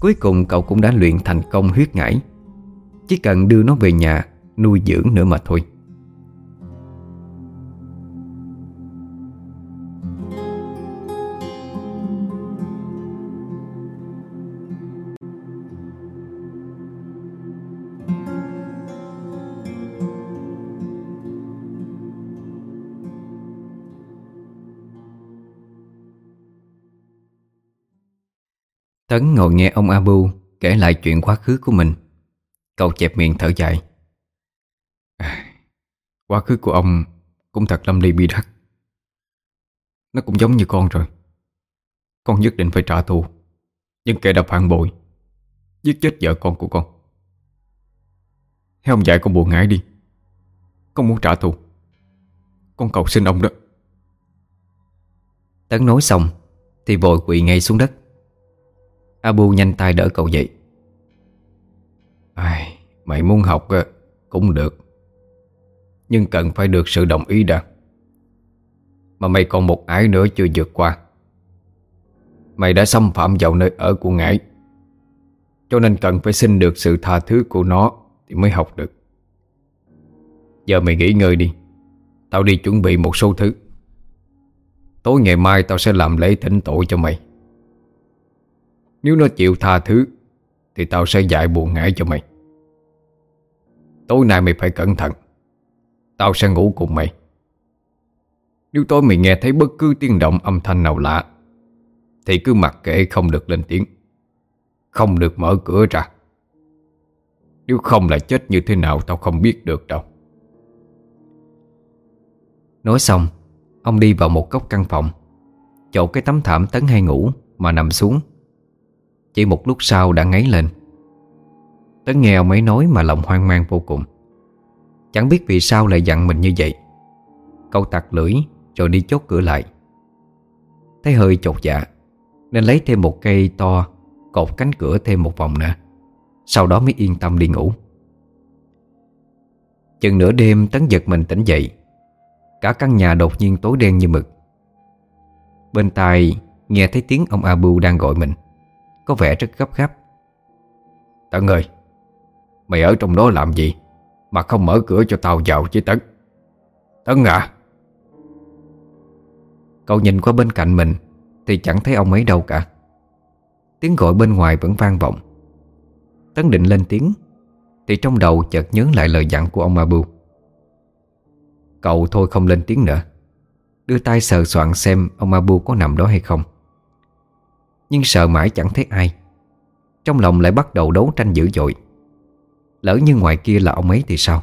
Cuối cùng cậu cũng đã luyện thành công huyết ngải, Chỉ cần đưa nó về nhà Nuôi dưỡng nữa mà thôi. Tấn ngồi nghe ông Abu kể lại chuyện quá khứ của mình. Cậu chẹp miệng thở dài. À, Quá khứ của ông cũng thật lâm ly bi đắc. Nó cũng giống như con rồi. Con nhất định phải trả thù. Nhưng kẻ đã phản bội Giết chết vợ con của con. Hay ông dạy con buồn ngãi đi. Con muốn trả thù. Con cầu xin ông đó. Tấn nói xong Thì vội quỳ ngay xuống đất. Abu nhanh tay đỡ cậu dậy. Ai, Mày muốn học cũng được. Nhưng cần phải được sự đồng ý đã. Mà mày còn một ái nữa chưa vượt qua. Mày đã xâm phạm vào nơi ở của ngải Cho nên cần phải xin được sự tha thứ của nó Thì mới học được. Giờ mày nghỉ ngơi đi. Tao đi chuẩn bị một số thứ. Tối ngày mai tao sẽ làm lễ thỉnh tội cho mày nếu nó chịu tha thứ, Thì tao sẽ dạy buồn ngải cho mày. Tối nay mày phải cẩn thận. Tao sẽ ngủ cùng mày. Nếu tối mày nghe thấy bất cứ tiếng động âm thanh nào lạ, Thì cứ mặc kệ không được lên tiếng. Không được mở cửa ra. Nếu không là chết như thế nào tao không biết được đâu. Nói xong, Ông đi vào một góc căn phòng, chỗ cái tấm thảm tấn hay ngủ Mà nằm xuống chỉ một lúc sau đã ngáy lên. Tấn nghe ông ấy nói mà lòng hoang mang vô cùng. Chẳng biết vì sao lại dặn mình như vậy. Câu tặc lưỡi, rồi đi chốt cửa lại. Thấy hơi chột dạ Nên lấy thêm một cây to, Cột cánh cửa thêm một vòng nữa. Sau đó mới yên tâm đi ngủ. Chừng nửa đêm, Tấn giật mình tỉnh dậy. Cả căn nhà đột nhiên tối đen như mực. Bên tai, nghe thấy tiếng ông Abu đang gọi mình có vẻ rất gấp gáp. Tấn ơi, Mày ở trong đó làm gì Mà không mở cửa cho tao vào chứ Tấn? Tấn à? Cậu nhìn qua bên cạnh mình Thì chẳng thấy ông ấy đâu cả. Tiếng gọi bên ngoài vẫn vang vọng. Tấn định lên tiếng, Thì trong đầu chợt nhớ lại lời dặn của ông Abu. Cậu thôi không lên tiếng nữa. Đưa tay sờ soạn xem ông Abu có nằm đó hay không nhưng sợ mãi chẳng thấy ai. Trong lòng lại bắt đầu đấu tranh dữ dội. Lỡ như ngoài kia là ông ấy thì sao?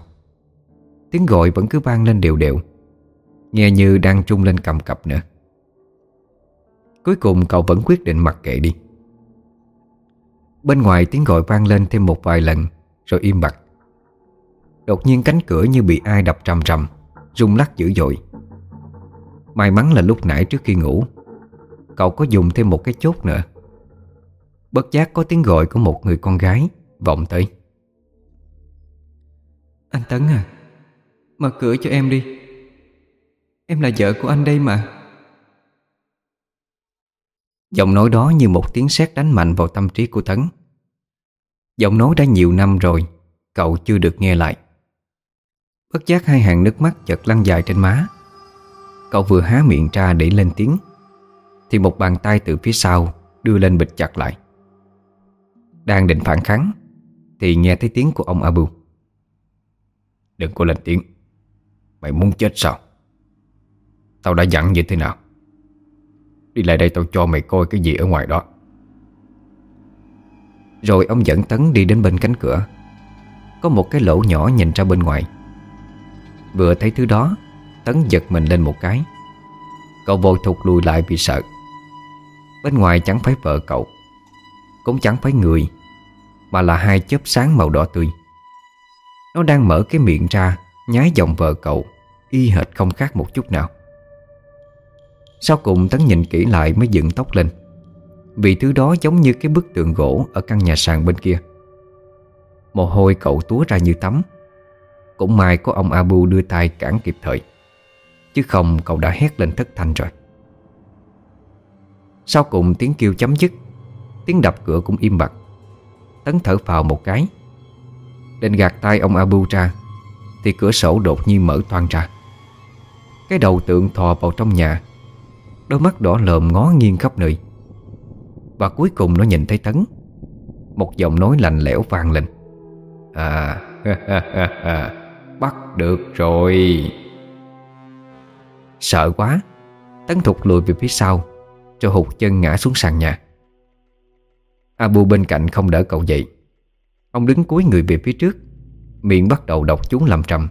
Tiếng gọi vẫn cứ vang lên đều đều. Nghe như đang trung lên cầm cập nữa. Cuối cùng cậu vẫn quyết định mặc kệ đi. Bên ngoài tiếng gọi vang lên thêm một vài lần, Rồi im bặt. Đột nhiên cánh cửa như bị ai đập trầm trầm, Rung lắc dữ dội. May mắn là lúc nãy trước khi ngủ Cậu có dùng thêm một cái chốt nữa. Bất giác có tiếng gọi của một người con gái Vọng tới. Anh Tấn à Mở cửa cho em đi. Em là vợ của anh đây mà. Giọng nói đó như một tiếng sét đánh mạnh vào tâm trí của Tấn. Giọng nói đã nhiều năm rồi Cậu chưa được nghe lại. Bất giác hai hàng nước mắt chợt lăn dài trên má. Cậu vừa há miệng ra để lên tiếng thì một bàn tay từ phía sau Đưa lên bịch chặt lại. Đang định phản kháng, Thì nghe thấy tiếng của ông Abu. Đừng có lên tiếng, Mày muốn chết sao? Tao đã dặn như thế nào? Đi lại đây tao cho mày coi cái gì ở ngoài đó. Rồi ông dẫn Tấn đi đến bên cánh cửa. Có một cái lỗ nhỏ nhìn ra bên ngoài. Vừa thấy thứ đó, Tấn giật mình lên một cái. Cậu vội thụt lùi lại vì sợ. Bên ngoài chẳng phải vợ cậu, Cũng chẳng phải người, Mà là hai chớp sáng màu đỏ tươi. Nó đang mở cái miệng ra, Nhái giọng vợ cậu, Y hệt không khác một chút nào. Sau cùng Tấn nhìn kỹ lại mới dựng tóc lên. Vì thứ đó giống như cái bức tượng gỗ Ở căn nhà sàn bên kia. Mồ hôi cậu túa ra như tắm. Cũng may có ông Abu đưa tay cản kịp thời, Chứ không cậu đã hét lên thất thanh rồi. Sau cùng tiếng kêu chấm dứt, Tiếng đập cửa cũng im bặt. Tấn thở phào một cái, Định gạt tay ông Abu ra, Thì cửa sổ đột nhiên mở toang ra. Cái đầu tượng thò vào trong nhà, Đôi mắt đỏ lờm ngó nghiêng khắp nơi. Và cuối cùng nó nhìn thấy Tấn, Một giọng nói lạnh lẽo vang lên. À Bắt được rồi. Sợ quá, Tấn thụt lùi về phía sau cho hụt chân ngã xuống sàn nhà. Abu bên cạnh không đỡ cậu dậy. Ông đứng cúi người về phía trước, Miệng bắt đầu đọc chú làm trầm.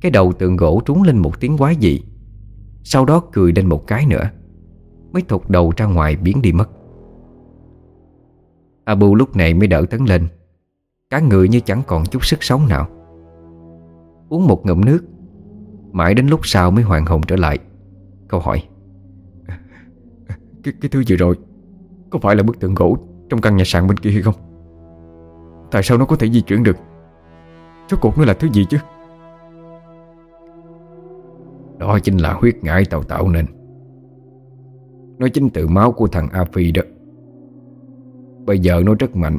Cái đầu tượng gỗ trúng lên một tiếng quái dị, Sau đó cười lên một cái nữa, Mới thụt đầu ra ngoài biến đi mất. Abu lúc này mới đỡ tấn lên, Cả người như chẳng còn chút sức sống nào. Uống một ngụm nước, Mãi đến lúc sau mới hoàn hồn trở lại Câu hỏi. Cái, cái thứ vừa rồi Có phải là bức tượng gỗ Trong căn nhà sàn bên kia hay không? Tại sao nó có thể di chuyển được? Số cuộc nó là thứ gì chứ? Đó chính là huyết ngải tàu tạo nên. Nó chính từ máu của thằng A Phi đó. Bây giờ nó rất mạnh.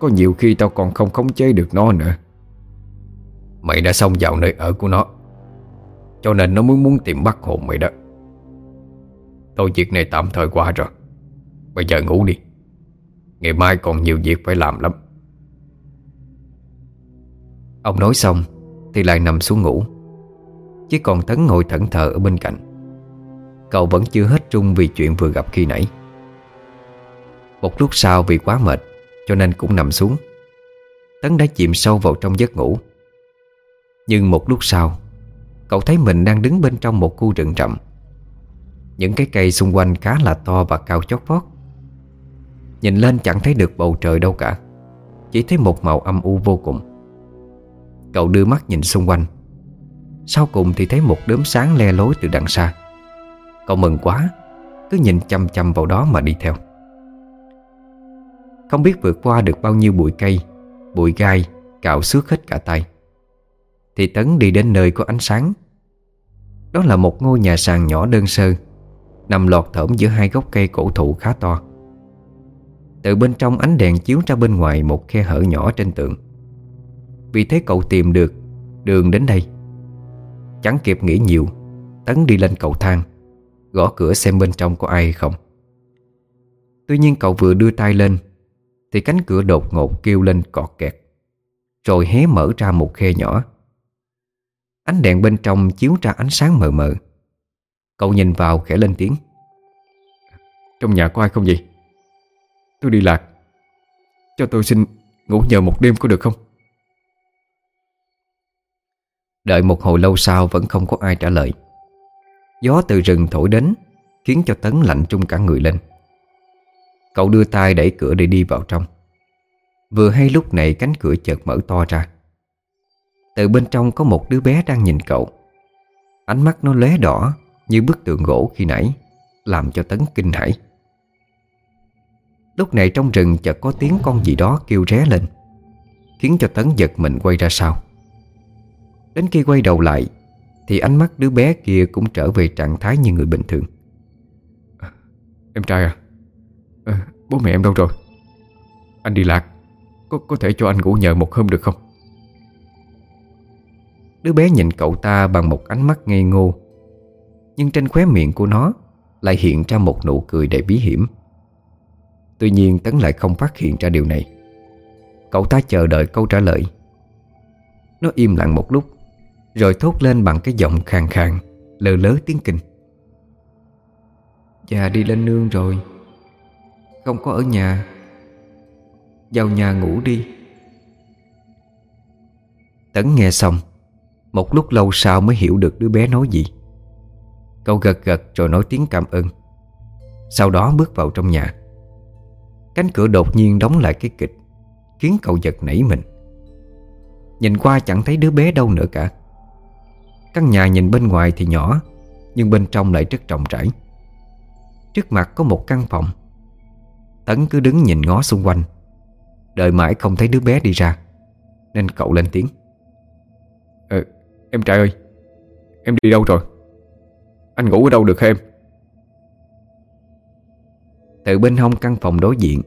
Có nhiều khi tao còn không khống chế được nó nữa. Mày đã xông vào nơi ở của nó Cho nên nó mới muốn tìm bắt hồn mày đó. Thôi việc này tạm thời qua rồi. Bây giờ ngủ đi. Ngày mai còn nhiều việc phải làm lắm. Ông nói xong Thì lại nằm xuống ngủ. Chỉ còn Tấn ngồi thẫn thờ ở bên cạnh. Cậu vẫn chưa hết trung vì chuyện vừa gặp khi nãy. Một lúc sau vì quá mệt, Cho nên cũng nằm xuống. Tấn đã chìm sâu vào trong giấc ngủ. Nhưng một lúc sau, Cậu thấy mình đang đứng bên trong một khu rừng rậm. Những cái cây xung quanh khá là to và cao chót vót. Nhìn lên chẳng thấy được bầu trời đâu cả. Chỉ thấy một màu âm u vô cùng. Cậu đưa mắt nhìn xung quanh. Sau cùng thì thấy một đốm sáng le lối từ đằng xa. Cậu mừng quá, Cứ nhìn chăm chăm vào đó mà đi theo. Không biết vượt qua được bao nhiêu bụi cây, Bụi gai, Cạo xước hết cả tay. Thì Tấn đi đến nơi có ánh sáng. Đó là một ngôi nhà sàn nhỏ đơn sơ Nằm lọt thởm giữa hai gốc cây cổ thụ khá to. Từ bên trong ánh đèn chiếu ra bên ngoài Một khe hở nhỏ trên tường. Vì thế cậu tìm được Đường đến đây. Chẳng kịp nghĩ nhiều, Tấn đi lên cầu thang, Gõ cửa xem bên trong có ai không. Tuy nhiên cậu vừa đưa tay lên, Thì cánh cửa đột ngột kêu lên cọt kẹt, Rồi hé mở ra một khe nhỏ. Ánh đèn bên trong chiếu ra ánh sáng mờ mờ. Cậu nhìn vào khẽ lên tiếng. Trong nhà có ai không vậy? Tôi đi lạc. Cho tôi xin ngủ nhờ một đêm có được không? Đợi một hồi lâu sau vẫn không có ai trả lời. Gió từ rừng thổi đến, Khiến cho Tấn lạnh trung cả người lên. Cậu đưa tay đẩy cửa để đi vào trong. Vừa hay lúc này cánh cửa chợt mở to ra. Từ bên trong có một đứa bé đang nhìn cậu. Ánh mắt nó lóe đỏ như bức tượng gỗ khi nãy Làm cho Tấn kinh hãi. Lúc này trong rừng chợt có tiếng con gì đó kêu ré lên Khiến cho Tấn giật mình quay ra sau. Đến khi quay đầu lại Thì ánh mắt đứa bé kia cũng trở về trạng thái như người bình thường. Em trai à, à Bố mẹ em đâu rồi? Anh đi lạc Có có thể cho anh ngủ nhờ một hôm được không? Đứa bé nhìn cậu ta bằng một ánh mắt ngây ngô nhưng trên khóe miệng của nó Lại hiện ra một nụ cười đầy bí hiểm. Tuy nhiên Tấn lại không phát hiện ra điều này. Cậu ta chờ đợi câu trả lời. Nó im lặng một lúc, Rồi thốt lên bằng cái giọng khàn khàn, Lờ lớ tiếng kinh. Già đi lên nương rồi, Không có ở nhà. Vào nhà ngủ đi. Tấn nghe xong, Một lúc lâu sau mới hiểu được đứa bé nói gì. Cậu gật gật rồi nói tiếng cảm ơn. Sau đó bước vào trong nhà. Cánh cửa đột nhiên đóng lại cái kịch Khiến cậu giật nảy mình. Nhìn qua chẳng thấy đứa bé đâu nữa cả. Căn nhà nhìn bên ngoài thì nhỏ Nhưng bên trong lại rất rộng rãi. Trước mặt có một căn phòng. Tấn cứ đứng nhìn ngó xung quanh. Đợi mãi không thấy đứa bé đi ra Nên cậu lên tiếng. Ờ, em trai ơi Em đi đâu rồi? Anh ngủ ở đâu được em? Từ bên hông căn phòng đối diện,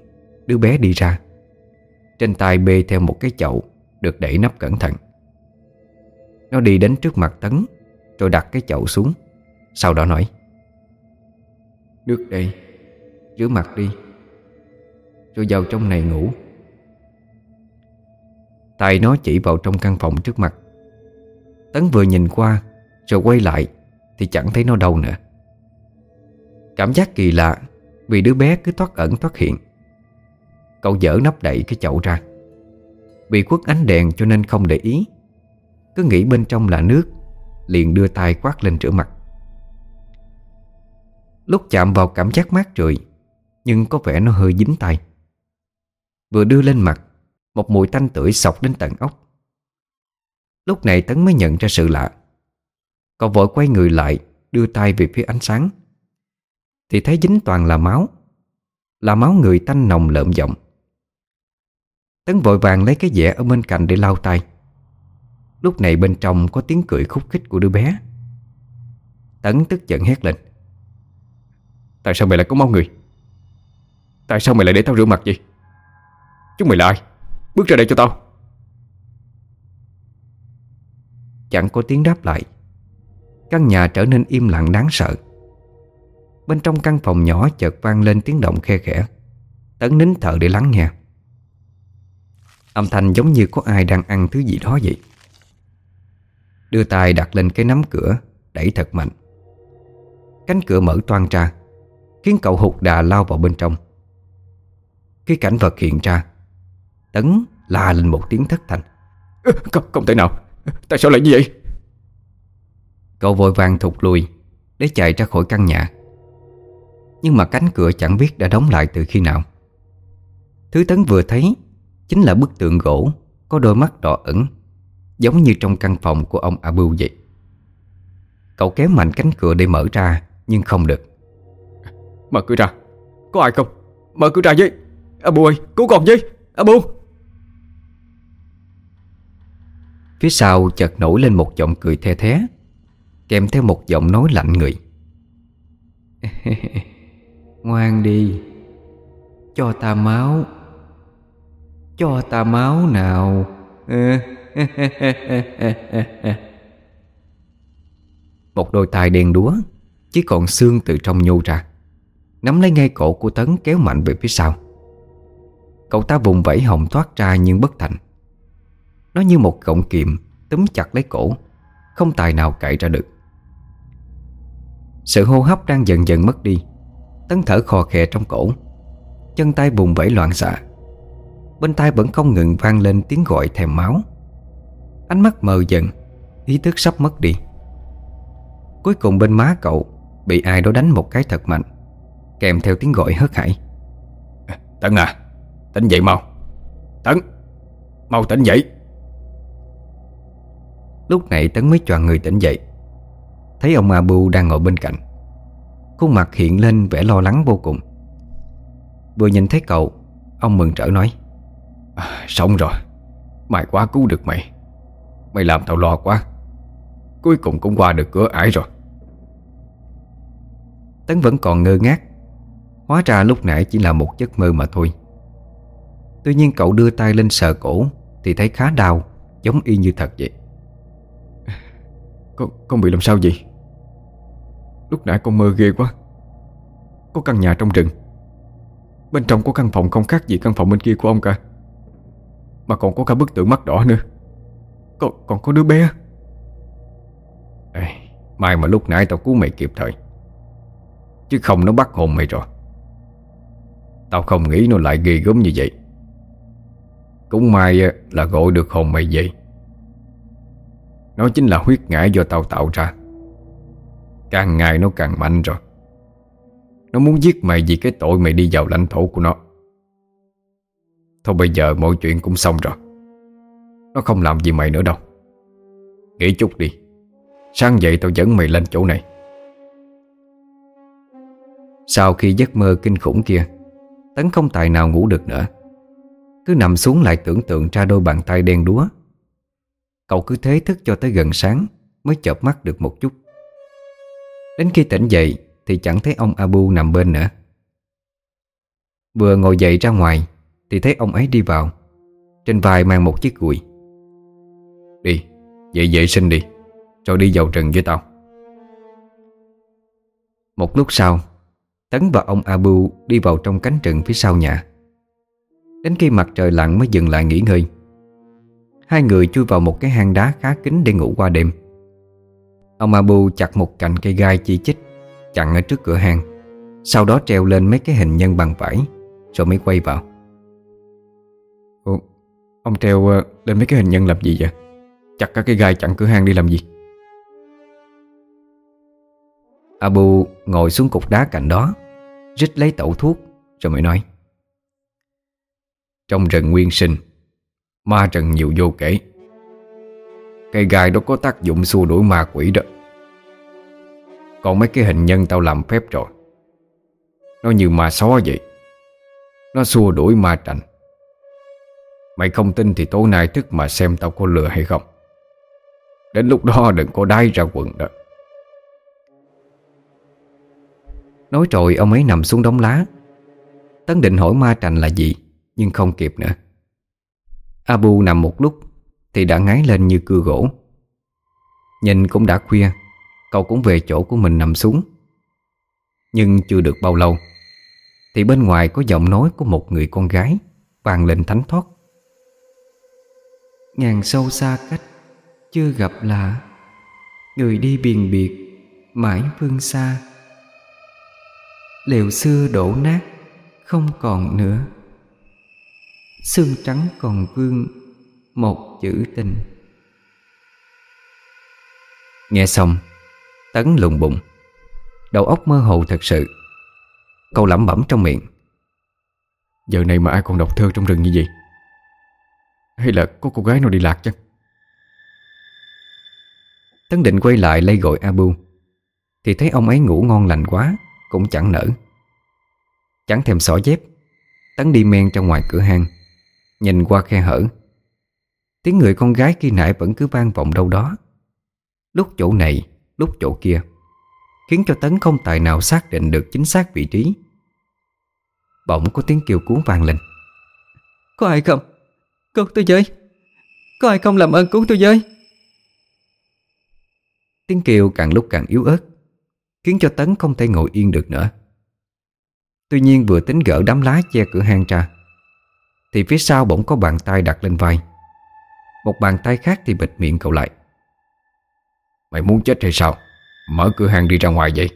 Đứa bé đi ra. Trên tay bê theo một cái chậu, Được đẩy nắp cẩn thận. Nó đi đến trước mặt Tấn, Rồi đặt cái chậu xuống. Sau đó nói, Nước đây, Rửa mặt đi, Rồi vào trong này ngủ. Tài nó chỉ vào trong căn phòng trước mặt. Tấn vừa nhìn qua, Rồi quay lại thì chẳng thấy nó đâu nữa. Cảm giác kỳ lạ Vì đứa bé cứ thoát ẩn thoát hiện. Cậu dở nắp đậy cái chậu ra. Vì quất ánh đèn cho nên không để ý. Cứ nghĩ bên trong là nước, Liền đưa tay quát lên rửa mặt. Lúc chạm vào cảm giác mát rượi Nhưng có vẻ nó hơi dính tay. Vừa đưa lên mặt, Một mùi tanh tưởi sọc đến tận ốc. Lúc này Tấn mới nhận ra sự lạ. Cậu vội quay người lại, Đưa tay về phía ánh sáng. Thì thấy dính toàn là máu. Là máu người tanh nồng lợm giọng. Tấn vội vàng lấy cái dẻ ở bên cạnh để lau tay. Lúc này bên trong có tiếng cười khúc khích của đứa bé. Tấn tức giận hét lên. Tại sao mày lại có máu người? Tại sao mày lại để tao rửa mặt vậy? Chúng mày là ai? Bước ra đây cho tao. Chẳng có tiếng đáp lại. Căn nhà trở nên im lặng đáng sợ. Bên trong căn phòng nhỏ chợt vang lên tiếng động khe khẽ. Tấn nín thở để lắng nghe. Âm thanh giống như có ai đang ăn thứ gì đó vậy. Đưa tay đặt lên cái nắm cửa Đẩy thật mạnh. Cánh cửa mở toang ra Khiến cậu hụt đà lao vào bên trong. Khi cảnh vật hiện ra Tấn la lên một tiếng thất thành Không, không thể nào. Tại sao lại như vậy? Cậu vội vàng thụt lùi Để chạy ra khỏi căn nhà. Nhưng mà cánh cửa chẳng biết đã đóng lại từ khi nào. Thứ Tấn vừa thấy Chính là bức tượng gỗ Có đôi mắt đỏ ẩn Giống như trong căn phòng của ông Abu vậy. Cậu kéo mạnh cánh cửa để mở ra Nhưng không được. Mở cửa ra. Có ai không? Mở cửa ra với. Abu ơi cứu con với. Abu! Phía sau chợt nổi lên một giọng cười the thé Kèm theo một giọng nói lạnh người. Ngoan đi Cho ta máu Cho ta máu nào. Một đôi tay đen đúa Chỉ còn xương từ trong nhô ra Nắm lấy ngay cổ của Tấn kéo mạnh về phía sau. Cậu ta vùng vẫy hồng thoát ra nhưng bất thành. Nó như một gọng kiệm Túm chặt lấy cổ Không tài nào cậy ra được Sự hô hấp đang dần dần mất đi. Tấn thở khò khè trong cổ. Chân tay vùng vẫy loạn xạ. Bên tai vẫn không ngừng vang lên tiếng gọi thèm máu. Ánh mắt mờ dần Ý thức sắp mất đi. Cuối cùng bên má cậu Bị ai đó đánh một cái thật mạnh Kèm theo tiếng gọi hớt hải. Tấn à Tỉnh dậy mau. Tấn Mau tỉnh dậy. Lúc này Tấn mới choàng người tỉnh dậy Thấy ông Abu đang ngồi bên cạnh Khuôn mặt hiện lên vẻ lo lắng vô cùng. Vừa nhìn thấy cậu Ông mừng trở nói à, Xong rồi May quá cứu được mày. Mày làm tao lo quá Cuối cùng cũng qua được cửa ải rồi. Tấn vẫn còn ngơ ngác Hóa ra lúc nãy chỉ là một giấc mơ mà thôi. Tuy nhiên cậu đưa tay lên sờ cổ Thì thấy khá đau Giống y như thật vậy. Con, con bị làm sao vậy? Lúc nãy con mơ ghê quá. Có căn nhà trong rừng. Bên trong có căn phòng không khác gì căn phòng bên kia của ông cả. Mà còn có cả bức tượng mắt đỏ nữa. Còn, còn có đứa bé. Ê, May mà lúc nãy tao cứu mày kịp thời. Chứ không nó bắt hồn mày rồi. Tao không nghĩ nó lại ghê gớm như vậy. Cũng may là gọi được hồn mày vậy. Nó chính là huyết ngã do tao tạo ra. Càng ngày nó càng mạnh rồi. Nó muốn giết mày vì cái tội mày đi vào lãnh thổ của nó. Thôi bây giờ mọi chuyện cũng xong rồi. Nó không làm gì mày nữa đâu. Nghĩ chút đi. Sáng dậy tao dẫn mày lên chỗ này. Sau khi giấc mơ kinh khủng kia, Tấn không tài nào ngủ được nữa. Cứ nằm xuống lại tưởng tượng ra đôi bàn tay đen đúa. Cậu cứ thế thức cho tới gần sáng Mới chợp mắt được một chút. Đến khi tỉnh dậy Thì chẳng thấy ông Abu nằm bên nữa. Vừa ngồi dậy ra ngoài Thì thấy ông ấy đi vào. Trên vai mang một chiếc gùi. Đi, dậy vệ sinh đi Rồi đi vào rừng với tao. Một lúc sau Tấn và ông Abu đi vào trong cánh rừng phía sau nhà. Đến khi mặt trời lặn mới dừng lại nghỉ ngơi. Hai người chui vào một cái hang đá khá kín để ngủ qua đêm. Ông Abu chặt một cành cây gai chi chít Chặn ở trước cửa hang Sau đó treo lên mấy cái hình nhân bằng vải Rồi mới quay vào. Ủa, Ông treo ờ, lên mấy cái hình nhân làm gì vậy? Chặt cả cây gai chặn cửa hang đi làm gì? Abu ngồi xuống cục đá cạnh đó Rít lấy tẩu thuốc Rồi mới nói. Trong rừng nguyên sinh Ma rừng nhiều vô kể. Cây gai đó có tác dụng xua đuổi ma quỷ đó còn mấy cái hình nhân tao làm phép rồi. Nó như ma só vậy. Nó xua đuổi ma trành. Mày không tin thì tối nay thức mà xem tao có lừa hay không. Đến lúc đó đừng có đai ra quần đó. Nói rồi ông ấy nằm xuống đống lá. Tấn định hỏi ma trành là gì, Nhưng không kịp nữa. Abu nằm một lúc Thì đã ngái lên như cưa gỗ. Nhìn cũng đã khuya. Cậu cũng về chỗ của mình nằm xuống. Nhưng chưa được bao lâu Thì bên ngoài có giọng nói của một người con gái vang lên thánh thoát Ngàn sâu xa cách Chưa gặp lạ Người đi biền biệt Mãi phương xa. Lều xưa đổ nát Không còn nữa. Xương trắng còn vương Một chữ tình. Nghe xong Tấn lùng bụng Đầu óc mơ hồ thật sự. Cậu lẩm bẩm trong miệng. Giờ này mà ai còn đọc thơ trong rừng như vậy? Hay là có cô gái nào đi lạc chắc Tấn định quay lại lay gọi Abu. Thì thấy ông ấy ngủ ngon lành quá Cũng chẳng nở. Chẳng thèm xỏ dép. Tấn đi men ra ngoài cửa hang. Nhìn qua khe hở. Tiếng người con gái khi nãy vẫn cứ vang vọng đâu đó. Lúc chỗ này Lúc chỗ kia Khiến cho Tấn không tài nào xác định được chính xác vị trí. Bỗng có tiếng kêu cứu vang lên. Có ai không? Cứu tôi với. Có ai không làm ơn cứu tôi với? Tiếng kêu càng lúc càng yếu ớt Khiến cho Tấn không thể ngồi yên được nữa. Tuy nhiên vừa tính gỡ đám lá che cửa hang ra Thì phía sau bỗng có bàn tay đặt lên vai. Một bàn tay khác thì bịt miệng cậu lại Mày muốn chết hay sao? Mở cửa hàng đi ra ngoài vậy.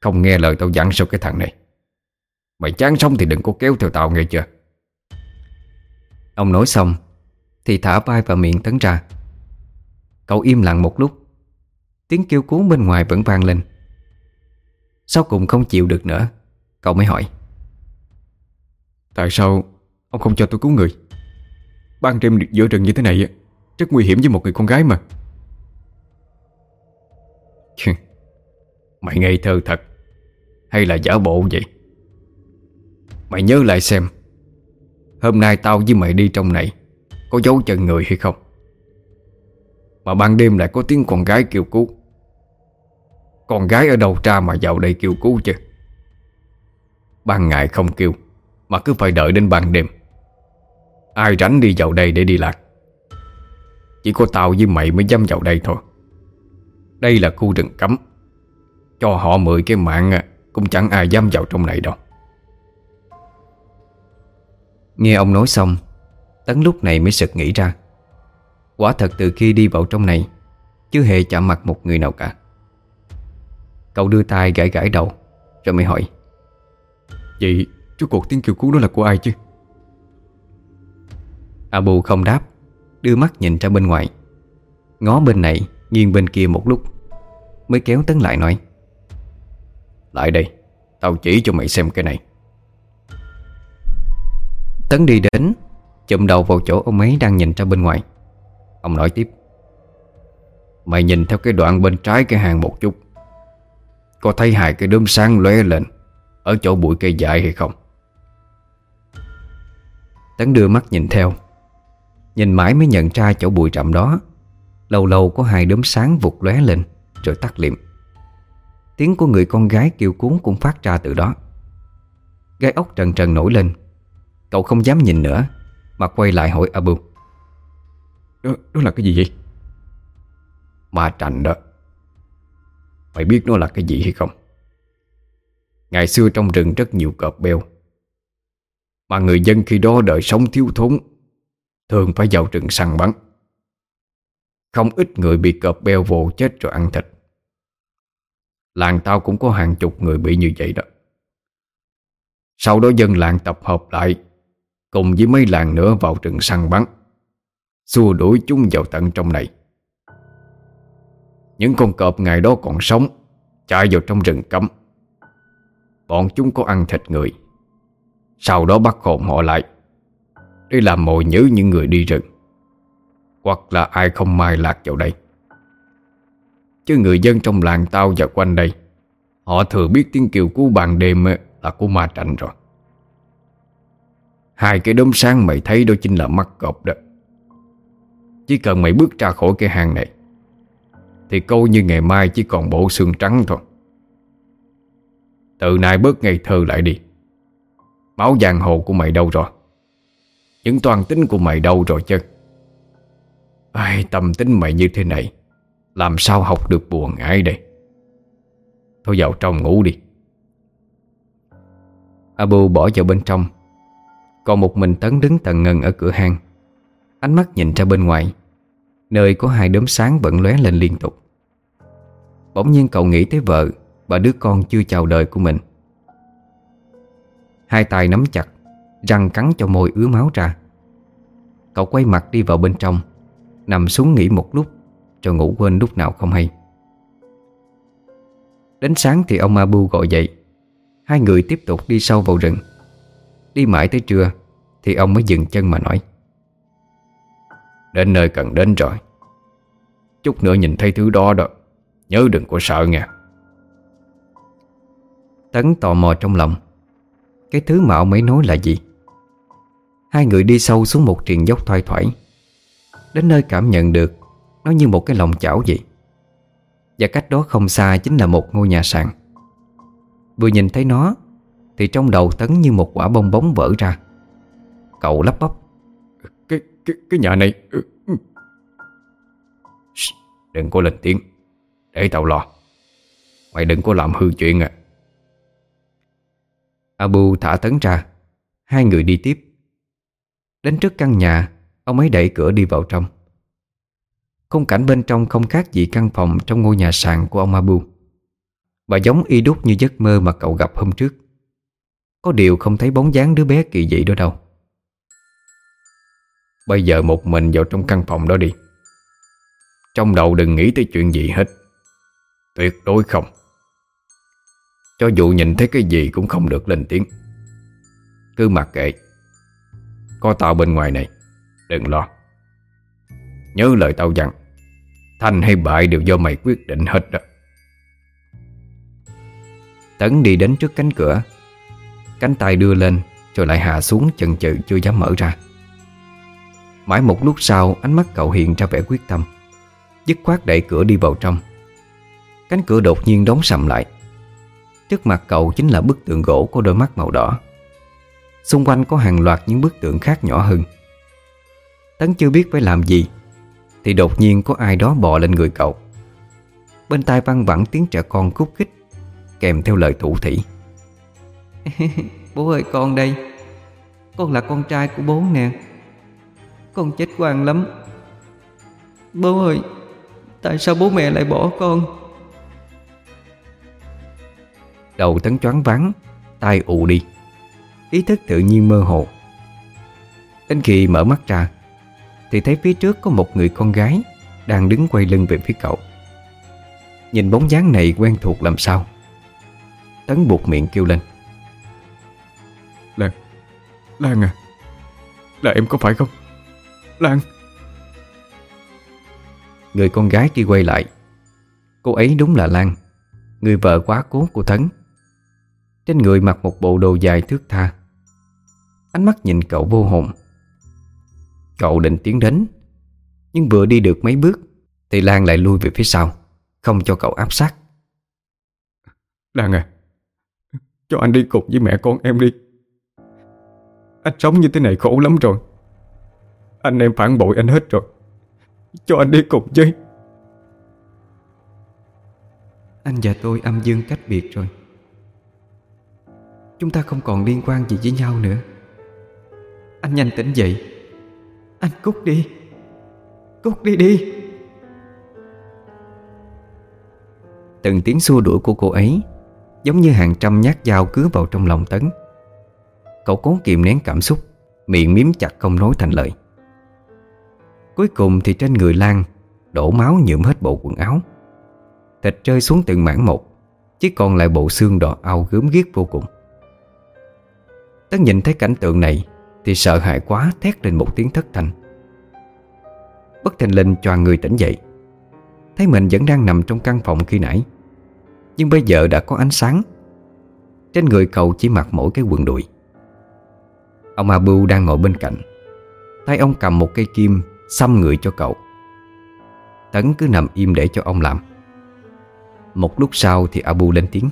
Không nghe lời tao dặn sao cái thằng này. Mày chán sống thì đừng có kéo theo tao nghe chưa? Ông nói xong Thì thả vai và miệng Tấn ra. Cậu im lặng một lúc. Tiếng kêu cứu bên ngoài vẫn vang lên. Sau cùng không chịu được nữa Cậu mới hỏi. Tại sao ông không cho tôi cứu người? Ban đêm giữa rừng như thế này Rất nguy hiểm với một người con gái mà Mày ngây thơ thật. Hay là giả bộ vậy? Mày nhớ lại xem, Hôm nay tao với mày đi trong này, Có dấu chân người hay không? Mà ban đêm lại có tiếng con gái kêu cứu. Con gái ở đâu ra mà vào đây kêu cứu chứ? Ban ngày không kêu, Mà cứ phải đợi đến ban đêm. Ai rảnh đi vào đây để đi lạc? Chỉ có tao với mày mới dám vào đây thôi. Đây là khu rừng cấm. Cho họ mười cái mạng Cũng chẳng ai dám vào trong này đâu. Nghe ông nói xong Tấn lúc này mới sực nghĩ ra. Quả thật từ khi đi vào trong này Chưa hề chạm mặt một người nào cả. Cậu đưa tay gãi gãi đầu Rồi mới hỏi. Vậy chú cuộc tiếng kêu cứu đó là của ai chứ? Abu không đáp Đưa mắt nhìn ra bên ngoài. Ngó bên này nghiêng bên kia một lúc, Mới kéo Tấn lại nói, Lại đây, Tao chỉ cho mày xem cái này. Tấn đi đến, Chụm đầu vào chỗ ông ấy đang nhìn ra bên ngoài. Ông nói tiếp, Mày nhìn theo cái đoạn bên trái cái hàng một chút. Có thấy hai cái đốm sáng lóe lên Ở chỗ bụi cây dại hay không? Tấn đưa mắt nhìn theo, Nhìn mãi mới nhận ra chỗ bụi rậm đó. Lâu lâu có hai đốm sáng vụt lóe lên Rồi tắt liệm. Tiếng của người con gái kêu cuốn cũng phát ra từ đó. Gai ốc trần trần nổi lên. Cậu không dám nhìn nữa Mà quay lại hỏi Abu. Đó, đó là cái gì vậy? Ma trành đó. Mày biết nó là cái gì hay không? Ngày xưa trong rừng rất nhiều cọp beo Mà người dân khi đó đợi sống thiếu thốn Thường phải vào rừng săn bắn không ít người bị cọp beo vồ chết rồi ăn thịt. Làng tao cũng có hàng chục người bị như vậy đó. Sau đó dân làng tập hợp lại, Cùng với mấy làng nữa vào rừng săn bắn, Xua đuổi chúng vào tận trong này. Những con cọp ngày đó còn sống, Chạy vào trong rừng cấm. Bọn chúng có ăn thịt người, Sau đó bắt hồn họ lại, Để làm mồi nhớ những người đi rừng. Hoặc là ai không may lạc vào đây. Chứ người dân trong làng tao và quanh đây, Họ thừa biết tiếng kêu cứu bàn đêm là của ma trạnh rồi. Hai cái đốm sáng mày thấy đó chính là mắt cọp đó. Chỉ cần mày bước ra khỏi cái hang này, Thì câu như ngày mai chỉ còn bộ xương trắng thôi. Từ nay bớt ngày thơ lại đi. Máu giang hồ của mày đâu rồi? Những toàn tính của mày đâu rồi chứ? Ai tâm tính mày như thế này? Làm sao học được buồn ngại đây? Thôi vào trong ngủ đi. Abu bỏ vào bên trong. Còn một mình Tấn đứng tần ngần ở cửa hang. Ánh mắt nhìn ra bên ngoài. Nơi có hai đốm sáng vẫn lóe lên liên tục. Bỗng nhiên cậu nghĩ tới vợ Và đứa con chưa chào đời của mình. Hai tay nắm chặt, Răng cắn cho môi ứa máu ra. Cậu quay mặt đi vào bên trong. Nằm xuống nghỉ một lúc Rồi ngủ quên lúc nào không hay. Đến sáng thì ông Abu gọi dậy. Hai người tiếp tục đi sâu vào rừng. Đi mãi tới trưa Thì ông mới dừng chân mà nói. Đến nơi cần đến rồi. Chút nữa nhìn thấy thứ đó đó, Nhớ đừng có sợ nha. Tấn tò mò trong lòng. Cái thứ mà ông ấy nói là gì? Hai người đi sâu xuống một triền dốc thoai thoải. Đến nơi cảm nhận được Nó như một cái lòng chảo vậy. Và cách đó không xa chính là một ngôi nhà sàn. Vừa nhìn thấy nó Thì trong đầu Tấn như một quả bong bóng vỡ ra. Cậu lắp bắp. Cái, cái, cái nhà này ừ, ừ. Đừng có lên tiếng. Để tao lo. Mày đừng có làm hư chuyện à Abu thả Tấn ra. Hai người đi tiếp. Đến trước căn nhà Ông ấy đẩy cửa đi vào trong. Khung cảnh bên trong không khác gì căn phòng Trong ngôi nhà sàn của ông Abu. Và giống y đúc như giấc mơ mà cậu gặp hôm trước. Có điều không thấy bóng dáng đứa bé kỳ dị đó đâu. Bây giờ một mình vào trong căn phòng đó đi. Trong đầu đừng nghĩ tới chuyện gì hết. Tuyệt đối không. Cho dù nhìn thấy cái gì cũng không được lên tiếng. Cứ mặc kệ. Có tao bên ngoài này. Đừng lo. Nhớ lời tao dặn Thành hay bại đều do mày quyết định hết đó. Tấn đi đến trước cánh cửa. Cánh tay đưa lên, Rồi lại hạ xuống chần chừ chưa dám mở ra. Mãi một lúc sau, Ánh mắt cậu hiện ra vẻ quyết tâm. Dứt khoát đẩy cửa đi vào trong. Cánh cửa đột nhiên đóng sầm lại. Trước mặt cậu chính là bức tượng gỗ Có đôi mắt màu đỏ. Xung quanh có hàng loạt những bức tượng khác nhỏ hơn. Tấn chưa biết phải làm gì Thì đột nhiên có ai đó bò lên người cậu. Bên tai văng vẳng tiếng trẻ con khúc khích Kèm theo lời thủ thỉ. Bố ơi con đây. Con là con trai của bố nè. Con chết quan lắm. Bố ơi Tại sao bố mẹ lại bỏ con? Đầu tấn choáng vắng Tai ù đi. Ý thức tự nhiên mơ hồ. Đến khi mở mắt ra Thì thấy phía trước có một người con gái Đang đứng quay lưng về phía cậu. Nhìn bóng dáng này quen thuộc làm sao? Tấn buộc miệng kêu lên. Lan Lan à Là em có phải không? Lan. Người con gái kia quay lại. Cô ấy đúng là Lan Người vợ quá cố của Tấn. Trên người mặc một bộ đồ dài thước tha. Ánh mắt nhìn cậu vô hồn Cậu định tiến đến. Nhưng vừa đi được mấy bước Thì Lan lại lui về phía sau Không cho cậu áp sát. Lan à Cho anh đi cùng với mẹ con em đi. Anh sống như thế này khổ lắm rồi. Anh em phản bội anh hết rồi. Cho anh đi cùng chơi Anh và tôi âm dương cách biệt rồi. Chúng ta không còn liên quan gì với nhau nữa. Anh nhanh tỉnh dậy anh, cút đi. Cút đi đi. Từng tiếng xua đuổi của cô ấy Giống như hàng trăm nhát dao cứa vào trong lòng Tấn. Cậu cố kiềm nén cảm xúc, Miệng miếm chặt không nói thành lời. Cuối cùng thì trên người Lan Đổ máu nhuộm hết bộ quần áo. Thịt rơi xuống từng mảng một, Chỉ còn lại bộ xương đỏ ao gớm ghiếc vô cùng. Tấn nhìn thấy cảnh tượng này thì sợ hãi quá thét lên một tiếng thất thanh. Bất thình lình choàng người tỉnh dậy. Thấy mình vẫn đang nằm trong căn phòng khi nãy, Nhưng bây giờ đã có ánh sáng. Trên người cậu chỉ mặc mỗi cái quần đùi. Ông Abu đang ngồi bên cạnh. Tay ông cầm một cây kim, Xăm người cho cậu. Tấn cứ nằm im để cho ông làm. Một lúc sau thì Abu lên tiếng.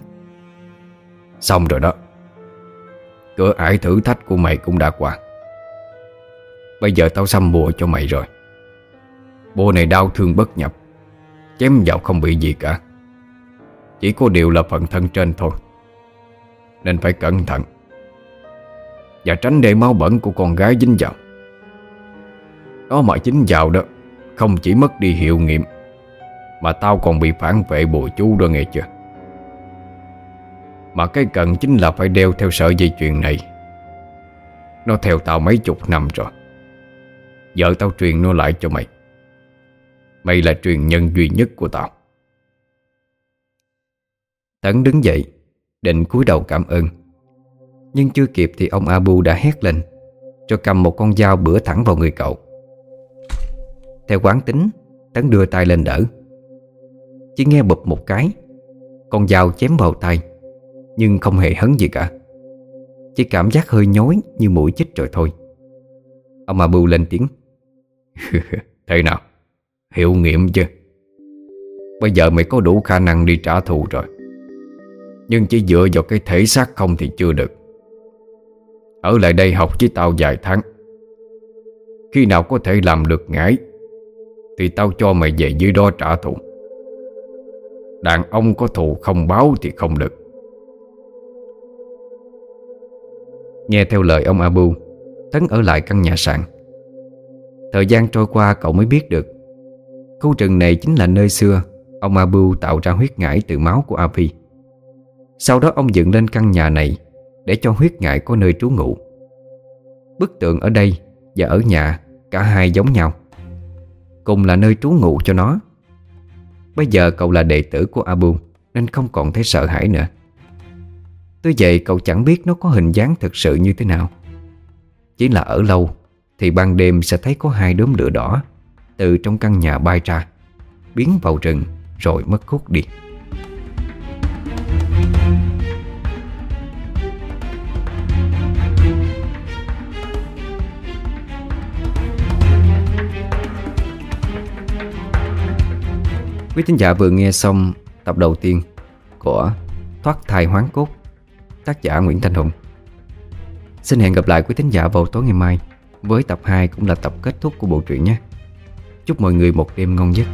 Xong rồi đó. Cửa ải thử thách của mày cũng đã qua. Bây giờ tao xăm bùa cho mày rồi. Bùa này đau thương bất nhập, Chém vào không bị gì cả. Chỉ có điều là phần thân trên thôi, Nên phải cẩn thận. Và tránh để máu bẩn của con gái dính vào. Đó mà dính vào đó, Không chỉ mất đi hiệu nghiệm, Mà tao còn bị phản vệ bùa chú đó nghe chưa? Mà cái cần chính là phải đeo theo sợi dây chuyền này. Nó theo tao mấy chục năm rồi. Vợ tao truyền nó lại cho mày. Mày là truyền nhân duy nhất của tao. Tấn đứng dậy, Định cúi đầu cảm ơn. Nhưng chưa kịp thì ông Abu đã hét lên, cho cầm một con dao bữa thẳng vào người cậu. Theo quán tính, Tấn đưa tay lên đỡ. Chỉ nghe bụp một cái, Con dao chém vào tay, Nhưng không hề hấn gì cả. Chỉ cảm giác hơi nhói như mũi chích rồi thôi. Ông Abu lên tiếng. Thế nào? Hiệu nghiệm chưa Bây giờ mày có đủ khả năng đi trả thù rồi. Nhưng chỉ dựa vào cái thể xác không thì chưa được. Ở lại đây học với tao vài tháng. Khi nào có thể làm được ngải Thì tao cho mày về dưới đó trả thù. Đàn ông có thù không báo thì không được. Nghe theo lời ông Abu, Tấn ở lại căn nhà sàn. Thời gian trôi qua cậu mới biết được. Khu rừng này chính là nơi xưa Ông Abu tạo ra huyết ngải từ máu của Api. Sau đó ông dựng lên căn nhà này Để cho huyết ngải có nơi trú ngụ. Bức tượng ở đây và ở nhà Cả hai giống nhau, Cùng là nơi trú ngụ cho nó. Bây giờ cậu là đệ tử của Abu Nên không còn thấy sợ hãi nữa. Tuy vậy cậu chẳng biết nó có hình dáng thực sự như thế nào. Chỉ là ở lâu thì ban đêm sẽ thấy có hai đốm lửa đỏ Từ trong căn nhà bay ra, Biến vào rừng Rồi mất hút đi Quý thính giả vừa nghe xong tập đầu tiên của Thoát thai hoán cốt, tác giả Nguyễn Thanh Hùng. Xin hẹn gặp lại quý thính giả vào tối ngày mai với tập 2 cũng là tập kết thúc của bộ truyện nhé. Chúc mọi người một đêm ngon giấc.